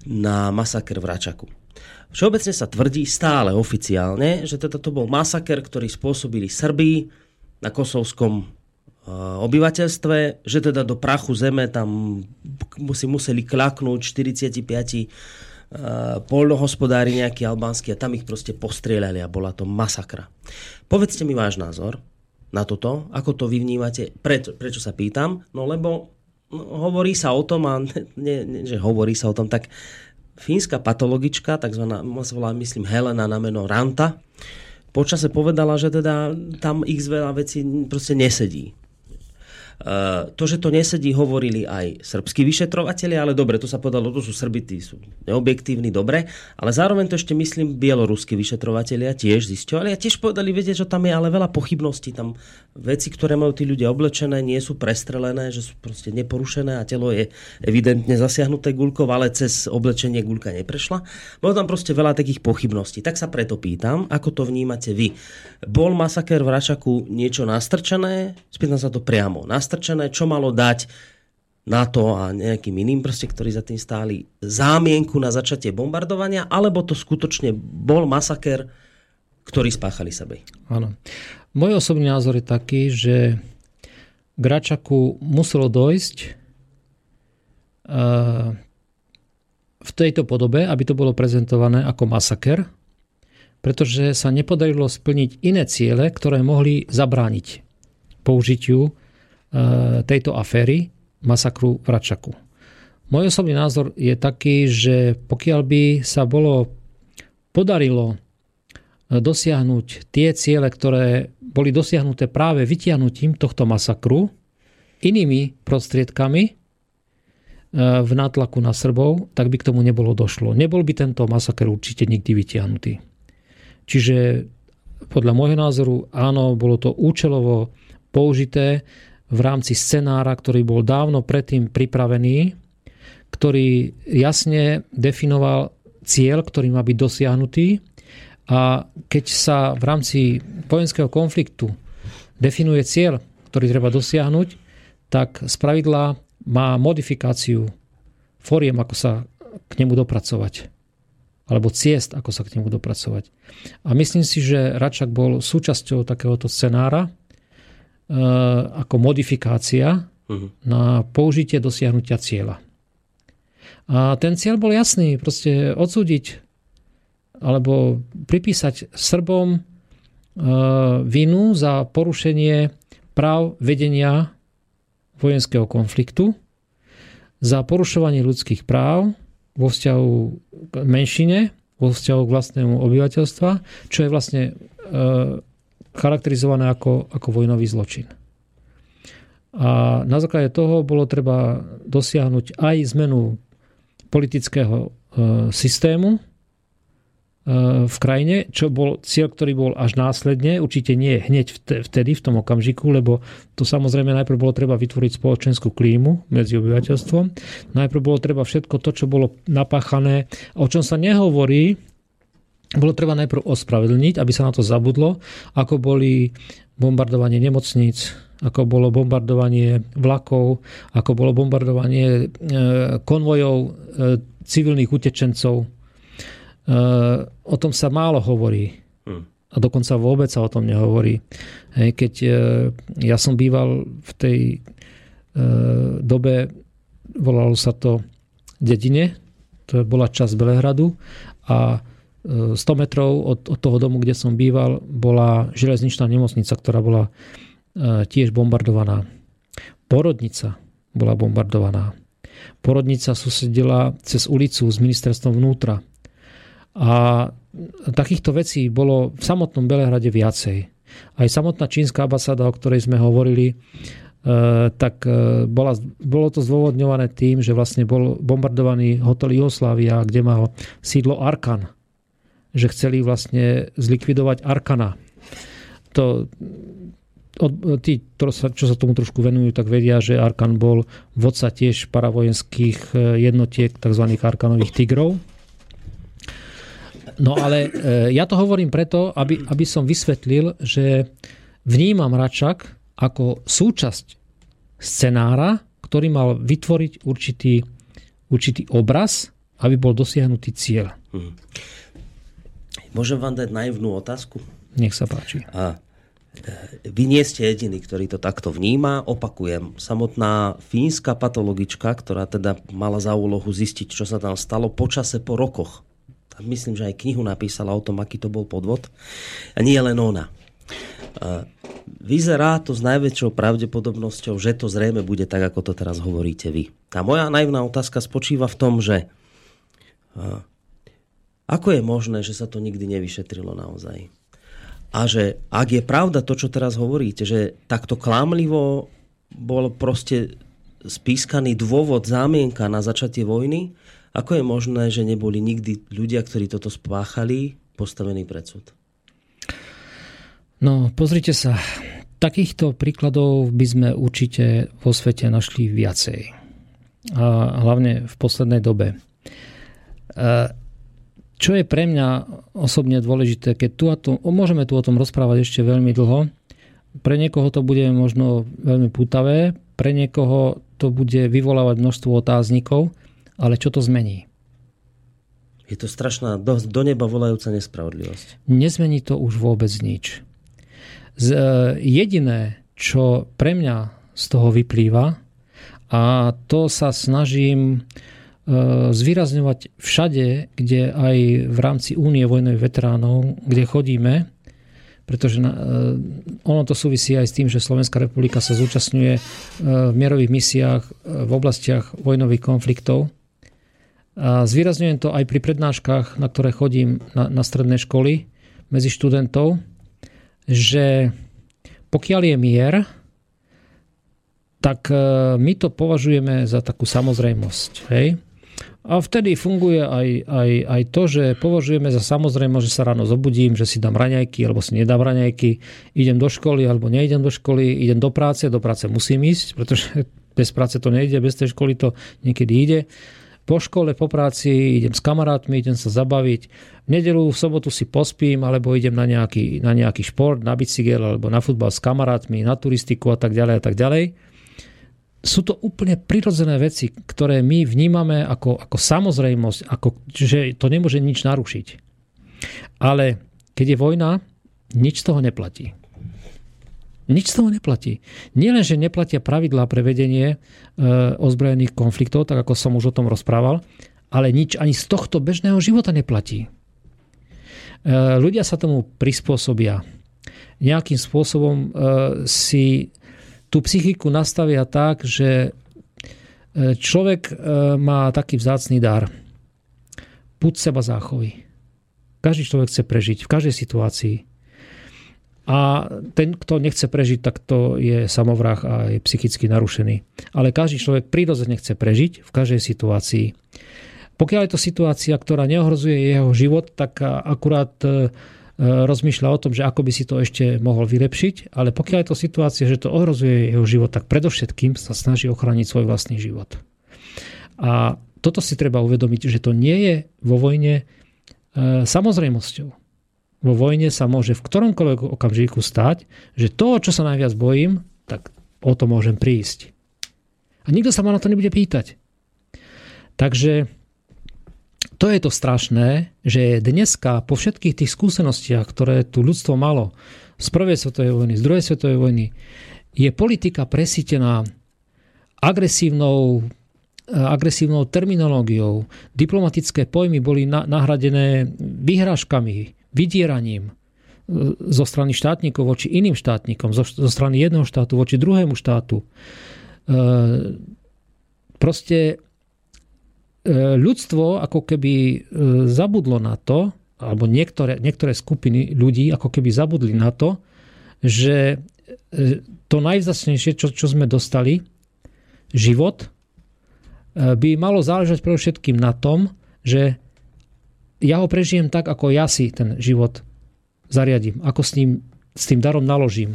na masaker v Račaku. Všeobecne sa tvrdí stále oficiálne, že teda to bol masaker, ktorý spôsobili Srbí na kosovskom eh, obyvateľstve, že teda do prachu zeme tam si museli klaknúť 45 Eh, polnohospodári nejakí albánsky a tam ich proste postrieľali a bola to masakra. Povedzte mi váš názor na toto, ako to vy vnímate, prečo, prečo sa pýtam, no lebo no, hovorí sa o tom, a nie, nie, že hovorí sa o tom, tak fínska patologička, takzvaná, volá, myslím, Helena na meno Ranta, počase povedala, že teda tam x veľa vecí proste nesedí Eh, to, že to nesedí, hovorili aj srbskí vyšetrovateľi, ale dobre, to sa podalo, to sú Srby, tí sú neobjektívni, dobre, ale zároveň to ešte myslím bieloruskí vyšetrovateľia tiež zisťovali a tiež povedali, viete, že tam je ale veľa pochybností, tam veci, ktoré majú tí ľudia oblečené, nie sú prestrelené, že sú proste neporušené a telo je evidentne zasiahnuté guľkou, ale cez oblečenie guľka neprešla. Bolo tam proste veľa takých pochybností. Tak sa preto pýtam, ako to vnímate vy. Bol masaker v Račaku niečo nastrčené? Spýtam sa to priamo nastrčené, čo malo dať na to a nejakým iným proste, ktorí za tým stáli zámienku na začatie bombardovania, alebo to skutočne bol masaker, ktorý spáchali sebe. Áno. Môj osobný názor je taký, že k Račaku muselo dojsť uh, v tejto podobe, aby to bolo prezentované ako masaker, pretože sa nepodarilo splniť iné ciele, ktoré mohli zabrániť použitiu tejto aféry, masakru v Račaku. Môj osobný názor je taký, že pokiaľ by sa bolo podarilo e, dosiahnuť tie ciele, ktoré boli dosiahnuté práve vytiahnutím tohto masakru inými prostriedkami e, v nátlaku na Srbov, tak by k tomu nebolo došlo. Nebol by tento masaker určite nikdy vytiahnutý. Čiže podľa môjho názoru áno, bolo to účelovo použité v rámci scenára, ktorý bol dávno predtým pripravený, ktorý jasne definoval cieľ, ktorý má byť dosiahnutý. A keď sa v rámci vojenského konfliktu definuje cieľ, ktorý treba dosiahnuť, tak spravidla má modifikáciu foriem, ako sa k nemu dopracovať. Alebo ciest, ako sa k nemu dopracovať. A myslím si, že Račak bol súčasťou takéhoto scenára, ako modifikácia uh-huh. na použitie dosiahnutia cieľa. A ten cieľ bol jasný, proste odsúdiť alebo pripísať Srbom e, vinu za porušenie práv vedenia vojenského konfliktu, za porušovanie ľudských práv vo vzťahu k menšine, vo vzťahu k vlastnému obyvateľstva, čo je vlastne e, charakterizované ako, ako vojnový zločin. A na základe toho bolo treba dosiahnuť aj zmenu politického systému, Eh, v krajine, čo bol cieľ, ktorý bol až následne, určite nie hneď vtedy, v tom okamžiku, lebo to samozrejme najprv bolo treba vytvoriť spoločenskú klímu medzi obyvateľstvom. Najprv bolo treba všetko to, čo bolo napáchané, o čom sa nehovorí, bolo treba najprv ospravedlniť, aby sa na to zabudlo, ako boli bombardovanie nemocníc, ako bolo bombardovanie vlakov, ako bolo bombardovanie eh, konvojov eh, civilných utečencov, Eh, o tom sa málo hovorí. Hmm. A dokonca vôbec sa o tom nehovorí. Keď ja som býval v tej dobe, volalo sa to dedine, to bola časť Belehradu a 100 metrov od, od toho domu, kde som býval, bola železničná nemocnica, ktorá bola tiež bombardovaná. Porodnica bola bombardovaná. Porodnica susedila cez ulicu s ministerstvom vnútra. A takýchto vecí bolo v samotnom Belehrade viacej. Aj samotná čínska ambasáda, o ktorej sme hovorili, e, tak e, bola, bolo to zdôvodňované tým, že vlastne bol bombardovaný hotel Jugoslávia, kde mal sídlo Arkan. Že chceli vlastne zlikvidovať Arkana. To, tí, čo sa tomu trošku venujú, tak vedia, že Arkan bol vodca tiež paravojenských e, jednotiek, tzv. Arkanových tigrov No ale e, ja to hovorím preto, aby, aby som vysvetlil, že vnímam Račak ako súčasť scenára, ktorý mal vytvoriť určitý, určitý obraz, aby bol dosiahnutý cieľ. Hmm. Môžem vám dať naivnú otázku? Nech sa páči. A, e, vy nie ste jediný, ktorý to takto vníma. Opakujem, samotná fínska patologička, ktorá teda mala za úlohu zistiť, čo sa tam stalo počase po rokoch myslím, že aj knihu napísala o tom, aký to bol podvod. A nie len ona. Vyzerá to s najväčšou pravdepodobnosťou, že to zrejme bude tak, ako to teraz hovoríte vy. A moja naivná otázka spočíva v tom, že ako je možné, že sa to nikdy nevyšetrilo naozaj? A že ak je pravda to, čo teraz hovoríte, že takto klamlivo bol proste spískaný dôvod, zámienka na začatie vojny, ako je možné, že neboli nikdy ľudia, ktorí toto spáchali, postavení pred súd? No, pozrite sa. Takýchto príkladov by sme určite vo svete našli viacej. A hlavne v poslednej dobe. Čo je pre mňa osobne dôležité, keď tu a tu, môžeme tu o tom rozprávať ešte veľmi dlho, pre niekoho to bude možno veľmi putavé, pre niekoho to bude vyvolávať množstvo otáznikov, ale čo to zmení? Je to strašná, do, do neba volajúca nespravodlivosť. Nezmení to už vôbec nič. Z, e, jediné, čo pre mňa z toho vyplýva, a to sa snažím zvýrazňovať všade, kde aj v rámci Únie vojnových veteránov, kde chodíme, pretože na, e, ono to súvisí aj s tým, že Slovenská republika sa zúčastňuje e, v mierových misiách v oblastiach vojnových konfliktov a zvýrazňujem to aj pri prednáškach, na ktoré chodím na, na stredné školy medzi študentov, že pokiaľ je mier, tak my to považujeme za takú samozrejmosť. Hej? A vtedy funguje aj, aj, aj to, že považujeme za samozrejmosť, že sa ráno zobudím, že si dám raňajky alebo si nedám raňajky, idem do školy alebo neidem do školy, idem do práce, do práce musím ísť, pretože bez práce to nejde, bez tej školy to niekedy ide po škole, po práci, idem s kamarátmi, idem sa zabaviť. V nedelu, v sobotu si pospím, alebo idem na nejaký, na nejaký šport, na bicykel, alebo na futbal s kamarátmi, na turistiku a tak ďalej a tak ďalej. Sú to úplne prirodzené veci, ktoré my vnímame ako, ako samozrejmosť, ako, že to nemôže nič narušiť. Ale keď je vojna, nič z toho neplatí. Nič z toho neplatí. Nielen, že neplatia pravidlá pre vedenie e, ozbrojených konfliktov, tak ako som už o tom rozprával, ale nič ani z tohto bežného života neplatí. E, ľudia sa tomu prispôsobia. Nejakým spôsobom e, si tú psychiku nastavia tak, že človek má taký vzácný dar. Púd seba záchovy. Každý človek chce prežiť v každej situácii a ten, kto nechce prežiť, tak to je samovrah a je psychicky narušený. Ale každý človek prírodzene chce prežiť v každej situácii. Pokiaľ je to situácia, ktorá neohrozuje jeho život, tak akurát e, rozmýšľa o tom, že ako by si to ešte mohol vylepšiť, ale pokiaľ je to situácia, že to ohrozuje jeho život, tak predovšetkým sa snaží ochrániť svoj vlastný život. A toto si treba uvedomiť, že to nie je vo vojne e, samozrejmosťou vo vojne sa môže v ktoromkoľvek okamžiku stať, že to, čo sa najviac bojím, tak o to môžem prísť. A nikto sa ma na to nebude pýtať. Takže to je to strašné, že dneska po všetkých tých skúsenostiach, ktoré tu ľudstvo malo z prvej svetovej vojny, z druhej svetovej vojny, je politika presítená agresívnou, agresívnou terminológiou. Diplomatické pojmy boli nahradené vyhrážkami, vydieraním e, zo strany štátnikov voči iným štátnikom, zo, zo strany jedného štátu voči druhému štátu. E, proste ľudstvo ako keby zabudlo na to, alebo niektoré, niektoré skupiny ľudí ako keby zabudli na to, že to najvzácnejšie, čo, čo sme dostali, život, by malo záležať všetkým na tom, že ja ho prežijem tak, ako ja si ten život zariadím, ako s, ním, s tým darom naložím.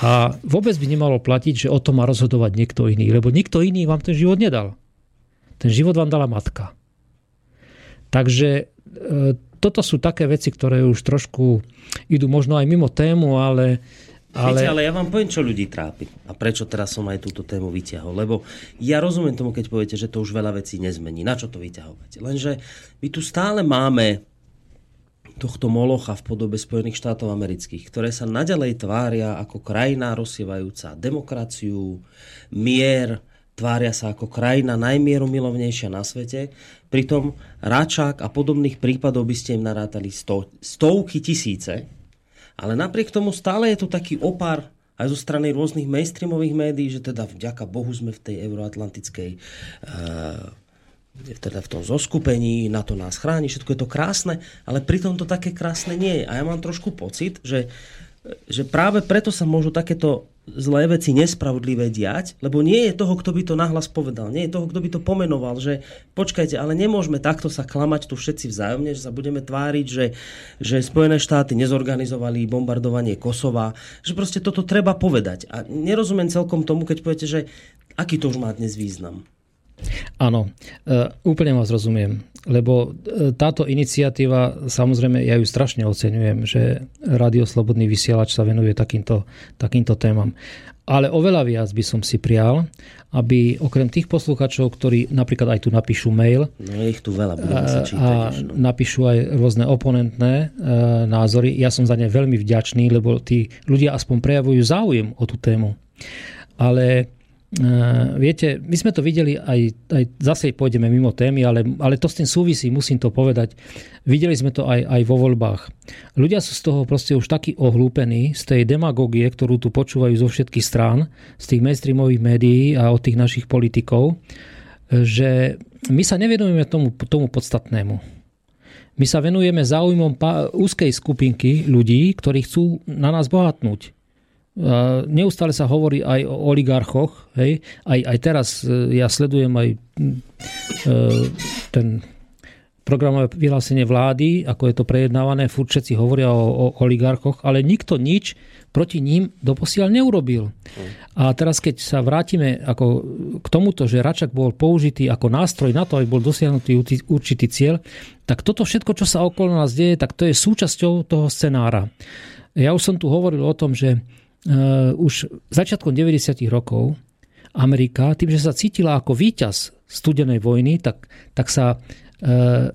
A vôbec by nemalo platiť, že o tom má rozhodovať niekto iný, lebo nikto iný vám ten život nedal. Ten život vám dala matka. Takže e, toto sú také veci, ktoré už trošku idú možno aj mimo tému, ale ale... Viete, ale ja vám poviem, čo ľudí trápi. A prečo teraz som aj túto tému vyťahol. Lebo ja rozumiem tomu, keď poviete, že to už veľa vecí nezmení. Na čo to vyťahovať? Lenže my tu stále máme tohto molocha v podobe Spojených štátov amerických, ktoré sa naďalej tvária ako krajina rozsievajúca demokraciu, mier, tvária sa ako krajina najmieromilovnejšia na svete. Pritom Račák a podobných prípadov by ste im narátali sto, stovky tisíce, ale napriek tomu stále je tu taký opar aj zo strany rôznych mainstreamových médií, že teda vďaka Bohu sme v tej euroatlantickej e, teda v tom zoskupení, na to nás chráni, všetko je to krásne, ale pritom to také krásne nie je. A ja mám trošku pocit, že, že práve preto sa môžu takéto zlé veci nespravodlivé diať, lebo nie je toho, kto by to nahlas povedal, nie je toho, kto by to pomenoval, že počkajte, ale nemôžeme takto sa klamať tu všetci vzájomne, že sa budeme tváriť, že, že Spojené štáty nezorganizovali bombardovanie Kosova, že proste toto treba povedať. A nerozumiem celkom tomu, keď poviete, že aký to už má dnes význam. Áno, e, úplne vás rozumiem, lebo e, táto iniciatíva, samozrejme, ja ju strašne oceňujem, že Radio Slobodný vysielač sa venuje takýmto, takýmto témam. Ale oveľa viac by som si prial, aby okrem tých posluchačov, ktorí napríklad aj tu napíšu mail no, ich tu veľa, sa čítať, a no. napíšu aj rôzne oponentné e, názory, ja som za ne veľmi vďačný, lebo tí ľudia aspoň prejavujú záujem o tú tému. Ale viete, my sme to videli aj, aj zase pôjdeme mimo témy, ale, ale to s tým súvisí, musím to povedať. Videli sme to aj, aj vo voľbách. Ľudia sú z toho proste už takí ohlúpení, z tej demagógie, ktorú tu počúvajú zo všetkých strán, z tých mainstreamových médií a od tých našich politikov, že my sa nevenujeme tomu, tomu podstatnému. My sa venujeme záujmom úzkej skupinky ľudí, ktorí chcú na nás bohatnúť Neustále sa hovorí aj o oligarchoch. Hej. Aj, aj teraz e, ja sledujem aj e, ten programové vyhlásenie vlády, ako je to prejednávané, furt všetci hovoria o, o oligarchoch, ale nikto nič proti ním doposiaľ neurobil. A teraz, keď sa vrátime ako k tomuto, že Račak bol použitý ako nástroj na to, aby bol dosiahnutý určitý cieľ, tak toto všetko, čo sa okolo nás deje, tak to je súčasťou toho scenára. Ja už som tu hovoril o tom, že už začiatkom 90. rokov Amerika, tým, že sa cítila ako víťaz studenej vojny, tak, tak sa uh,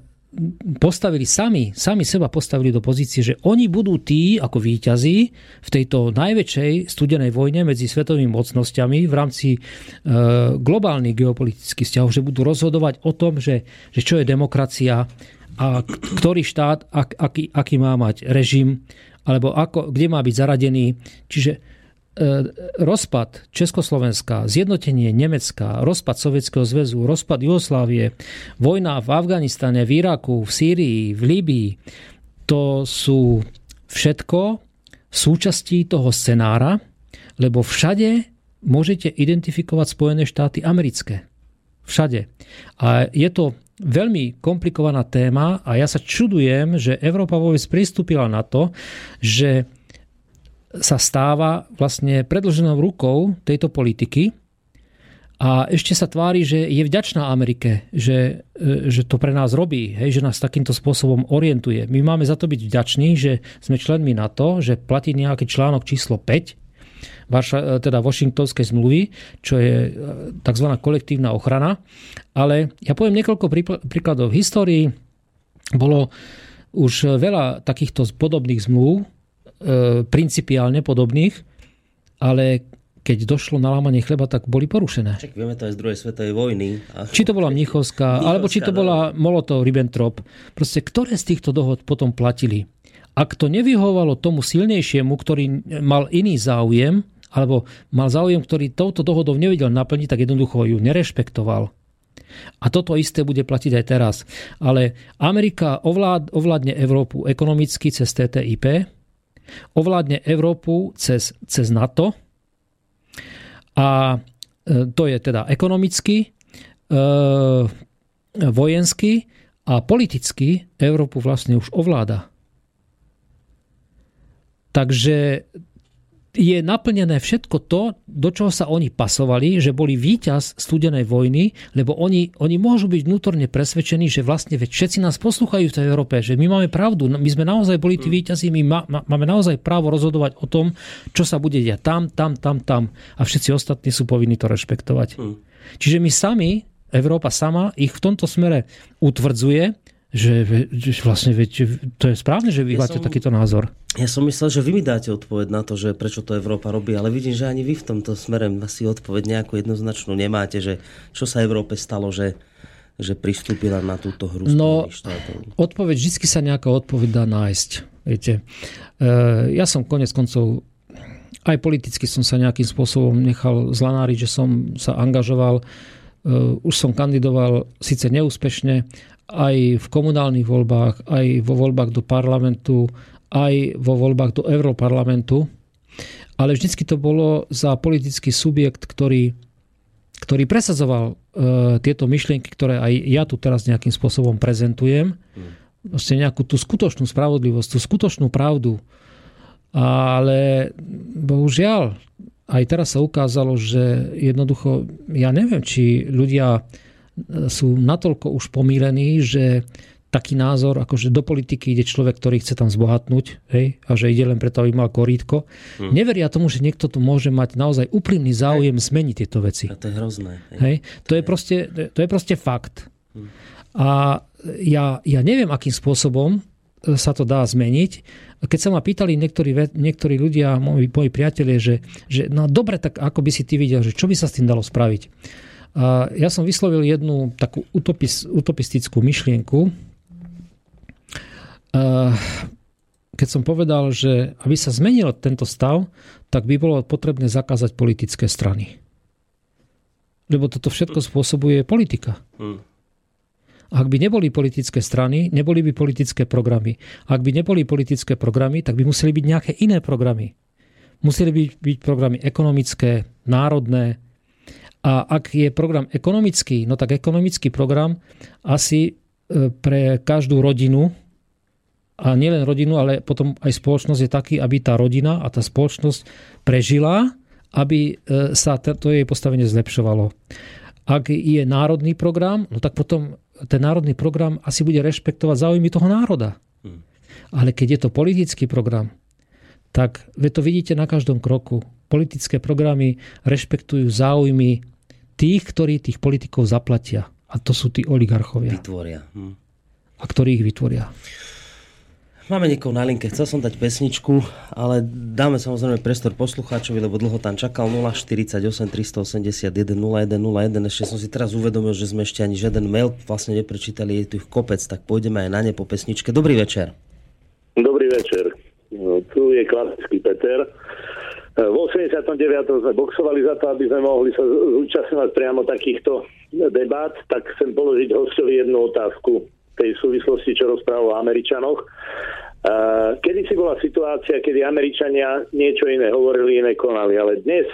postavili sami, sami seba postavili do pozície, že oni budú tí ako víťazi v tejto najväčšej studenej vojne medzi svetovými mocnosťami v rámci e, globálnych geopolitických vzťahov, že budú rozhodovať o tom, že, že čo je demokracia a ktorý štát, ak, aký, aký má mať režim alebo ako, kde má byť zaradený. Čiže e, rozpad Československa, zjednotenie Nemecka, rozpad Sovietskeho zväzu, rozpad Jugoslávie, vojna v Afganistane, v Iraku, v Sýrii, v Líbii, to sú všetko súčastí toho scenára, lebo všade môžete identifikovať Spojené štáty americké. Všade. A je to veľmi komplikovaná téma a ja sa čudujem, že Európa vôbec pristúpila na to, že sa stáva vlastne predlženou rukou tejto politiky a ešte sa tvári, že je vďačná Amerike, že, e, že to pre nás robí, hej, že nás takýmto spôsobom orientuje. My máme za to byť vďační, že sme členmi NATO, že platí nejaký článok číslo 5, Varša, e, teda Washingtonskej zmluvy, čo je e, tzv. kolektívna ochrana. Ale ja poviem niekoľko príkladov. V histórii bolo už veľa takýchto podobných zmluv, principiálne podobných, ale keď došlo na lámanie chleba, tak boli porušené. Čak vieme to aj z druhej svetovej vojny. A... Či to bola Mnichovská, alebo či to no. bola Molotov, Ribbentrop. Proste ktoré z týchto dohod potom platili? Ak to nevyhovalo tomu silnejšiemu, ktorý mal iný záujem, alebo mal záujem, ktorý touto dohodou nevedel naplniť, tak jednoducho ju nerešpektoval. A toto isté bude platiť aj teraz. Ale Amerika ovlád, ovládne Európu ekonomicky cez TTIP, ovládne Európu cez, cez NATO, a e, to je teda ekonomicky, e, vojensky a politicky Európu vlastne už ovláda. Takže je naplnené všetko to, do čoho sa oni pasovali, že boli víťaz studenej vojny, lebo oni, oni môžu byť vnútorne presvedčení, že vlastne veď všetci nás poslúchajú v tej Európe, že my máme pravdu, my sme naozaj boli tí mm. víťazi, my má, máme naozaj právo rozhodovať o tom, čo sa bude diať tam, tam, tam, tam a všetci ostatní sú povinní to rešpektovať. Mm. Čiže my sami, Európa sama, ich v tomto smere utvrdzuje že, že vlastne veď, to je správne, že vy ja máte som, takýto názor. Ja som myslel, že vy mi dáte odpoveď na to, že prečo to Európa robí, ale vidím, že ani vy v tomto smere asi odpoveď nejakú jednoznačnú nemáte, že čo sa Európe stalo, že, že pristúpila na túto hru No, odpoveď, vždy sa nejaká odpoveď dá nájsť. Viete, e, ja som konec koncov aj politicky som sa nejakým spôsobom nechal zlanáriť, že som sa angažoval. E, už som kandidoval síce neúspešne, aj v komunálnych voľbách, aj vo voľbách do parlamentu, aj vo voľbách do Európarlamentu. Ale vždycky to bolo za politický subjekt, ktorý, ktorý presadzoval e, tieto myšlienky, ktoré aj ja tu teraz nejakým spôsobom prezentujem. Vlastne nejakú tú skutočnú spravodlivosť, tú skutočnú pravdu. Ale bohužiaľ, aj teraz sa ukázalo, že jednoducho, ja neviem, či ľudia sú natoľko už pomílení, že taký názor, akože do politiky ide človek, ktorý chce tam zbohatnúť hej, a že ide len preto, aby mal korítko. Hmm. Neveria tomu, že niekto tu môže mať naozaj úprimný záujem hej. zmeniť tieto veci. A to je hrozné. Hej. Hej. To, to, je proste, to je proste fakt. Hmm. A ja, ja neviem, akým spôsobom e, sa to dá zmeniť. Keď sa ma pýtali niektorí, niektorí ľudia, moji, moji priatelia, že, že no dobre, tak ako by si ty videl, že čo by sa s tým dalo spraviť. Ja som vyslovil jednu takú utopis, utopistickú myšlienku, keď som povedal, že aby sa zmenil tento stav, tak by bolo potrebné zakázať politické strany. Lebo toto všetko spôsobuje politika. Hmm. Ak by neboli politické strany, neboli by politické programy. Ak by neboli politické programy, tak by museli byť nejaké iné programy. Museli by byť programy ekonomické, národné, a ak je program ekonomický, no tak ekonomický program asi e, pre každú rodinu, a nielen rodinu, ale potom aj spoločnosť je taký, aby tá rodina a tá spoločnosť prežila, aby e, sa to jej postavenie zlepšovalo. Ak je národný program, no tak potom ten národný program asi bude rešpektovať záujmy toho národa. Hmm. Ale keď je to politický program, tak to vidíte na každom kroku. Politické programy rešpektujú záujmy tých, ktorí tých politikov zaplatia. A to sú tí oligarchovia. Vytvoria. Hm. A ktorí ich vytvoria. Máme niekoho na linke, chcel som dať pesničku, ale dáme samozrejme priestor poslucháčovi, lebo dlho tam čakal 048 381 0101. Ešte som si teraz uvedomil, že sme ešte ani žiaden mail vlastne neprečítali, je tu ich kopec, tak pôjdeme aj na ne po pesničke. Dobrý večer. Dobrý večer. No, tu je klasický Peter. V 89. sme boxovali za to, aby sme mohli sa zúčastňovať priamo takýchto debát, tak chcem položiť hostovi jednu otázku tej súvislosti, čo rozprával o Američanoch. Kedy si bola situácia, kedy Američania niečo iné hovorili, iné konali, ale dnes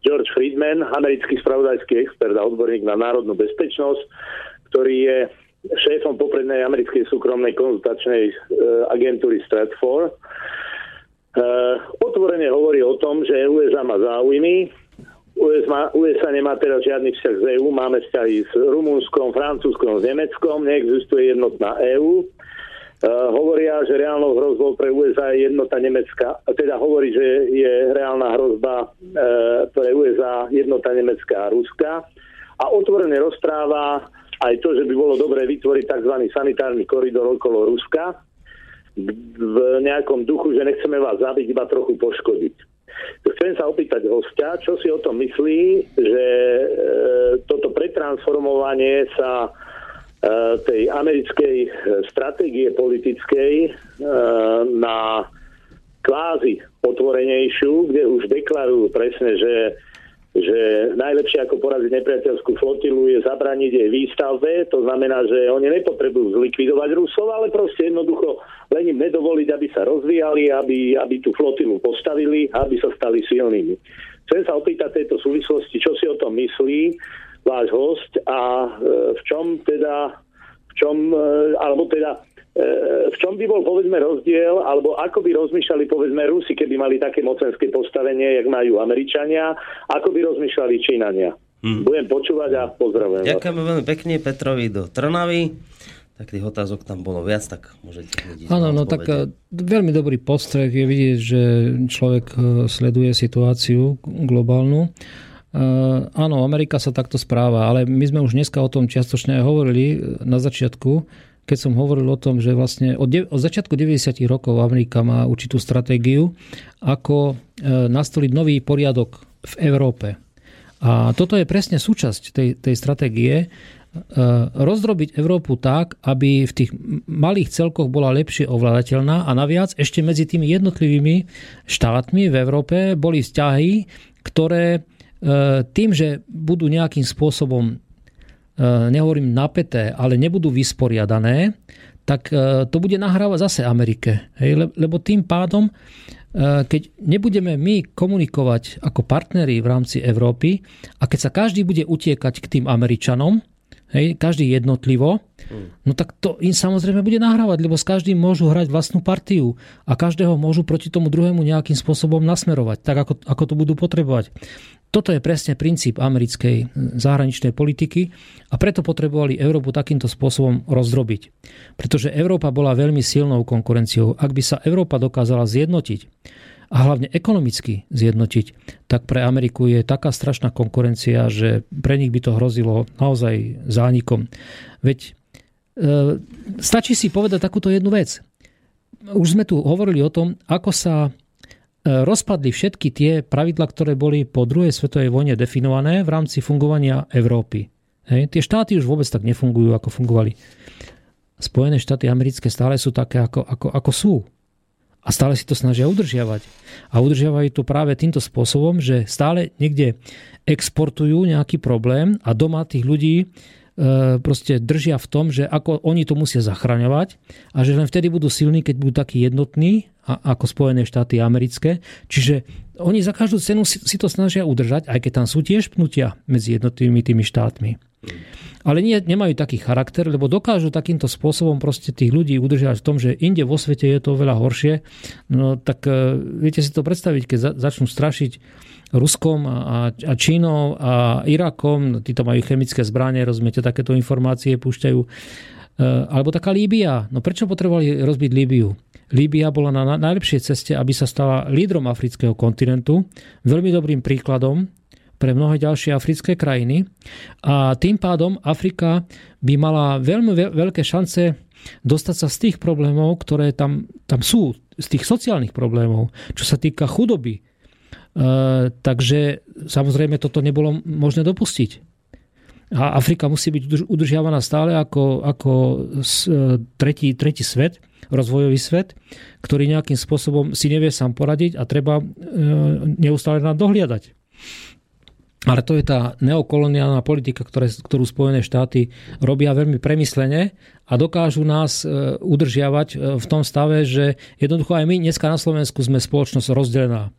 George Friedman, americký spravodajský expert a odborník na národnú bezpečnosť, ktorý je šéfom poprednej americkej súkromnej konzultačnej agentúry Stratfor, otvorene hovorí o tom, že USA má záujmy, USA, USA nemá teraz žiadny vzťah z EÚ, máme vzťahy s Rumunskom, Francúzskom, s Nemeckom, neexistuje jednotná EÚ Uh, hovoria, že reálnou hrozbou pre USA je jednota Nemecka, teda hovorí, že je reálna hrozba uh, pre USA jednota Nemecka a Ruska. A otvorene rozpráva aj to, že by bolo dobré vytvoriť tzv. sanitárny koridor okolo Ruska v nejakom duchu, že nechceme vás zabiť, iba trochu poškodiť. Chcem sa opýtať hostia, čo si o tom myslí, že e, toto pretransformovanie sa E, tej americkej e, stratégie politickej e, na kvázi otvorenejšiu, kde už deklarujú presne, že, že najlepšie ako poraziť nepriateľskú flotilu je zabraniť jej výstavbe. To znamená, že oni nepotrebujú zlikvidovať Rusov, ale proste jednoducho len im nedovoliť, aby sa rozvíjali, aby, aby tú flotilu postavili, aby sa stali silnými. Chcem sa opýtať tejto súvislosti, čo si o tom myslí váš host a e, v čom teda, v čom, e, alebo teda v čom by bol povedzme rozdiel, alebo ako by rozmýšľali povedzme Rusi, keby mali také mocenské postavenie, jak majú Američania, ako by rozmýšľali Čínania. Hmm. Budem počúvať a pozdravujem Ďakujeme veľmi pekne Petrovi do Trnavy. Tak tých otázok tam bolo viac, tak môžete Áno, no tak veľmi dobrý postreh je vidieť, že človek sleduje situáciu globálnu Eh, áno, Amerika sa takto správa, ale my sme už dneska o tom čiastočne hovorili na začiatku, keď som hovoril o tom, že vlastne od, od začiatku 90. rokov Amerika má určitú stratégiu, ako eh, nastoliť nový poriadok v Európe. A toto je presne súčasť tej, tej stratégie, eh, rozdrobiť Európu tak, aby v tých malých celkoch bola lepšie ovládateľná a naviac ešte medzi tými jednotlivými štátmi v Európe boli vzťahy, ktoré E, tým, že budú nejakým spôsobom, e, nehovorím napäté, ale nebudú vysporiadané, tak e, to bude nahrávať zase Amerike. Hej? Lebo tým pádom, keď nebudeme my komunikovať ako partneri v rámci Európy a keď sa každý bude utiekať k tým Američanom, hej, každý jednotlivo, no tak to im samozrejme bude nahrávať, lebo s každým môžu hrať vlastnú partiu a každého môžu proti tomu druhému nejakým spôsobom nasmerovať, tak ako, ako to budú potrebovať. Toto je presne princíp americkej zahraničnej politiky a preto potrebovali Európu takýmto spôsobom rozdrobiť. Pretože Európa bola veľmi silnou konkurenciou. Ak by sa Európa dokázala zjednotiť a hlavne ekonomicky zjednotiť, tak pre Ameriku je taká strašná konkurencia, že pre nich by to hrozilo naozaj zánikom. Veď e, stačí si povedať takúto jednu vec. Už sme tu hovorili o tom, ako sa E, rozpadli všetky tie pravidla, ktoré boli po druhej svetovej vojne definované v rámci fungovania Európy. Hej. Tie štáty už vôbec tak nefungujú, ako fungovali. Spojené štáty americké stále sú také, ako, ako, ako sú. A stále si to snažia udržiavať. A udržiavajú to práve týmto spôsobom, že stále niekde exportujú nejaký problém a doma tých ľudí e, proste držia v tom, že ako oni to musia zachraňovať a že len vtedy budú silní, keď budú takí jednotní ako Spojené štáty americké. Čiže oni za každú cenu si, to snažia udržať, aj keď tam sú tiež pnutia medzi jednotlivými tými štátmi. Ale nie, nemajú taký charakter, lebo dokážu takýmto spôsobom proste tých ľudí udržať v tom, že inde vo svete je to oveľa horšie. No tak uh, viete si to predstaviť, keď za, začnú strašiť Ruskom a, Čínou a Irakom, no, títo majú chemické zbranie, rozumiete, takéto informácie púšťajú. Uh, alebo taká Líbia. No prečo potrebovali rozbiť Líbiu? Líbia bola na najlepšej ceste, aby sa stala lídrom afrického kontinentu, veľmi dobrým príkladom pre mnohé ďalšie africké krajiny a tým pádom Afrika by mala veľmi veľké šance dostať sa z tých problémov, ktoré tam, tam sú, z tých sociálnych problémov, čo sa týka chudoby. E, takže samozrejme toto nebolo možné dopustiť. A Afrika musí byť udržiavaná stále ako, ako e, tretí, tretí svet, rozvojový svet, ktorý nejakým spôsobom si nevie sám poradiť a treba e, neustále na dohliadať. Ale to je tá neokoloniálna politika, ktoré, ktorú Spojené štáty robia veľmi premyslene a dokážu nás e, udržiavať e, v tom stave, že jednoducho aj my dneska na Slovensku sme spoločnosť rozdelená.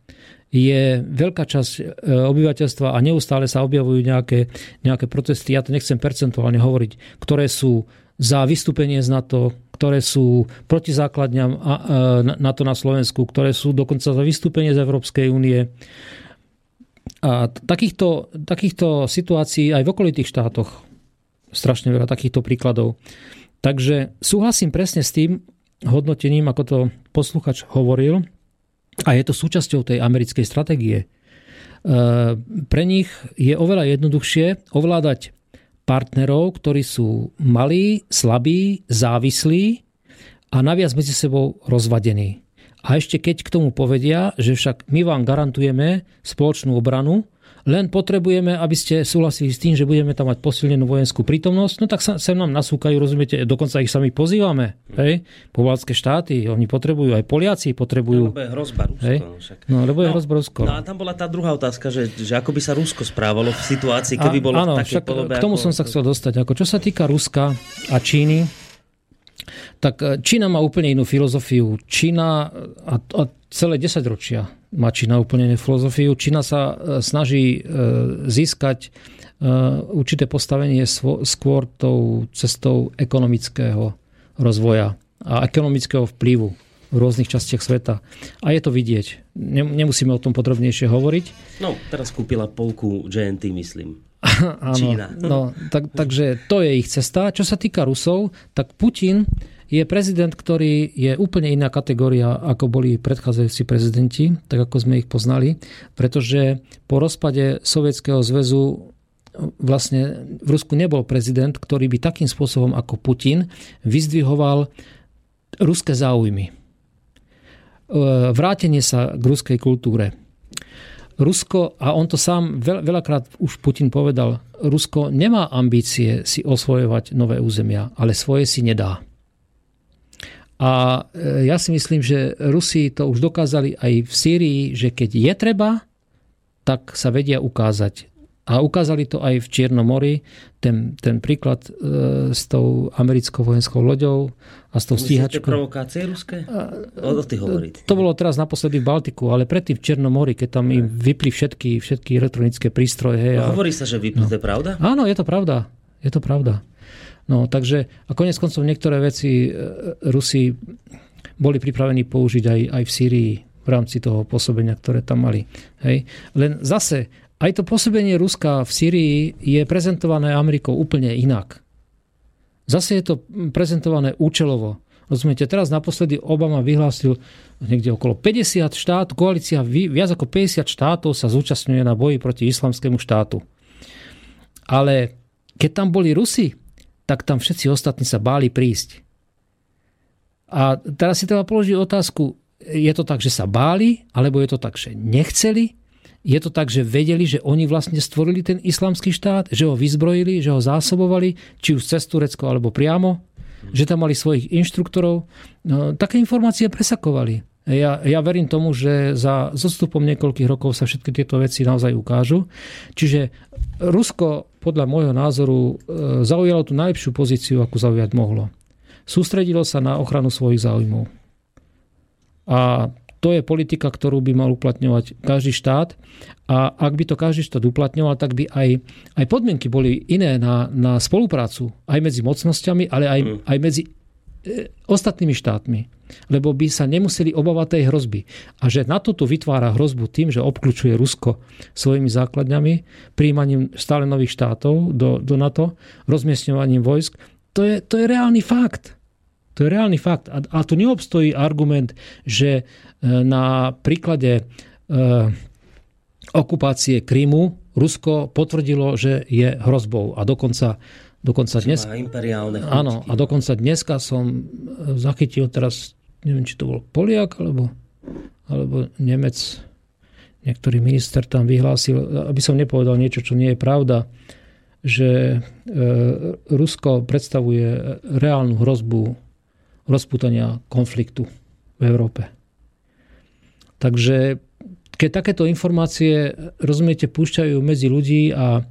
Je veľká časť e, obyvateľstva a neustále sa objavujú nejaké, nejaké protesty, ja to nechcem percentuálne hovoriť, ktoré sú za vystúpenie z NATO, ktoré sú proti základňam NATO na Slovensku, ktoré sú dokonca za vystúpenie z Európskej únie a takýchto, takýchto situácií aj v okolitých štátoch strašne veľa takýchto príkladov. Takže súhlasím presne s tým hodnotením, ako to posluchač hovoril, a je to súčasťou tej americkej stratégie. E, pre nich je oveľa jednoduchšie ovládať partnerov, ktorí sú malí, slabí, závislí a naviac medzi sebou rozvadení. A ešte keď k tomu povedia, že však my vám garantujeme spoločnú obranu, len potrebujeme, aby ste súhlasili s tým, že budeme tam mať posilnenú vojenskú prítomnosť, no tak sa sem nám nasúkajú, rozumiete, dokonca ich sami pozývame. Hej? Povalské štáty, oni potrebujú, aj Poliaci potrebujú. Lebo je hrozba Rusko. Hej? no. No, lebo je No, hrozba Rusko. No a tam bola tá druhá otázka, že, že ako by sa Rusko správalo v situácii, keby A- bolo áno, v takej však podobe. K tomu ako... som sa chcel dostať. Ako, čo sa týka Ruska a Číny, tak e, Čína má úplne inú filozofiu. Čína a, a celé 10 ročia má Čína úplne inú filozofiu. Čína sa e, snaží e, získať určité postavenie skôr tou cestou ekonomického rozvoja a ekonomického vplyvu v rôznych častiach sveta. A je to vidieť. Nem- Nemusíme o tom podrobnejšie hovoriť. No, teraz kúpila polku GNT, myslím. Áno, Čína. No, tak, takže to je ich cesta. Čo sa týka Rusov, tak Putin je prezident, ktorý je úplne iná kategória, ako boli predchádzajúci prezidenti, tak ako sme ich poznali, pretože po rozpade Sovietskeho zväzu vlastne v Rusku nebol prezident, ktorý by takým spôsobom ako Putin vyzdvihoval ruské záujmy. E, Vrátenie sa k ruskej kultúre. Rusko, a on to sám veľ, veľakrát už Putin povedal, Rusko nemá ambície si osvojovať nové územia, ale svoje si nedá. A e, ja si myslím, že Rusi to už dokázali aj v Sýrii, že keď je treba, tak sa vedia ukázať. A ukázali to aj v Čiernom mori, ten, ten príklad e, s tou americkou vojenskou loďou a s tou stíhačkou. provokácie ruské? O, o ty hovoriť. To bolo teraz naposledy v Baltiku, ale predtým v Čiernom mori, keď tam im vypli všetky, všetky elektronické prístroje. Hej, No, a... hovorí sa, že vypnú, to je pravda? Áno, je to pravda. Je to pravda. No, takže a konec koncov niektoré veci e, Rusi boli pripravení použiť aj, aj v Sýrii v rámci toho pôsobenia, ktoré tam mali. Hej. Len zase, aj to pôsobenie Ruska v Sýrii je prezentované Amerikou úplne inak. Zase je to prezentované účelovo. Rozumiete, teraz naposledy Obama vyhlásil niekde okolo 50 štát, koalícia vi- viac ako 50 štátov sa zúčastňuje na boji proti islamskému štátu. Ale keď tam boli Rusi, tak tam všetci ostatní sa báli prísť. A teraz si treba položiť otázku, je to tak, že sa báli, alebo je to tak, že nechceli? Je to tak, že vedeli, že oni vlastne stvorili ten islamský štát, že ho vyzbrojili, že ho zásobovali, či už cez Turecko alebo priamo, že tam mali svojich inštruktorov. No, také informácie presakovali. Ja, ja verím tomu, že za zostupom niekoľkých rokov sa všetky tieto veci naozaj ukážu. Čiže Rusko podľa môjho názoru e, zaujalo tú najlepšiu pozíciu, akú zaujať mohlo. Sústredilo sa na ochranu svojich záujmov. A to je politika, ktorú by mal uplatňovať každý štát. A ak by to každý štát uplatňoval, tak by aj, aj podmienky boli iné na, na spoluprácu. Aj medzi mocnosťami, ale aj, aj medzi e, ostatnými štátmi. Lebo by sa nemuseli obávať tej hrozby. A že NATO tu vytvára hrozbu tým, že obklúčuje Rusko svojimi základňami, príjmaním stále nových štátov do, do NATO, rozmiestňovaním vojsk, to je, to je reálny fakt. To je reálny fakt. A, a tu neobstojí argument, že na príklade e, okupácie Krymu Rusko potvrdilo, že je hrozbou. A dokonca, dokonca dnes... Imperiálne chuťky. Áno, a dokonca dneska som e, zachytil teraz, neviem, či to bol Poliak, alebo, alebo Nemec, niektorý minister tam vyhlásil, aby som nepovedal niečo, čo nie je pravda, že e, Rusko predstavuje reálnu hrozbu rozputania konfliktu v Európe. Takže keď takéto informácie, rozumiete, púšťajú medzi ľudí a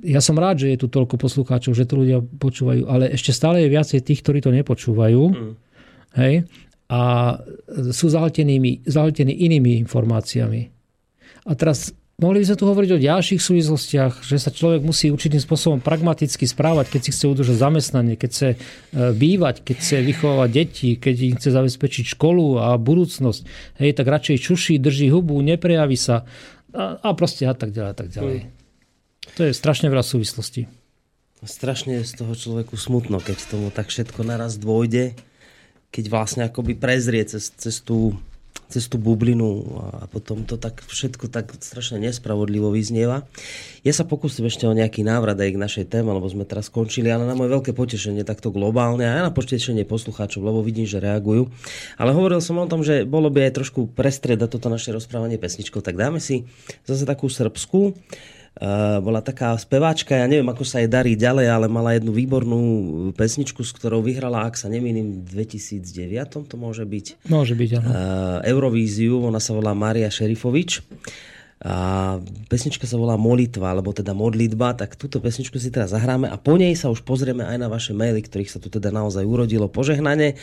ja som rád, že je tu toľko poslucháčov, že to ľudia počúvajú, ale ešte stále je viacej tých, ktorí to nepočúvajú. Mm. Hej? A sú zahltení inými informáciami. A teraz mohli by sme tu hovoriť o ďalších súvislostiach, že sa človek musí určitým spôsobom pragmaticky správať, keď si chce udržať zamestnanie, keď chce e, bývať, keď chce vychovávať deti, keď im chce zabezpečiť školu a budúcnosť. Hej, tak radšej čuší, drží hubu, neprejaví sa a, a proste a tak ďalej. A tak ďalej. Mm. To je strašne veľa súvislostí. Strašne je z toho človeku smutno, keď tomu tak všetko naraz dôjde, keď vlastne akoby prezrie cez, cez, tú, cez tú bublinu a potom to tak všetko tak strašne nespravodlivo vyznieva. Ja sa pokúsim ešte o nejaký návrat aj k našej téme, lebo sme teraz skončili, ale na moje veľké potešenie takto globálne a aj na potešenie poslucháčov, lebo vidím, že reagujú. Ale hovoril som o tom, že bolo by aj trošku prestredať toto naše rozprávanie pesničkou, tak dáme si zase takú srbskú bola taká speváčka, ja neviem, ako sa jej darí ďalej, ale mala jednu výbornú pesničku, s ktorou vyhrala, ak sa nemýlim, v 2009 to môže byť. Môže byť, áno. Uh, Eurovíziu, ona sa volá Maria Šerifovič. A pesnička sa volá Molitva, alebo teda modlitba, tak túto pesničku si teraz zahráme a po nej sa už pozrieme aj na vaše maily, ktorých sa tu teda naozaj urodilo požehnanie.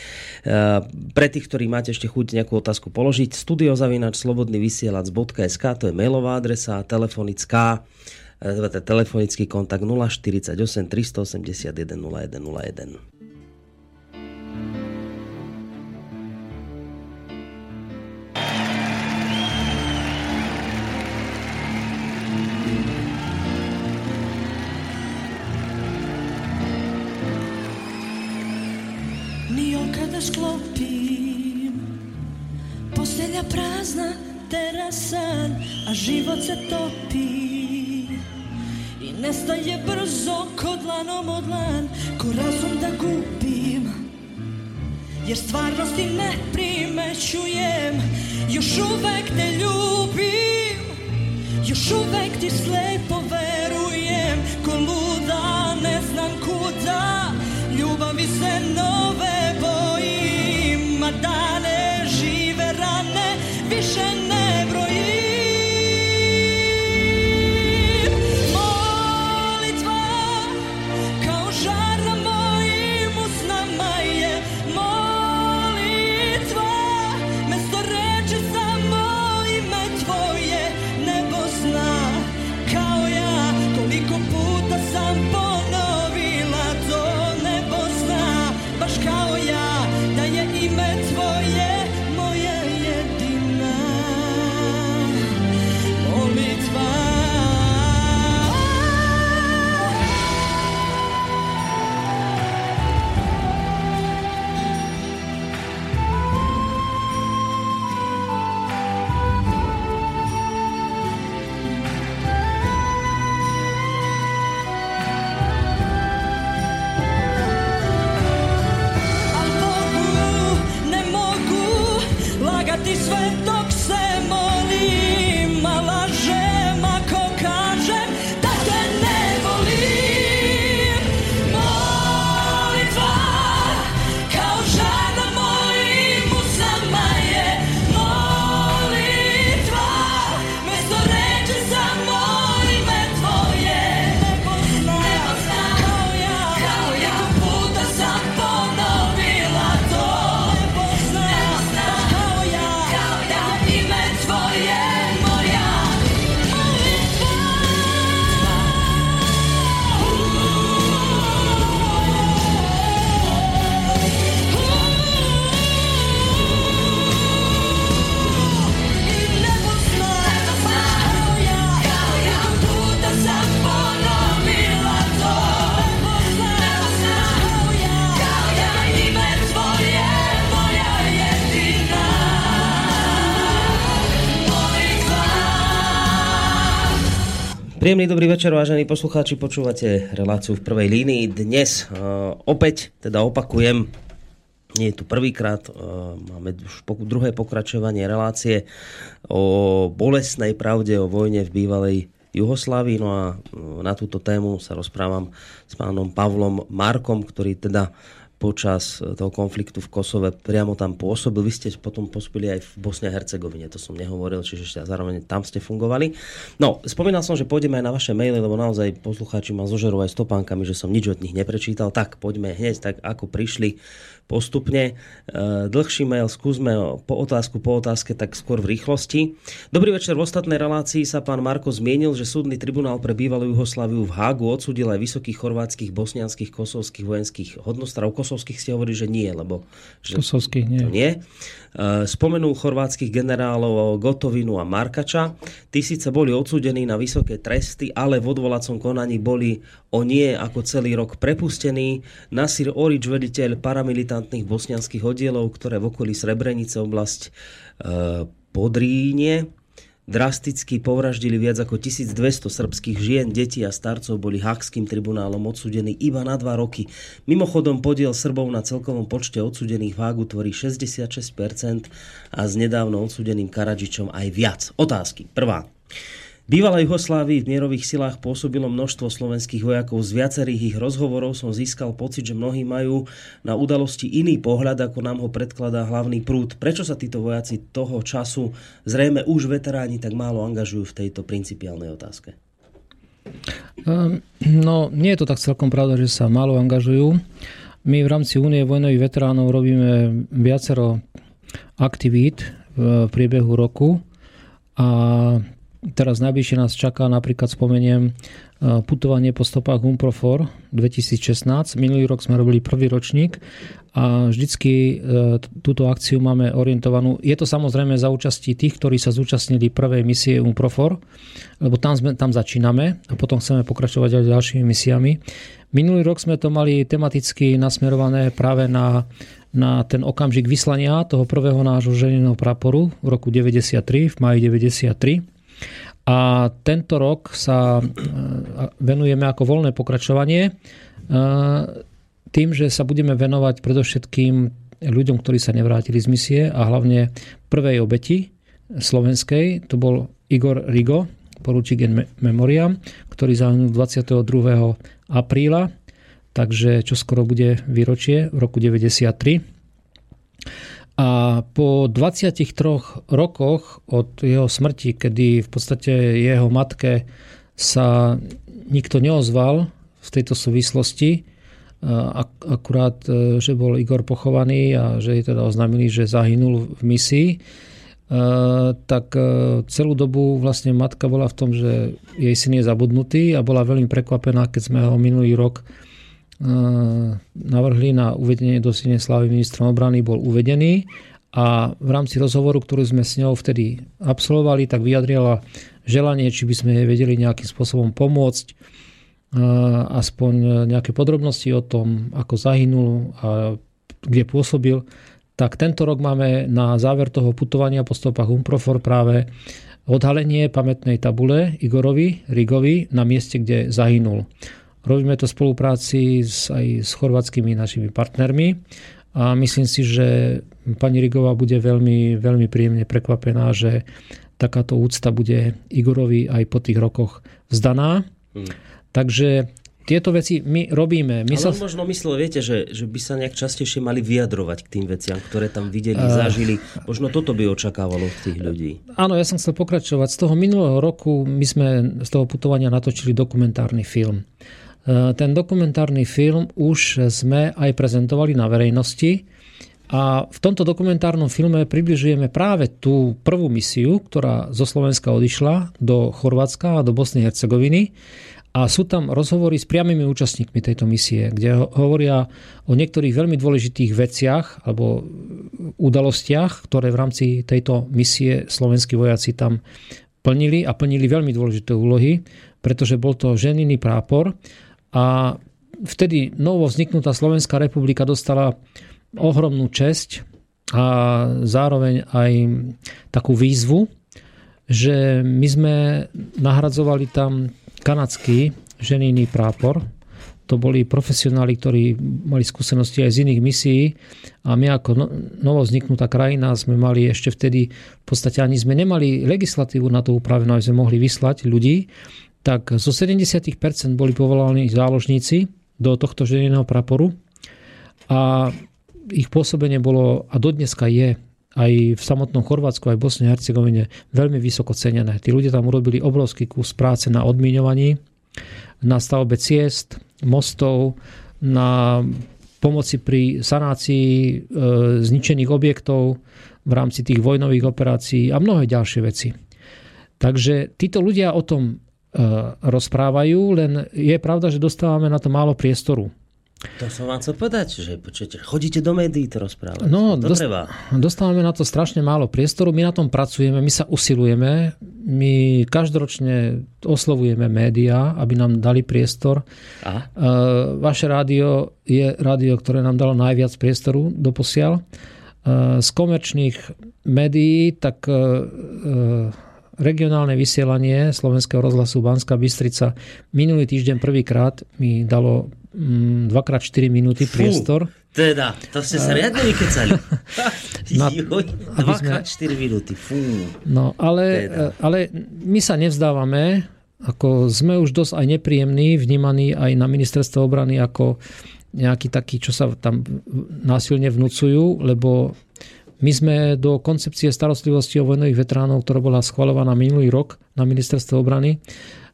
Pre tých, ktorí máte ešte chuť nejakú otázku položiť, studiozavinač slobodnyvysielac.sk, to je mailová adresa, telefonická, teda telefonický kontakt 048 381 0101. sklopím Postelja prazna, terasan, a život se topi. I nestaje brzo ko dlanom od lan, ko razum da gubim. Jer stvarnosti ne primećujem, još uvek te ljubim. Još uvek ti slepo verujem, ko luda ne znam kuda. Ljubavi se nove bojim, a dane Príjemný dobrý večer, vážení poslucháči, počúvate reláciu v prvej línii. Dnes uh, opäť, teda opakujem, nie je tu prvýkrát, uh, máme už po, druhé pokračovanie relácie o bolestnej pravde o vojne v bývalej Juhoslávii. No a uh, na túto tému sa rozprávam s pánom Pavlom Markom, ktorý teda počas toho konfliktu v Kosove priamo tam pôsobil. Vy ste potom pôsobili aj v Bosne a Hercegovine, to som nehovoril, čiže ešte zároveň tam ste fungovali. No, spomínal som, že pôjdeme aj na vaše maily, lebo naozaj poslucháči ma zožerú aj stopánkami, že som nič od nich neprečítal. Tak, poďme hneď, tak ako prišli postupne. E, dlhší mail skúsme po otázku po otázke, tak skôr v rýchlosti. Dobrý večer. V ostatnej relácii sa pán Marko zmienil, že súdny tribunál pre bývalú Jugosláviu v Hágu odsudil aj vysokých chorvátskych, bosnianských, kosovských vojenských hodnostrov. Kosovských ste hovorí, že nie, lebo... Že Kosovských nie. To nie. E, spomenul chorvátskych generálov Gotovinu a Markača. Tí síce boli odsúdení na vysoké tresty, ale v odvolacom konaní boli o nie ako celý rok prepustení. Nasir Orič, vediteľ paramilitantných bosnianských oddielov, ktoré v okolí Srebrenice oblasť e, Podríne drasticky povraždili viac ako 1200 srbských žien, detí a starcov boli Hakským tribunálom odsudení iba na dva roky. Mimochodom podiel Srbov na celkovom počte odsudených v Hágu tvorí 66% a s nedávno odsudeným Karadžičom aj viac. Otázky. Prvá. Bývalej Jugoslávii v mierových silách pôsobilo množstvo slovenských vojakov. Z viacerých ich rozhovorov som získal pocit, že mnohí majú na udalosti iný pohľad, ako nám ho predkladá hlavný prúd. Prečo sa títo vojaci toho času, zrejme už veteráni, tak málo angažujú v tejto principiálnej otázke? Ehm, no, nie je to tak celkom pravda, že sa málo angažujú. My v rámci Únie vojnových veteránov robíme viacero aktivít v priebehu roku a Teraz najbližšie nás čaká, napríklad spomeniem, e, putovanie po stopách Umprofor 2016. Minulý rok sme robili prvý ročník a vždycky e, túto akciu máme orientovanú. Je to samozrejme za účasti tých, ktorí sa zúčastnili prvej misie Umprofor, lebo tam, sme, tam začíname a potom chceme pokračovať aj ďalšími misiami. Minulý rok sme to mali tematicky nasmerované práve na na ten okamžik vyslania toho prvého nášho ženeného praporu v roku 93, v maji 93 a tento rok sa e, venujeme ako voľné pokračovanie e, tým, že sa budeme venovať predovšetkým ľuďom, ktorí sa nevrátili z misie a hlavne prvej obeti slovenskej, to bol Igor Rigo, poručík in memoria, ktorý zahynul 22. apríla, takže čo skoro bude výročie v roku 93. A po 23 rokoch od jeho smrti, kedy v podstate jeho matke sa nikto neozval v tejto súvislosti, akurát, e, že bol Igor pochovaný a že jej teda oznámili, že zahynul v misii, e, tak e, celú dobu vlastne matka bola v tom, že jej syn je zabudnutý a bola veľmi prekvapená, keď sme ho minulý rok navrhli na uvedenie do Slavy ministrom obrany, bol uvedený a v rámci rozhovoru, ktorý sme s ňou vtedy absolvovali, tak vyjadrila želanie, či by sme jej vedeli nejakým spôsobom pomôcť, aspoň nejaké podrobnosti o tom, ako zahynul a kde pôsobil. Tak tento rok máme na záver toho putovania po stopách Umprofor práve odhalenie pamätnej tabule Igorovi Rigovi na mieste, kde zahynul. Robíme to v spolupráci s, aj s chorvatskými našimi partnermi a myslím si, že pani Rigová bude veľmi, veľmi príjemne prekvapená, že takáto úcta bude Igorovi aj po tých rokoch vzdaná. Hmm. Takže tieto veci my robíme. My Ale sa... možno myslel, viete, že, že by sa nejak častejšie mali vyjadrovať k tým veciam, ktoré tam videli, uh... zažili. Možno toto by očakávalo v tých ľudí. Áno, ja som chcel pokračovať. Z toho minulého roku my sme z toho putovania natočili dokumentárny film. E, ten dokumentárny film už sme aj prezentovali na verejnosti a v tomto dokumentárnom filme približujeme práve tú prvú misiu, ktorá zo Slovenska odišla do Chorvátska a do Bosny a Hercegoviny. A sú tam rozhovory s priamými účastníkmi tejto misie, kde hovoria o niektorých veľmi dôležitých veciach alebo udalostiach, ktoré v rámci tejto misie slovenskí vojaci tam plnili a plnili veľmi dôležité úlohy, pretože bol to ženiny prápor a vtedy novo vzniknutá Slovenská republika dostala ohromnú česť a zároveň aj takú výzvu, že my sme nahradzovali tam kanadský ženijný prápor. To boli profesionáli, ktorí mali skúsenosti aj z iných misií a my ako no, novo vzniknutá krajina sme mali ešte vtedy, v podstate ani sme nemali legislatívu na to upravenú, aby sme mohli vyslať ľudí tak zo 70% boli povolaní záložníci do tohto ženeného praporu a ich pôsobenie bolo a dodneska je aj v samotnom Chorvátsku, aj v Bosne a Hercegovine veľmi vysoko cenené. Tí ľudia tam urobili obrovský kus práce na odmiňovaní, na stavbe ciest, mostov, na pomoci pri sanácii e, zničených objektov v rámci tých vojnových operácií a mnohé ďalšie veci. Takže títo ľudia o tom rozprávajú, len je pravda, že dostávame na to málo priestoru. To som vám chcel povedať, že počujete, chodíte do médií to rozprávať. No, to dost, treba. dostávame na to strašne málo priestoru, my na tom pracujeme, my sa usilujeme, my každoročne oslovujeme médiá, aby nám dali priestor. Aha. Uh, vaše rádio je rádio, ktoré nám dalo najviac priestoru doposiaľ. Uh, z komerčných médií, tak regionálne vysielanie Slovenského rozhlasu Banská Bystrica minulý týždeň prvýkrát mi dalo 2x4 mm, minúty Fú, priestor. Teda, to ste sa riadne vykecali. Na, 2x4 sme... minúty, fú. No, ale, teda. ale my sa nevzdávame, ako sme už dosť aj nepríjemní, vnímaní aj na ministerstvo obrany ako nejaký taký, čo sa tam násilne vnúcujú, lebo my sme do koncepcie starostlivosti o vojnových veteránov, ktorá bola schvalovaná minulý rok na ministerstve obrany,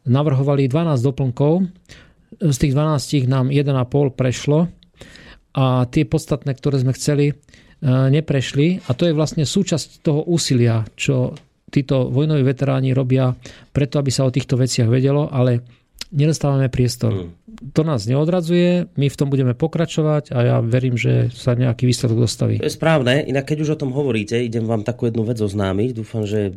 navrhovali 12 doplnkov, z tých 12 nám 1,5 prešlo a tie podstatné, ktoré sme chceli, e, neprešli. A to je vlastne súčasť toho úsilia, čo títo vojnoví veteráni robia preto, aby sa o týchto veciach vedelo, ale nedostávame priestor. Mm. To nás neodradzuje, my v tom budeme pokračovať a ja verím, že sa nejaký výsledok dostaví. To je správne, inak keď už o tom hovoríte, idem vám takú jednu vec oznámiť, dúfam, že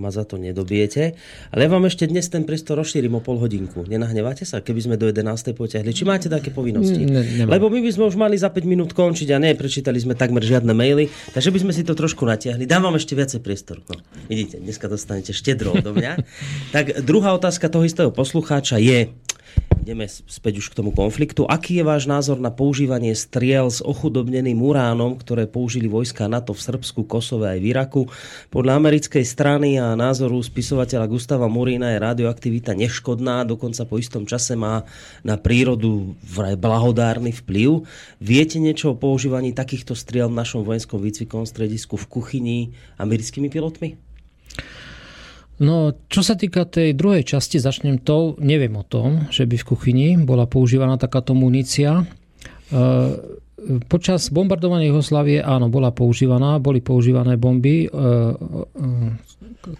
ma za to nedobijete. Ale ja vám ešte dnes ten priestor rozšírim o pol hodinku. Nenahneváte sa, keby sme do 11. potiahli? Či máte také povinnosti? Ne, Lebo my by sme už mali za 5 minút končiť a ne, prečítali sme takmer žiadne maily, takže by sme si to trošku natiahli. Dám vám ešte viacej priestoru. No, vidíte, dneska dostanete štedro do mňa. tak druhá otázka toho istého poslucháča je, ideme späť už k tomu konfliktu. Aký je váš názor na používanie striel s ochudobneným uránom, ktoré použili vojska NATO v Srbsku, Kosove aj v Iraku? Podľa americkej strany a názoru spisovateľa Gustava Murína je radioaktivita neškodná, dokonca po istom čase má na prírodu vraj blahodárny vplyv. Viete niečo o používaní takýchto striel v našom vojenskom výcvikovom stredisku v kuchyni americkými pilotmi? No, čo sa týka tej druhej časti, začnem to, neviem o tom, že by v kuchyni bola používaná takáto munícia. E, počas bombardovania Jugoslávie áno, bola používaná, boli používané bomby, e, e,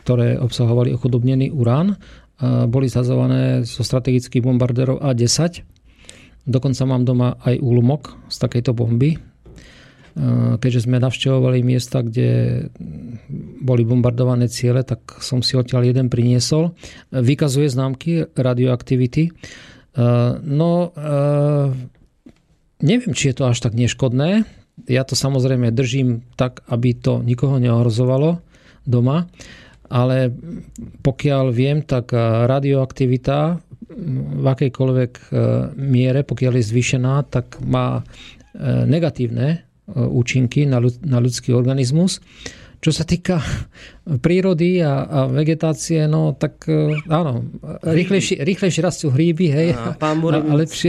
ktoré obsahovali ochudobnený urán. Boli zhazované zo strategických bombardérov A-10. Dokonca mám doma aj úlomok z takejto bomby, keďže sme navštevovali miesta, kde boli bombardované ciele, tak som si odtiaľ jeden priniesol. Vykazuje známky radioaktivity. Eh, no, eh, neviem, či je to až tak neškodné. Ja to samozrejme držím tak, aby to nikoho neohrozovalo doma, ale pokiaľ viem, tak radioaktivita v akejkoľvek miere, pokiaľ je zvýšená, tak má negatívne účinky na, ľud, na ľudský organizmus. Čo sa týka prírody a, a vegetácie, no tak e, áno, rýchlejšie, rýchlejšie rastú hríby, hej, a, pán Morín, a, a lepšie.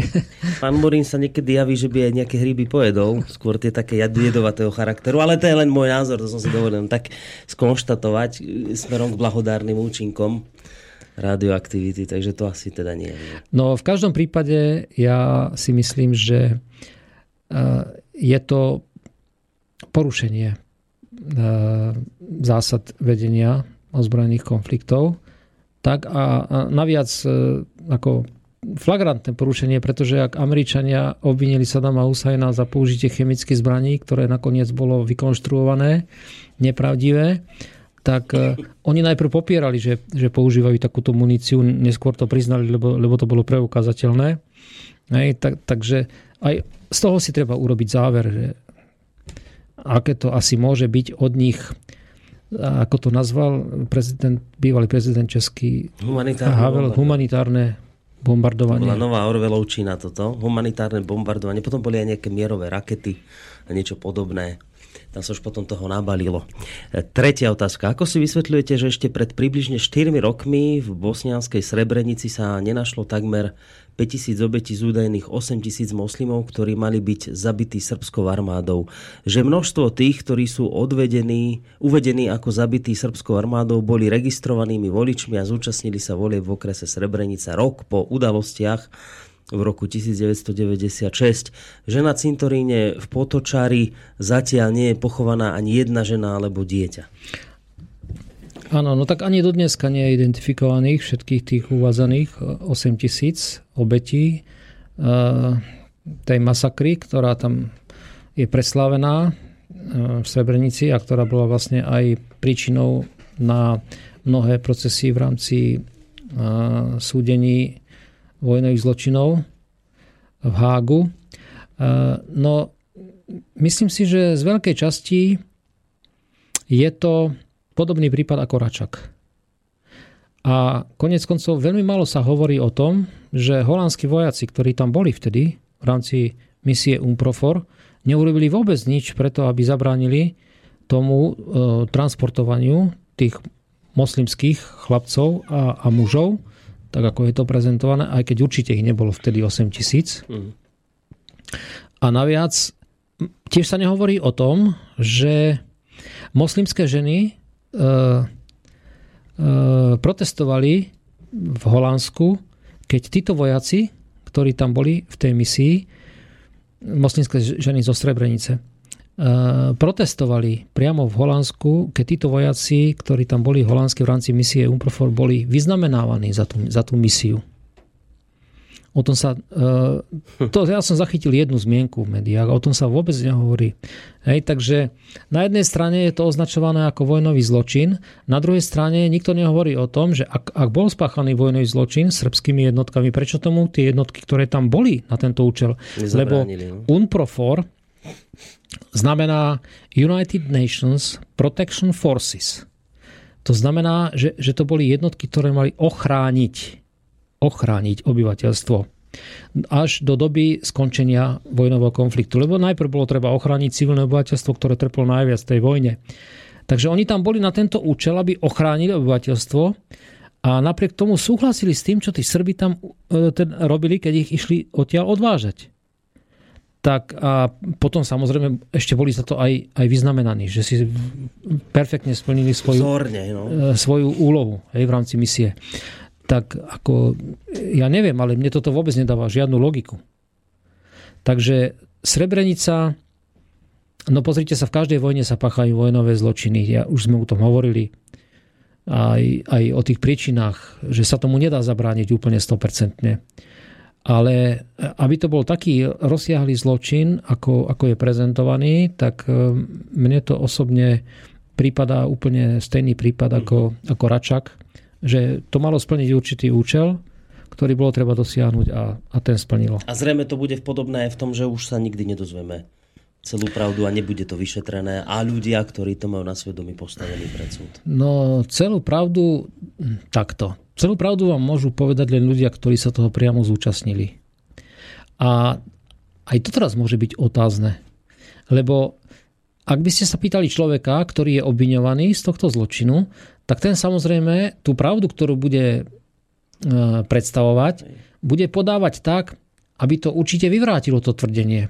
Pán Morín sa niekedy javí, že by aj nejaké hríby pojedol, skôr tie také jedovatého charakteru, ale to je len môj názor, to som si dovolil tak skonštatovať e, smerom k blahodárnym účinkom radioaktivity, takže to asi teda nie je. No v každom prípade ja si myslím, že je to porušenie e, zásad vedenia ozbrojených konfliktov. Tak a, naviac e, ako flagrantné porušenie, pretože ak Američania obvinili Sadama Husajna za použitie chemických zbraní, ktoré nakoniec bolo vykonštruované, nepravdivé, tak e, oni najprv popierali, že, že používajú takúto muníciu, neskôr to priznali, lebo, lebo to bolo preukázateľné. Hej, tak, takže aj z toho si treba urobiť záver, že aké to asi môže byť od nich, ako to nazval prezident, bývalý prezident Český humanitárne, Havel, bombardovanie. humanitárne bombardovanie. To bola nová Orvelovčina toto, humanitárne bombardovanie. Potom boli aj nejaké mierové rakety a niečo podobné. Tam sa už potom toho nabalilo. Tretia otázka. Ako si vysvetľujete, že ešte pred približne 4 rokmi v bosnianskej Srebrenici sa nenašlo takmer 5000 obetí z údajných 8000 moslimov, ktorí mali byť zabití srbskou armádou. Že množstvo tých, ktorí sú odvedení, uvedení ako zabití srbskou armádou, boli registrovanými voličmi a zúčastnili sa volie v okrese Srebrenica rok po udalostiach v roku 1996. Že na cintoríne v Potočári zatiaľ nie je pochovaná ani jedna žena alebo dieťa. Áno, no tak ani do dneska nie je identifikovaných všetkých tých uvádzaných 8 tisíc obetí uh, tej masakry, ktorá tam je preslávená uh, v Srebrenici a ktorá bola vlastne aj príčinou na mnohé procesy v rámci súdení vojnových zločinov v Hágu. No, myslím si, že z veľkej časti je to podobný prípad ako Račak. A konec koncov veľmi málo sa hovorí o tom, že holandskí vojaci, ktorí tam boli vtedy v rámci misie UMPROFOR, neurobili vôbec nič preto, aby zabránili tomu e, transportovaniu tých moslimských chlapcov a, a mužov tak ako je to prezentované, aj keď určite ich nebolo vtedy 8 tisíc. Mm. A naviac tiež sa nehovorí o tom, že moslimské ženy protestovali v Holandsku, keď títo vojaci, ktorí tam boli v tej misii, moslimské ženy zo Srebrenice, Eh, protestovali priamo v Holandsku, keď títo vojaci, ktorí tam boli holandskí v rámci misie UMPROFOR, boli vyznamenávaní za tú, za tú misiu. O tom sa, eh, to ja som zachytil jednu zmienku v médiách, o tom sa vôbec nehovorí. Hej, takže na jednej strane je to označované ako vojnový zločin, na druhej strane nikto nehovorí o tom, že ak, ak bol spáchaný vojnový zločin srbskými jednotkami, prečo tomu tie jednotky, ktoré tam boli na tento účel? Lebo no. UNPROFOR znamená United Nations Protection Forces. To znamená, že, že to boli jednotky, ktoré mali ochrániť, ochrániť obyvateľstvo až do doby skončenia vojnového konfliktu. Lebo najprv bolo treba ochrániť civilné obyvateľstvo, ktoré trplo najviac v tej vojne. Takže oni tam boli na tento účel, aby ochránili obyvateľstvo a napriek tomu súhlasili s tým, čo tí Srby tam e, ten, robili, keď ich išli odtiaľ odvážať tak a potom samozrejme ešte boli za to aj, aj vyznamenaní, že si perfektne splnili svoju, Zorne, no. E, svoju úlohu hej, v rámci misie. Tak ako, ja neviem, ale mne toto vôbec nedáva žiadnu logiku. Takže Srebrenica, no pozrite sa, v každej vojne sa pachajú vojnové zločiny. Ja, už sme o tom hovorili. Aj, aj o tých príčinách, že sa tomu nedá zabrániť úplne 100%. Ale aby to bol taký rozsiahlý zločin, ako, ako je prezentovaný, tak e, mne to osobne prípada úplne stejný prípad ako, ako Račak, že to malo splniť určitý účel, ktorý bolo treba dosiahnuť a, a ten splnilo. A zrejme to bude podobné aj v tom, že už sa nikdy nedozvieme celú pravdu a nebude to vyšetrené a ľudia, ktorí to majú na svedomí postavení pred súd. No celú pravdu takto. Celú pravdu vám môžu povedať len ľudia, ktorí sa toho priamo zúčastnili. A aj to teraz môže byť otázne. Lebo ak by ste sa pýtali človeka, ktorý je obviňovaný z tohto zločinu, tak ten samozrejme tú pravdu, ktorú bude e, predstavovať, bude podávať tak, aby to určite vyvrátilo to tvrdenie.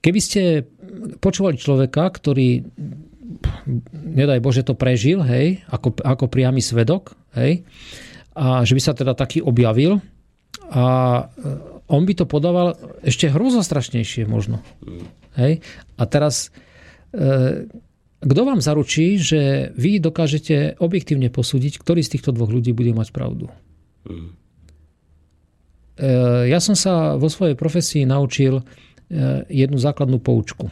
Keby ste počúvali človeka, ktorý nedaj Bože, to prežil, hej, ako, ako priamy svedok, hej, a že by sa teda taký objavil a e, on by to podával ešte hrozostrašnejšie možno. Hej. A teraz e, kto vám zaručí, že vy dokážete objektívne posúdiť, ktorý z týchto dvoch ľudí bude mať pravdu? Mm. Ja som sa vo svojej profesii naučil jednu základnú poučku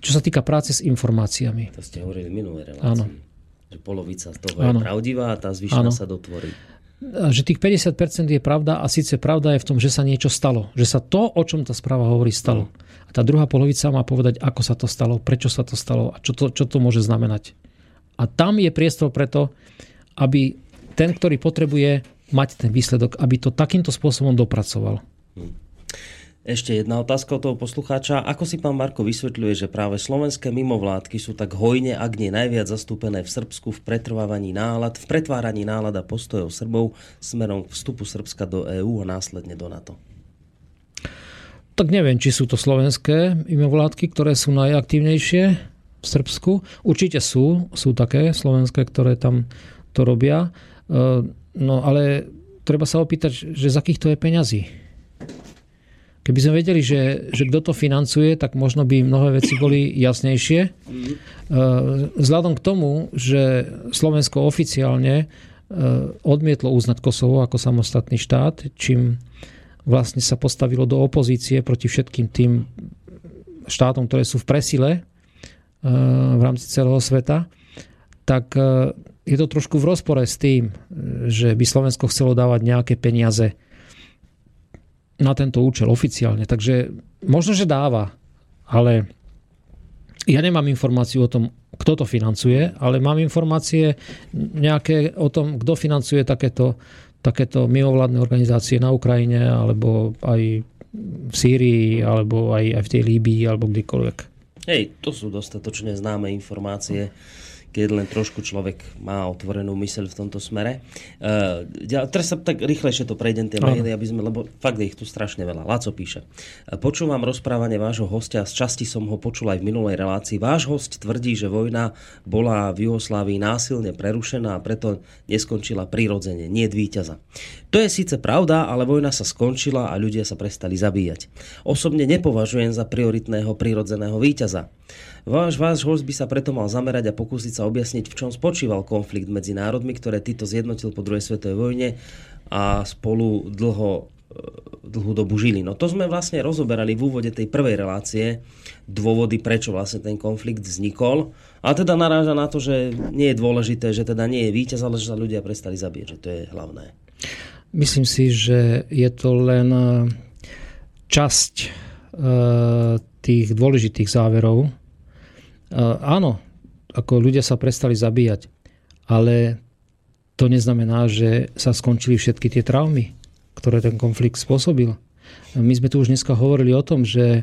čo sa týka práce s informáciami. To ste hovorili minulé relácii. Áno. Že polovica z toho Áno. je pravdivá a tá zvyšná sa dotvorí. Že tých 50% je pravda a síce pravda je v tom, že sa niečo stalo. Že sa to, o čom tá správa hovorí, stalo. No. A tá druhá polovica má povedať, ako sa to stalo, prečo sa to stalo a čo to, čo to môže znamenať. A tam je priestor preto, aby ten, ktorý potrebuje mať ten výsledok, aby to takýmto spôsobom dopracoval. Ešte jedna otázka od toho poslucháča. Ako si pán Marko vysvetľuje, že práve slovenské mimovládky sú tak hojne, ak nie najviac zastúpené v Srbsku v pretváraní nálad, v pretváraní nálad a postojov Srbov smerom vstupu Srbska do EÚ a následne do NATO? Tak neviem, či sú to slovenské mimovládky, ktoré sú najaktívnejšie v Srbsku. Určite sú, sú také slovenské, ktoré tam to robia. E, no ale treba sa opýtať, že z akých to je peňazí Keby sme vedeli, že, že kto to financuje, tak možno by mnohé veci boli jasnejšie. Mhm. Vzhľadom k tomu, že Slovensko oficiálne e, odmietlo uznať Kosovo ako samostatný štát, čím vlastne sa postavilo do opozície proti všetkým tým štátom, ktoré sú v presile e, v rámci celého sveta, tak je to trošku v rozpore s tým, že by Slovensko chcelo dávať nejaké peniaze na tento účel oficiálne. Takže možno, že dáva, ale ja nemám informáciu o tom, kto to financuje, ale mám informácie nejaké o tom, kto financuje takéto, takéto mimovládne organizácie na Ukrajine, alebo aj v Sýrii, alebo aj, aj v tej Líbii, alebo kdekoľvek. Hej, to sú dostatočne známe informácie keď len trošku človek má otvorenú myseľ v tomto smere. Uh, ja, teraz sa tak rýchlejšie to prejdem tie maily, aby sme, lebo fakt je ich tu strašne veľa. Laco píše. Uh, počúvam rozprávanie vášho hostia, z časti som ho počul aj v minulej relácii. Váš host tvrdí, že vojna bola v Juhoslávii násilne prerušená a preto neskončila prirodzene, nie víťaza. To je síce pravda, ale vojna sa skončila a ľudia sa prestali zabíjať. Osobne nepovažujem za prioritného prirodzeného víťaza. Váš, váš host by sa preto mal zamerať a pokúsiť sa objasniť, v čom spočíval konflikt medzi národmi, ktoré Tito zjednotil po druhej svetovej vojne a spolu dlho, e, dlhú dobu žili. No to sme vlastne rozoberali v úvode tej prvej relácie, dôvody, prečo vlastne ten konflikt vznikol. A teda naráža na to, že nie je dôležité, že teda nie je víťaz, ale že sa ľudia prestali zabíjať, že to je hlavné. Myslím si, že je to len e, časť e, tých dôležitých záverov, áno, ako ľudia sa prestali zabíjať, ale to neznamená, že sa skončili všetky tie traumy, ktoré ten konflikt spôsobil. My sme tu už dneska hovorili o tom, že e,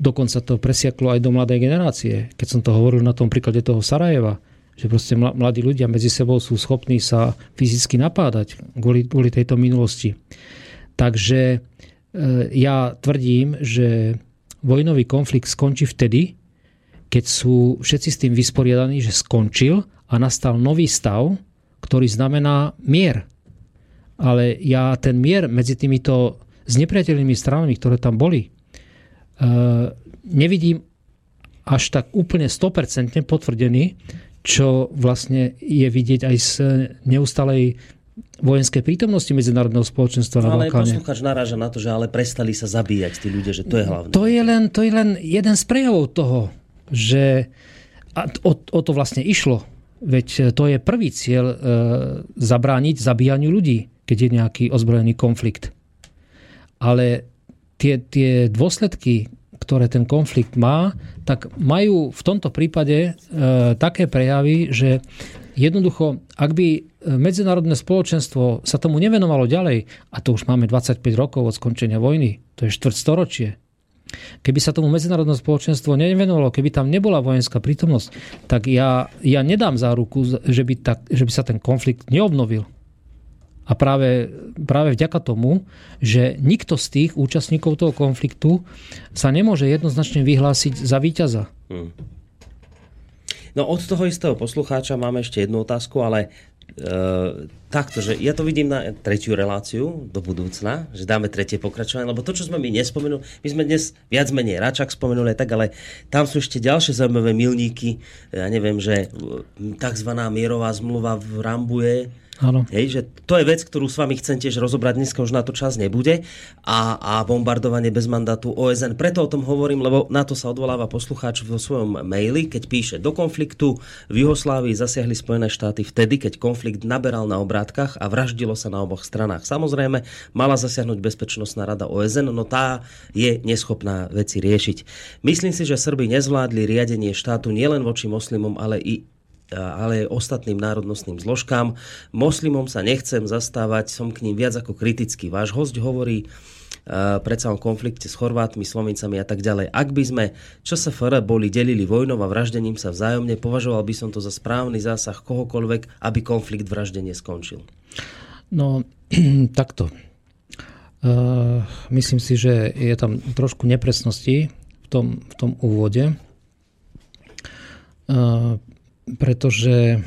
dokonca to presiaklo aj do mladej generácie. Keď som to hovoril na tom príklade toho Sarajeva, že proste mladí ľudia medzi sebou sú schopní sa fyzicky napádať kvôli, kvôli tejto minulosti. Takže e, ja tvrdím, že vojnový konflikt skončí vtedy, keď sú všetci s tým vysporiadaní, že skončil a nastal nový stav, ktorý znamená mier. Ale ja ten mier medzi týmito znepriateľnými stranami, ktoré tam boli, e, nevidím až tak úplne 100% potvrdený, čo vlastne je vidieť aj z neustalej vojenskej prítomnosti medzinárodného spoločenstva na Balkáne. Ale poslucháč naráža na to, že ale prestali sa zabíjať tí ľudia, že to je hlavné. To je len, to je len jeden z prejavov toho, že a o, o to vlastne išlo. Veď to je prvý cieľ e, zabrániť zabíjaniu ľudí, keď je nejaký ozbrojený konflikt. Ale tie, tie dôsledky, ktoré ten konflikt má, tak majú v tomto prípade e, také prejavy, že jednoducho, ak by medzinárodné spoločenstvo sa tomu nevenovalo ďalej, a to už máme 25 rokov od skončenia vojny, to je štvrť storočie, Keby sa tomu medzinárodné spoločenstvo nevenovalo, keby tam nebola vojenská prítomnosť, tak ja, ja nedám záruku, že by, tak, že by sa ten konflikt neobnovil. A práve, práve vďaka tomu, že nikto z tých účastníkov toho konfliktu sa nemôže jednoznačne vyhlásiť za víťaza. Hmm. No od toho istého poslucháča máme ešte jednu otázku, ale takto, že ja to vidím na tretiu reláciu do budúcna, že dáme tretie pokračovanie, lebo to, čo sme my nespomenuli, my sme dnes viac menej Račak spomenuli, tak, ale tam sú ešte ďalšie zaujímavé milníky, ja neviem, že tzv. mierová zmluva v Rambuje, Áno. Hej, že to je vec, ktorú s vami chcem tiež rozobrať, dneska už na to čas nebude a, a bombardovanie bez mandátu OSN. Preto o tom hovorím, lebo na to sa odvoláva poslucháč vo svojom maili, keď píše do konfliktu v Juhoslávii zasiahli Spojené štáty vtedy, keď konflikt naberal na obrátkach a vraždilo sa na oboch stranách. Samozrejme, mala zasiahnuť Bezpečnostná rada OSN, no tá je neschopná veci riešiť. Myslím si, že Srby nezvládli riadenie štátu nielen voči moslimom, ale i ale ostatným národnostným zložkám. Moslimom sa nechcem zastávať, som k ním viac ako kritický. Váš host hovorí, predsa o konflikte s Chorvátmi, Slovencami a tak ďalej. Ak by sme, čo sa FR boli delili vojnou a vraždením sa vzájomne, považoval by som to za správny zásah kohokoľvek, aby konflikt vraždenie skončil. No, takto. Uh, myslím si, že je tam trošku nepresnosti v tom, v tom úvode, uh, pretože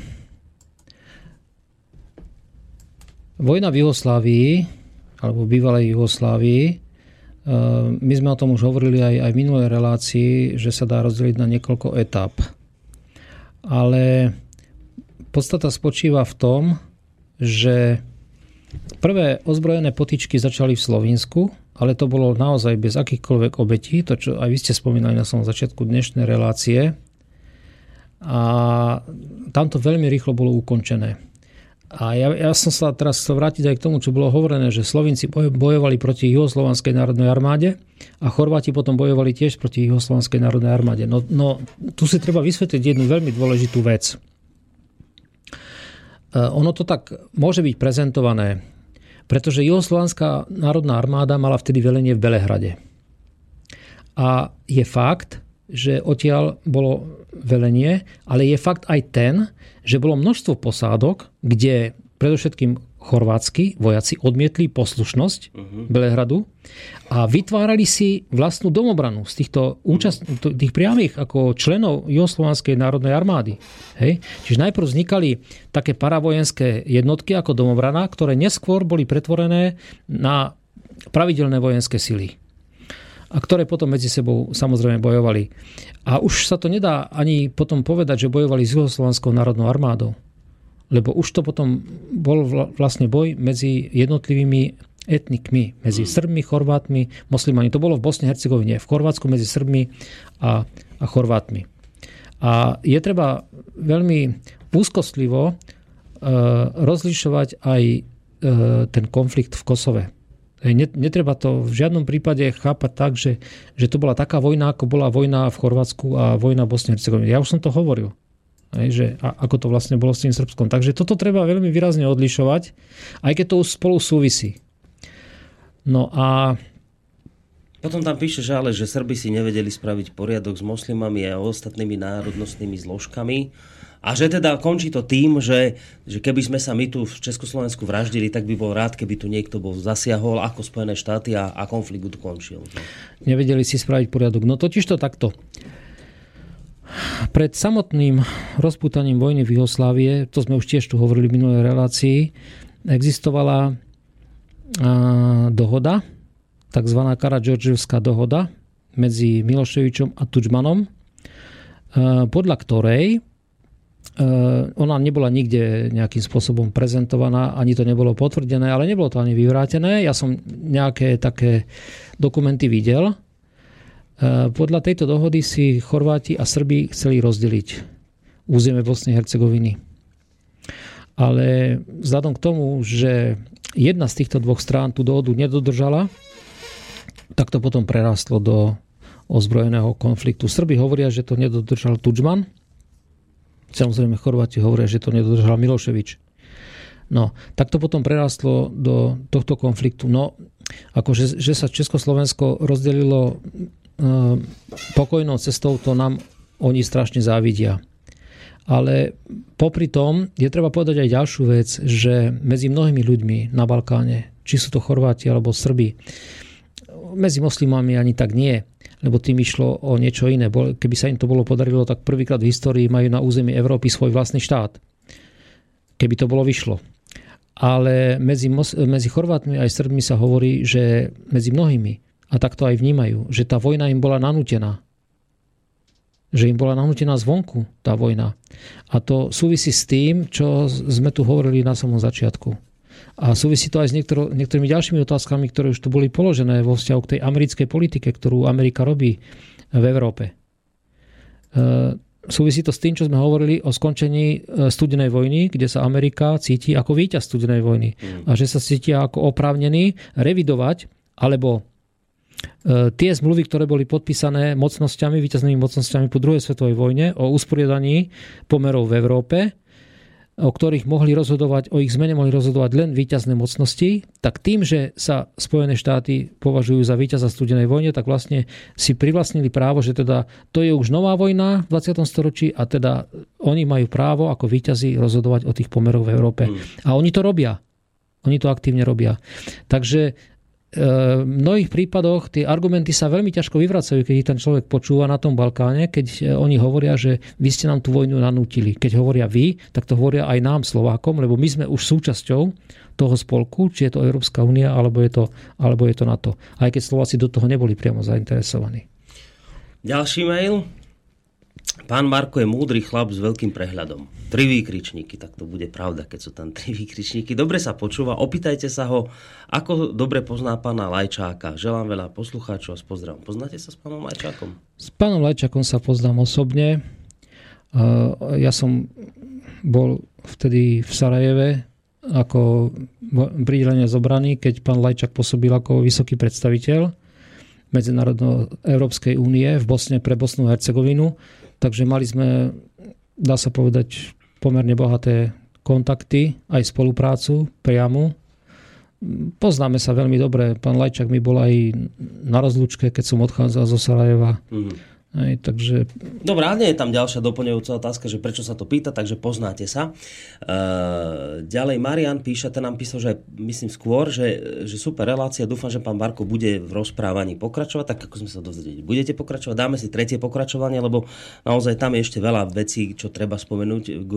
vojna v Jugoslávii, alebo v bývalej Jugoslávii, uh, my sme o tom už hovorili aj, aj v minulej relácii, že sa dá rozdeliť na niekoľko etap. Ale podstata spočíva v tom, že Prvé ozbrojené potičky začali v Slovensku, ale to bolo naozaj bez akýchkoľvek obetí, to čo aj vy ste spomínali na samom začiatku dnešnej relácie. A tam to veľmi rýchlo bolo ukončené. A ja, ja som sa teraz chcel vrátiť aj k tomu, čo bolo hovorené, že Slovinci bojovali proti Juhoslovanskej národnej armáde a Chorváti potom bojovali tiež proti Juhoslovanskej národnej armáde. No, no tu si treba vysvetliť jednu veľmi dôležitú vec. E, ono to tak môže byť prezentované, pretože Juhoslovanská národná armáda mala vtedy velenie v Belehrade. A je fakt, že odtiaľ bolo velenie, ale je fakt aj ten, že bolo množstvo posádok, kde predovšetkým chorvátsky vojaci odmietli poslušnosť uh-huh. Belehradu a vytvárali si vlastnú domobranu z týchto účast, tých priamých ako členov Juhoslovanskej národnej armády. Hej? Čiže najprv vznikali také paravojenské jednotky ako domobrana, ktoré neskôr boli pretvorené na pravidelné vojenské sily a ktoré potom medzi sebou samozrejme bojovali. A už sa to nedá ani potom povedať, že bojovali s Juhoslovanskou národnou armádou lebo už to potom bol vlastne boj medzi jednotlivými etnikmi, medzi hmm. Srbmi, Chorvátmi, moslimami. To bolo v Bosne Hercegovine, v Chorvátsku medzi Srbmi a, a Chorvátmi. A je treba veľmi úzkostlivo e, rozlišovať aj e, ten konflikt v Kosove. Netreba to v žiadnom prípade chápať tak, že, že to bola taká vojna, ako bola vojna v Chorvátsku a vojna v Bosne Hercegovine. Ja už som to hovoril. Hej, že a, ako to vlastne bolo s tým Srbskom. Takže toto treba veľmi výrazne odlišovať, aj keď to spolu súvisí. No a potom tam píše, že ale, že Srby si nevedeli spraviť poriadok s moslimami a ostatnými národnostnými zložkami. A že teda končí to tým, že, že keby sme sa my tu v Československu vraždili, tak by bol rád, keby tu niekto bol zasiahol ako Spojené štáty a, a konflikt ukončil. Nevedeli si spraviť poriadok. No totiž to takto. Pred samotným rozputaním vojny v Jugoslávie, to sme už tiež tu hovorili v minulej relácii, existovala dohoda, tzv. Karadžordževská dohoda medzi Miloševičom a Tudžmanom, podľa ktorej ona nebola nikde nejakým spôsobom prezentovaná, ani to nebolo potvrdené, ale nebolo to ani vyvrátené. Ja som nejaké také dokumenty videl, Eh, podľa tejto dohody si Chorváti a Srbi chceli rozdeliť územie Bosny a Hercegoviny. Ale vzhľadom k tomu, že jedna z týchto dvoch strán tú dohodu nedodržala, tak to potom prerastlo do ozbrojeného konfliktu. Srbi hovoria, že to nedodržal Tudžman. Samozrejme, Chorváti hovoria, že to nedodržal Miloševič. No, tak to potom prerastlo do tohto konfliktu. No, akože, že sa Československo rozdelilo Ehm, pokojnou cestou, to nám oni strašne závidia. Ale popri tom je treba povedať aj ďalšiu vec, že medzi mnohými ľuďmi na Balkáne, či sú to Chorváti alebo Srbi, medzi moslimami ani tak nie, lebo tým išlo o niečo iné. Keby sa im to bolo podarilo, tak prvýkrát v histórii majú na území Európy svoj vlastný štát. Keby to bolo vyšlo. Ale medzi, medzi Chorvátmi aj Srbmi sa hovorí, že medzi mnohými a tak to aj vnímajú, že tá vojna im bola nanútená. Že im bola nanútená zvonku tá vojna. A to súvisí s tým, čo sme tu hovorili na samom začiatku. A súvisí to aj s niektor- niektorými ďalšími otázkami, ktoré už tu boli položené vo vzťahu k tej americkej politike, ktorú Amerika robí v Európe. E, súvisí to s tým, čo sme hovorili o skončení e, studenej vojny, kde sa Amerika cíti ako víťaz studenej vojny. Mm. A že sa cíti ako oprávnený revidovať alebo E, tie zmluvy, ktoré boli podpísané mocnosťami, víťaznými mocnosťami po druhej svetovej vojne o usporiadaní pomerov v Európe, o ktorých mohli rozhodovať, o ich zmene mohli rozhodovať len víťazné mocnosti, tak tým, že sa Spojené štáty považujú za víťaza studenej vojne, tak vlastne si privlastnili právo, že teda to je už nová vojna v 20. storočí a teda oni majú právo ako víťazi rozhodovať o tých pomeroch v Európe. Mm. A oni to robia. Oni to aktívne robia. Takže v mnohých prípadoch tie argumenty sa veľmi ťažko vyvracajú, keď ich ten človek počúva na tom Balkáne, keď e, oni hovoria, že vy ste nám tú vojnu nanútili. Keď hovoria vy, tak to hovoria aj nám, Slovákom, lebo my sme už súčasťou toho spolku, či je to Európska únia, alebo je to, alebo je to NATO. Aj keď Slováci do toho neboli priamo zainteresovaní. Ďalší mail. Pán Marko je múdry chlap s veľkým prehľadom. Tri výkričníky, tak to bude pravda, keď sú tam tri výkričníky. Dobre sa počúva, opýtajte sa ho, ako dobre pozná pána Lajčáka. Želám veľa poslucháčov a pozdravom. Poznáte sa s pánom Lajčákom? S pánom Lajčákom sa poznám osobne. Ja som bol vtedy v Sarajeve ako pridelenie zobraný, keď pán Lajčák pôsobil ako vysoký predstaviteľ Medzinárodnej Európskej únie v Bosne pre Bosnu a Hercegovinu Takže mali sme, dá sa povedať, pomerne bohaté kontakty, aj spoluprácu priamu. Poznáme sa veľmi dobre. Pán Lajčak mi bol aj na rozlúčke, keď som odchádzal zo Sarajeva. Mm-hmm Hej, takže... Dobre, a nie je tam ďalšia doplňujúca otázka, že prečo sa to pýta, takže poznáte sa. E, ďalej Marian píše, ten nám písal, že myslím skôr, že, že super relácia, dúfam, že pán Barko bude v rozprávaní pokračovať, tak ako sme sa dozvedeli. Budete pokračovať, dáme si tretie pokračovanie, lebo naozaj tam je ešte veľa vecí, čo treba spomenúť k,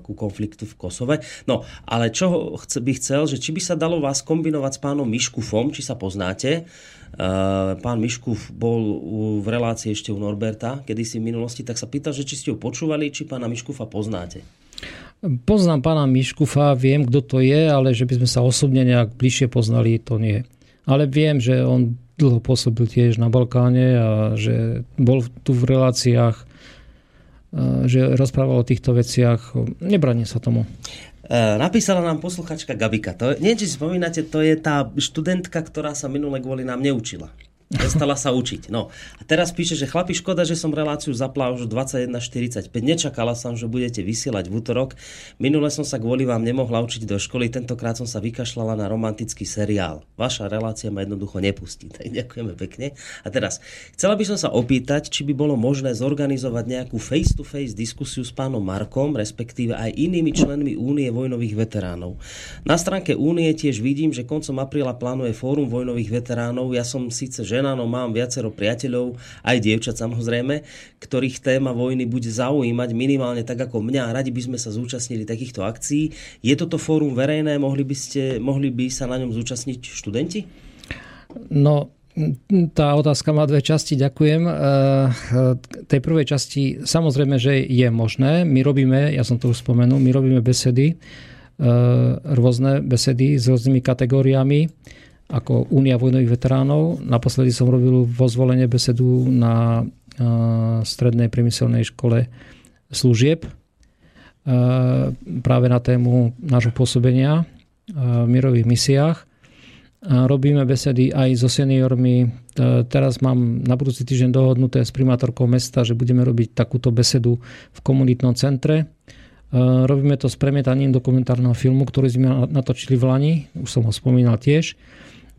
ku konfliktu v Kosove. No, ale čo by chcel, že či by sa dalo vás kombinovať s pánom Miškufom, či sa poznáte, pán Mišku bol v relácii ešte u Norberta, kedysi v minulosti, tak sa pýtal, že či ste ho počúvali, či pána Miškufa poznáte. Poznám pána Miškufa, viem, kto to je, ale že by sme sa osobne nejak bližšie poznali, to nie. Ale viem, že on dlho pôsobil tiež na Balkáne a že bol tu v reláciách, eh, že rozprával o týchto veciach. Nebranie sa tomu. Eh, napísala nám posluchačka Gabika. To, neviem, či si spomínate, to je tá študentka, ktorá sa minule kvôli nám neučila. Prestala sa učiť. No. A teraz píše, že chlapi, škoda, že som reláciu zaplal už 21.45. Nečakala som, že budete vysielať v útorok. Minule som sa kvôli vám nemohla učiť do školy, tentokrát som sa vykašľala na romantický seriál. Vaša relácia ma jednoducho nepustí. Tak ďakujeme pekne. A teraz, chcela by som sa opýtať, či by bolo možné zorganizovať nejakú face-to-face diskusiu s pánom Markom, respektíve aj inými členmi Únie vojnových veteránov. Na stránke Únie tiež vidím, že koncom apríla plánuje Fórum vojnových veteránov. Ja som síce že žena, no mám viacero priateľov, aj dievčat samozrejme, ktorých téma vojny bude zaujímať minimálne tak ako mňa. Radi by sme sa zúčastnili takýchto akcií. Je toto fórum verejné? Mohli by, ste, mohli by sa na ňom zúčastniť študenti? No, tá otázka má dve časti, ďakujem. E, tej prvej časti samozrejme, že je možné. My robíme, ja som to už spomenul, my robíme besedy, e, rôzne besedy s rôznymi kategóriami ako Únia vojnových veteránov. Naposledy som robil vo zvolenie besedu na strednej priemyselnej škole služieb práve na tému nášho pôsobenia v mirových misiách. Robíme besedy aj so seniormi. Teraz mám na budúci týždeň dohodnuté s primátorkou mesta, že budeme robiť takúto besedu v komunitnom centre. Robíme to s premietaním dokumentárneho filmu, ktorý sme natočili v Lani, už som ho spomínal tiež.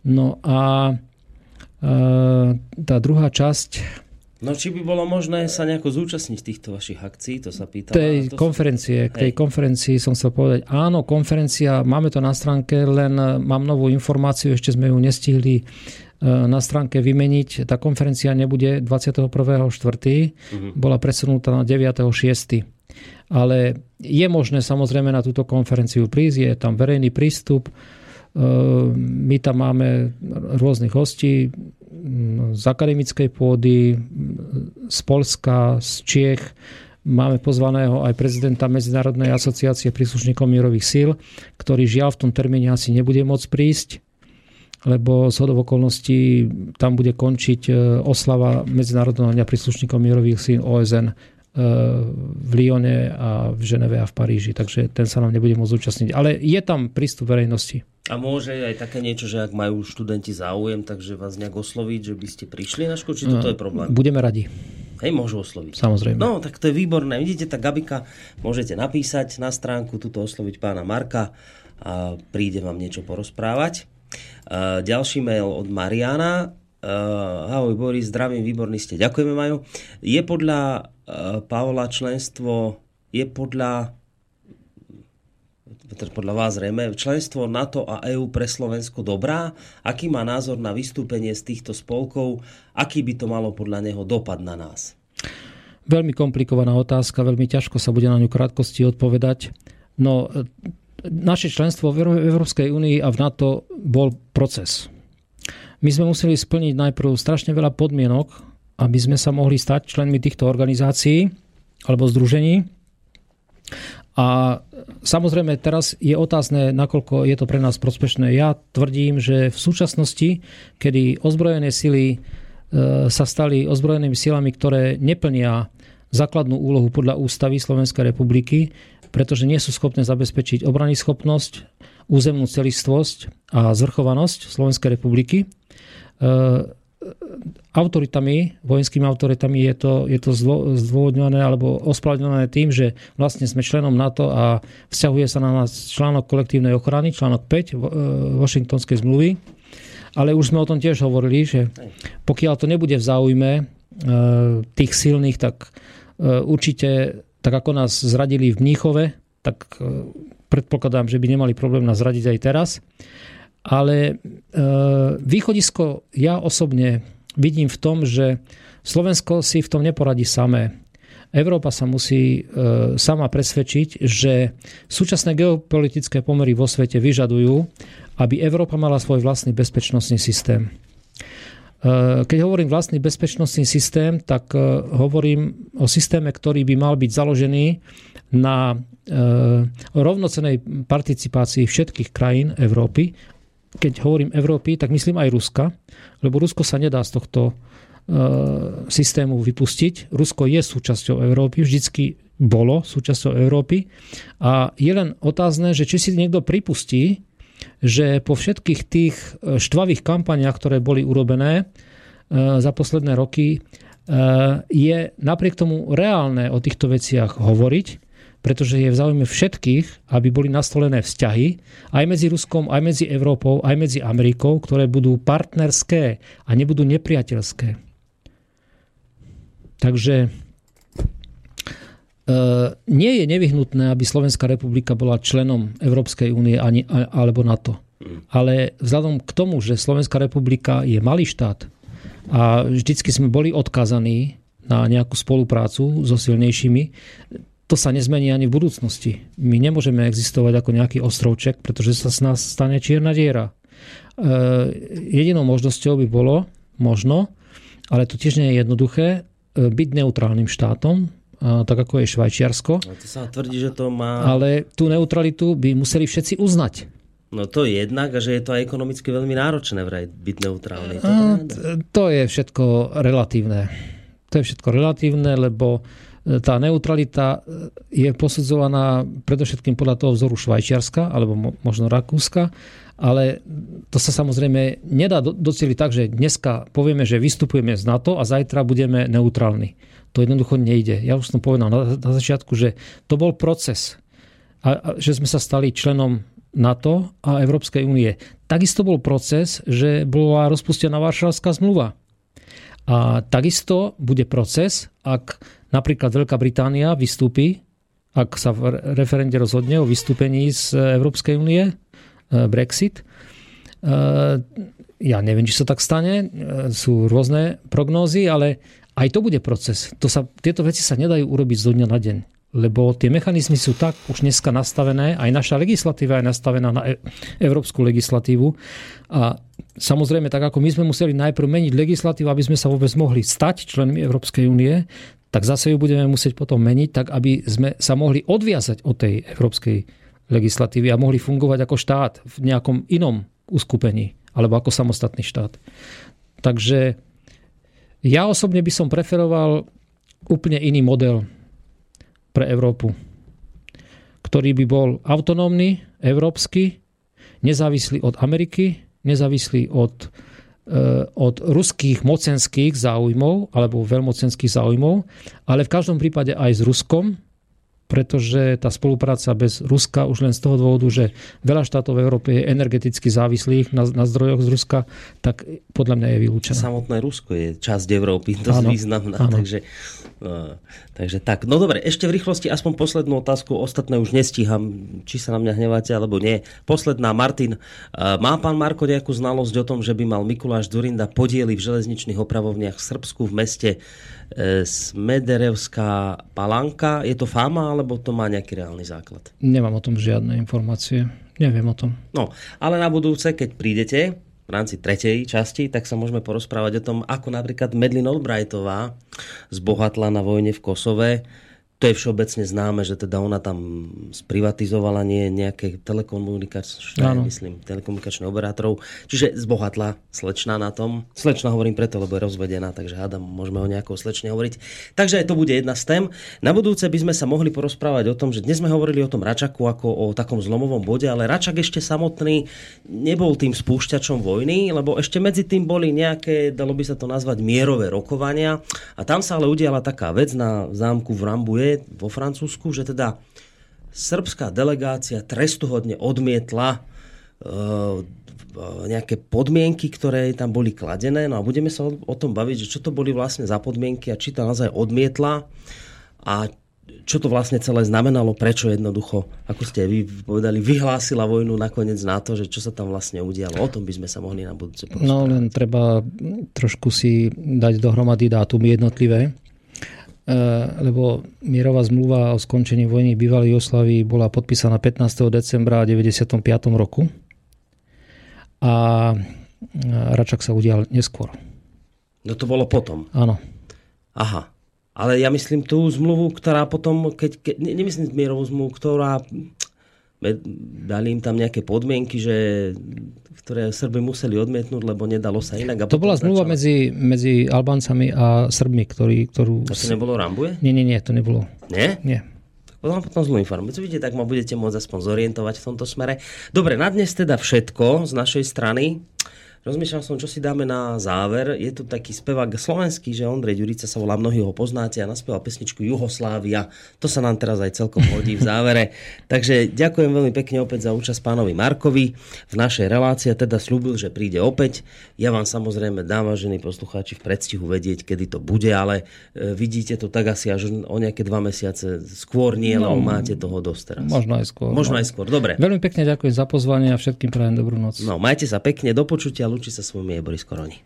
No a e, tá druhá časť No či by bolo možné sa nejako zúčastniť týchto vašich akcií, to sa pýtam. Tej to konferencie, k tej konferencii som chcel povedať, áno, konferencia, máme to na stránke, len mám novú informáciu, ešte sme ju nestihli e, na stránke vymeniť. Tá konferencia nebude 21.4., uh-huh. bola presunutá na 9.6. Ale je možné samozrejme na túto konferenciu prísť, je tam verejný prístup, my tam máme rôznych hostí z akademickej pôdy, z Polska, z Čiech. Máme pozvaného aj prezidenta Medzinárodnej asociácie príslušníkov mierových síl, ktorý žiaľ v tom termíne asi nebude môcť prísť, lebo z hodov okolností tam bude končiť e, oslava Medzinárodného dňa príslušníkov mierových síl OSN v Lyone a v Ženeve a v Paríži, takže ten sa nám nebude môcť zúčastniť. Ale je tam prístup verejnosti. A môže aj také niečo, že ak majú študenti záujem, takže vás nejak osloviť, že by ste prišli na školu, či toto je problém? Budeme radi. Hej, môžu osloviť. Samozrejme. No, tak to je výborné. Vidíte, tak Gabika môžete napísať na stránku, tuto osloviť pána Marka a príde vám niečo porozprávať. Uh, ďalší mail od Mariana. Uh, ahoj Boris, zdravím, výborný ste. Ďakujeme, Majo. Je podľa uh, Paola členstvo, je podľa teda podľa vás zrejme, členstvo NATO a EÚ pre Slovensko dobrá? Aký má názor na vystúpenie z týchto spolkov? Aký by to malo podľa neho dopad na nás? Veľmi komplikovaná otázka, veľmi ťažko sa bude na ňu krátkosti odpovedať. No, naše členstvo v Európskej únii a v NATO bol proces. My sme museli splniť najprv strašne veľa podmienok, aby sme sa mohli stať členmi týchto organizácií alebo združení. A samozrejme teraz je otázne, nakoľko je to pre nás prospešné. Ja tvrdím, že v súčasnosti, kedy ozbrojené sily e, sa stali ozbrojenými silami, ktoré neplnia základnú úlohu podľa ústavy Slovenskej republiky, pretože nie sú schopné zabezpečiť obrany schopnosť, územnú celistvosť a zvrchovanosť Slovenskej republiky. Autoritami, vojenskými autoritami je to, je to zdôvodňované alebo ospravedlňované tým, že vlastne sme členom NATO a vzťahuje sa na nás článok kolektívnej ochrany, článok 5 e, Washingtonskej zmluvy. Ale už sme o tom tiež hovorili, že pokiaľ to nebude v záujme e, tých silných, tak e, určite, tak ako nás zradili v Mníchove, tak predpokladám, že by nemali problém nás zradiť aj teraz. Ale e, východisko ja osobne vidím v tom, že Slovensko si v tom neporadí samé. Európa sa musí e, sama presvedčiť, že súčasné geopolitické pomery vo svete vyžadujú, aby Európa mala svoj vlastný bezpečnostný systém. E, keď hovorím vlastný bezpečnostný systém, tak hovorím o systéme, ktorý by mal byť založený na rovnocenej participácii všetkých krajín Európy keď hovorím Európy, tak myslím aj Ruska, lebo Rusko sa nedá z tohto e, systému vypustiť. Rusko je súčasťou Európy, vždycky bolo súčasťou Európy a je len otázne, že či si niekto pripustí, že po všetkých tých e, štvavých kampaniach, ktoré boli urobené e, za posledné roky, je napriek tomu reálne o týchto veciach hovoriť pretože je v záujme všetkých, aby boli nastolené vzťahy aj medzi Ruskom, aj medzi Európou, aj medzi Amerikou, ktoré budú partnerské a nebudú nepriateľské. Takže e, nie je nevyhnutné, aby Slovenská republika bola členom Európskej únie alebo NATO. Ale vzhľadom k tomu, že Slovenská republika je malý štát a vždycky sme boli odkazaní na nejakú spoluprácu so silnejšími, to sa nezmení ani v budúcnosti. My nemôžeme existovať ako nejaký ostrovček, pretože sa z nás stane čierna diera. E, jedinou možnosťou by bolo, možno, ale to tiež nie je jednoduché, e, byť neutrálnym štátom, tak ako je Švajčiarsko. No to sa tvrdí, že to má... Ale tú neutralitu by museli všetci uznať. No to je jednak, a že je to aj ekonomicky veľmi náročné vraj byť neutrálny. To, to je všetko relatívne. To je všetko relatívne, lebo tá neutralita je posudzovaná predovšetkým podľa toho vzoru Švajčiarska alebo možno Rakúska, ale to sa samozrejme nedá doceliť tak, že dneska povieme, že vystupujeme z NATO a zajtra budeme neutrálni. To jednoducho nejde. Ja už som povedal na, na začiatku, že to bol proces. A že sme sa stali členom NATO a Európskej únie. Takisto bol proces, že bola rozpustená Varšavská zmluva. A takisto bude proces, ak napríklad Veľká Británia vystúpi, ak sa v referende rozhodne o vystúpení z Európskej únie, e, Brexit. E, ja neviem, či sa tak stane, e, sú rôzne prognózy, ale aj to bude proces. To sa, tieto veci sa nedajú urobiť zo dňa na deň lebo tie mechanizmy sú tak už dneska nastavené, aj naša legislatíva je nastavená na európsku legislatívu a samozrejme tak ako my sme museli najprv meniť legislatívu, aby sme sa vôbec mohli stať členmi Európskej únie, tak zase ju budeme musieť potom meniť, tak aby sme sa mohli odviazať od tej európskej legislatívy a mohli fungovať ako štát v nejakom inom uskupení alebo ako samostatný štát. Takže ja osobne by som preferoval úplne iný model pre Európu, ktorý by bol autonómny, európsky, nezávislý od Ameriky, nezávislý od od ruských mocenských záujmov alebo veľmocenských záujmov, ale v každom prípade aj s Ruskom, pretože tá spolupráca bez Ruska už len z toho dôvodu, že veľa štátov v Európe je energeticky závislých na, na zdrojoch z Ruska, tak podľa mňa je vylúčené. Samotné Rusko je časť Európy, dosť áno, významná. Áno. Takže, uh, takže tak. No dobre, ešte v rýchlosti aspoň poslednú otázku. Ostatné už nestíham, či sa na mňa hneváte, alebo nie. Posledná, Martin. Uh, má pán Marko nejakú znalosť o tom, že by mal Mikuláš Durinda podiely v železničných opravovniach v Srbsku v meste Smederevská palanka. Je to fáma, alebo to má nejaký reálny základ? Nemám o tom žiadne informácie. Neviem o tom. No, ale na budúce, keď prídete v rámci tretej časti, tak sa môžeme porozprávať o tom, ako napríklad Medlin Albrightová zbohatla na vojne v Kosove to je všeobecne známe, že teda ona tam sprivatizovala nie nejaké telekomunikačné, myslím, telekomunikačné operátorov. Čiže zbohatla slečna na tom. Slečna hovorím preto, lebo je rozvedená, takže hádam, môžeme o nejakou slečne hovoriť. Takže aj to bude jedna z tém. Na budúce by sme sa mohli porozprávať o tom, že dnes sme hovorili o tom Račaku ako o takom zlomovom bode, ale Račak ešte samotný nebol tým spúšťačom vojny, lebo ešte medzi tým boli nejaké, dalo by sa to nazvať, mierové rokovania. A tam sa ale udiala taká vec na zámku v Rambuje, vo Francúzsku, že teda srbská delegácia trestuhodne odmietla uh, nejaké podmienky, ktoré tam boli kladené. No a budeme sa o, o tom baviť, že čo to boli vlastne za podmienky a či to naozaj odmietla a čo to vlastne celé znamenalo, prečo jednoducho, ako ste vy povedali, vyhlásila vojnu nakoniec na to, že čo sa tam vlastne udialo. O tom by sme sa mohli na budúce porozprávať. No len treba trošku si dať dohromady dátumy jednotlivé. E, lebo mierová zmluva o skončení vojny bývalej Jugoslavii bola podpísaná 15. decembra 1995 roku a e, Račak sa udial neskôr. No to bolo potom? Áno. Aha. Ale ja myslím tú zmluvu, ktorá potom, keď, keď nemyslím mierovú zmluvu, ktorá dali im tam nejaké podmienky, že, ktoré Srby museli odmietnúť, lebo nedalo sa inak. A to bola zmluva medzi, medzi Albáncami a Srbmi, ktorý, ktorú... A to nebolo Rambuje? Nie, nie, nie, to nebolo. Nie? Nie. Potom potom zlú informáciu. Vidíte, tak ma budete môcť aspoň zorientovať v tomto smere. Dobre, na dnes teda všetko z našej strany. Rozmýšľal som, čo si dáme na záver. Je tu taký spevák slovenský, že Ondrej Ďurica sa volá, mnohí ho poznáte a naspieval pesničku Juhoslávia. To sa nám teraz aj celkom hodí v závere. Takže ďakujem veľmi pekne opäť za účasť pánovi Markovi v našej relácii. Teda slúbil, že príde opäť. Ja vám samozrejme dám, vážení poslucháči, v predstihu vedieť, kedy to bude, ale e, vidíte to tak asi až o nejaké dva mesiace skôr nie, no, lebo máte toho dosť teraz. Možno aj skôr. Možno no. aj skôr, dobre. Veľmi pekne ďakujem za pozvanie a všetkým prajem dobrú noc. No, majte sa pekne, do počutia lúči sa s vami je Boris Koroni.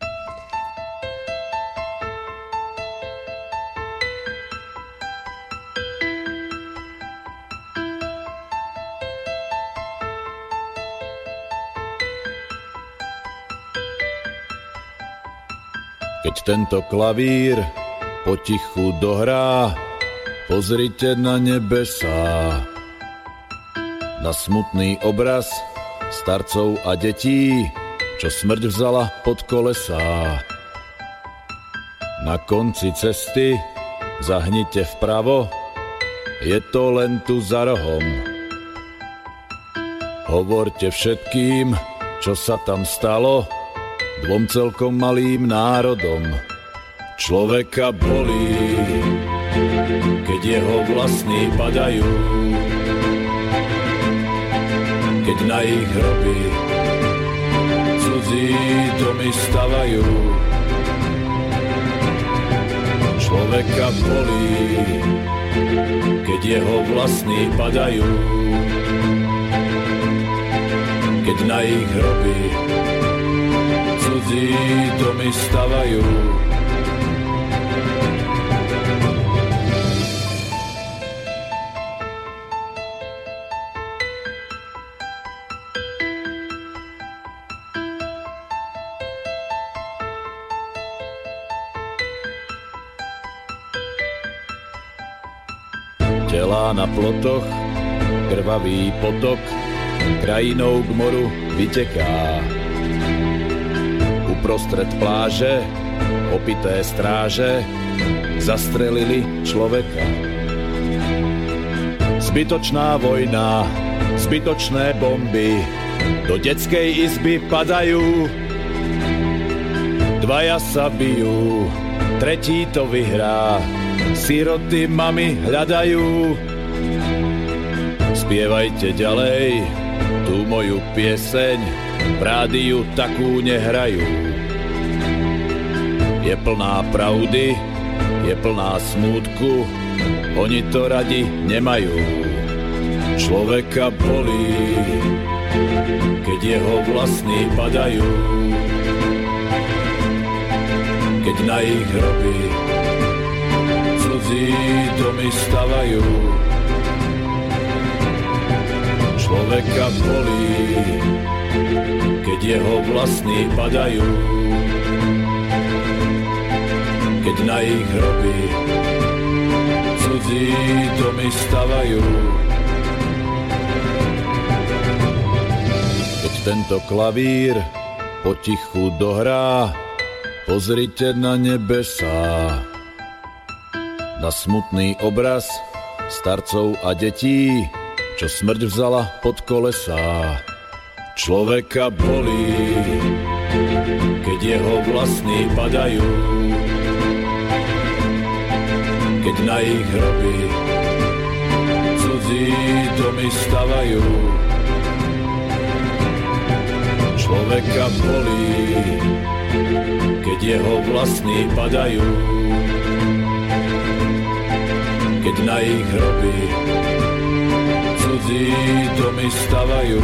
Keď tento klavír potichu dohrá, pozrite na nebesá. Na smutný obraz starcov a detí, čo smrť vzala pod kolesá. Na konci cesty zahnite vpravo, je to len tu za rohom. Hovorte všetkým, čo sa tam stalo, dvom celkom malým národom. Človeka bolí, keď jeho vlastní padajú, keď na ich hroby cudzí domy stavajú. Človeka bolí, keď jeho vlastní padajú. Keď na ich hroby cudzí domy stavajú. Na plotoch, krvavý potok krajinou k moru vyteká. Uprostred pláže opité stráže zastrelili človeka. Zbytočná vojna, zbytočné bomby do detskej izby padajú. Dvaja sa bijú, tretí to vyhrá, siroty mami hľadajú. Spievajte ďalej, tú moju pieseň, v rádiu takú nehrajú. Je plná pravdy, je plná smútku, oni to radi nemajú. Človeka bolí, keď jeho vlastní padajú. Keď na ich hroby cudzí domy stavajú. Človeka bolí, keď jeho vlastní padajú. Keď na ich hroby cudzí domy stavajú. Keď tento klavír potichu dohrá, pozrite na nebesá. Na smutný obraz starcov a detí, čo smrť vzala pod kolesá. Človeka bolí, keď jeho vlastní padajú. Keď na ich hroby cudzí domy stavajú. Človeka bolí, keď jeho vlastní padajú. Keď na ich hroby pod to mi stavaju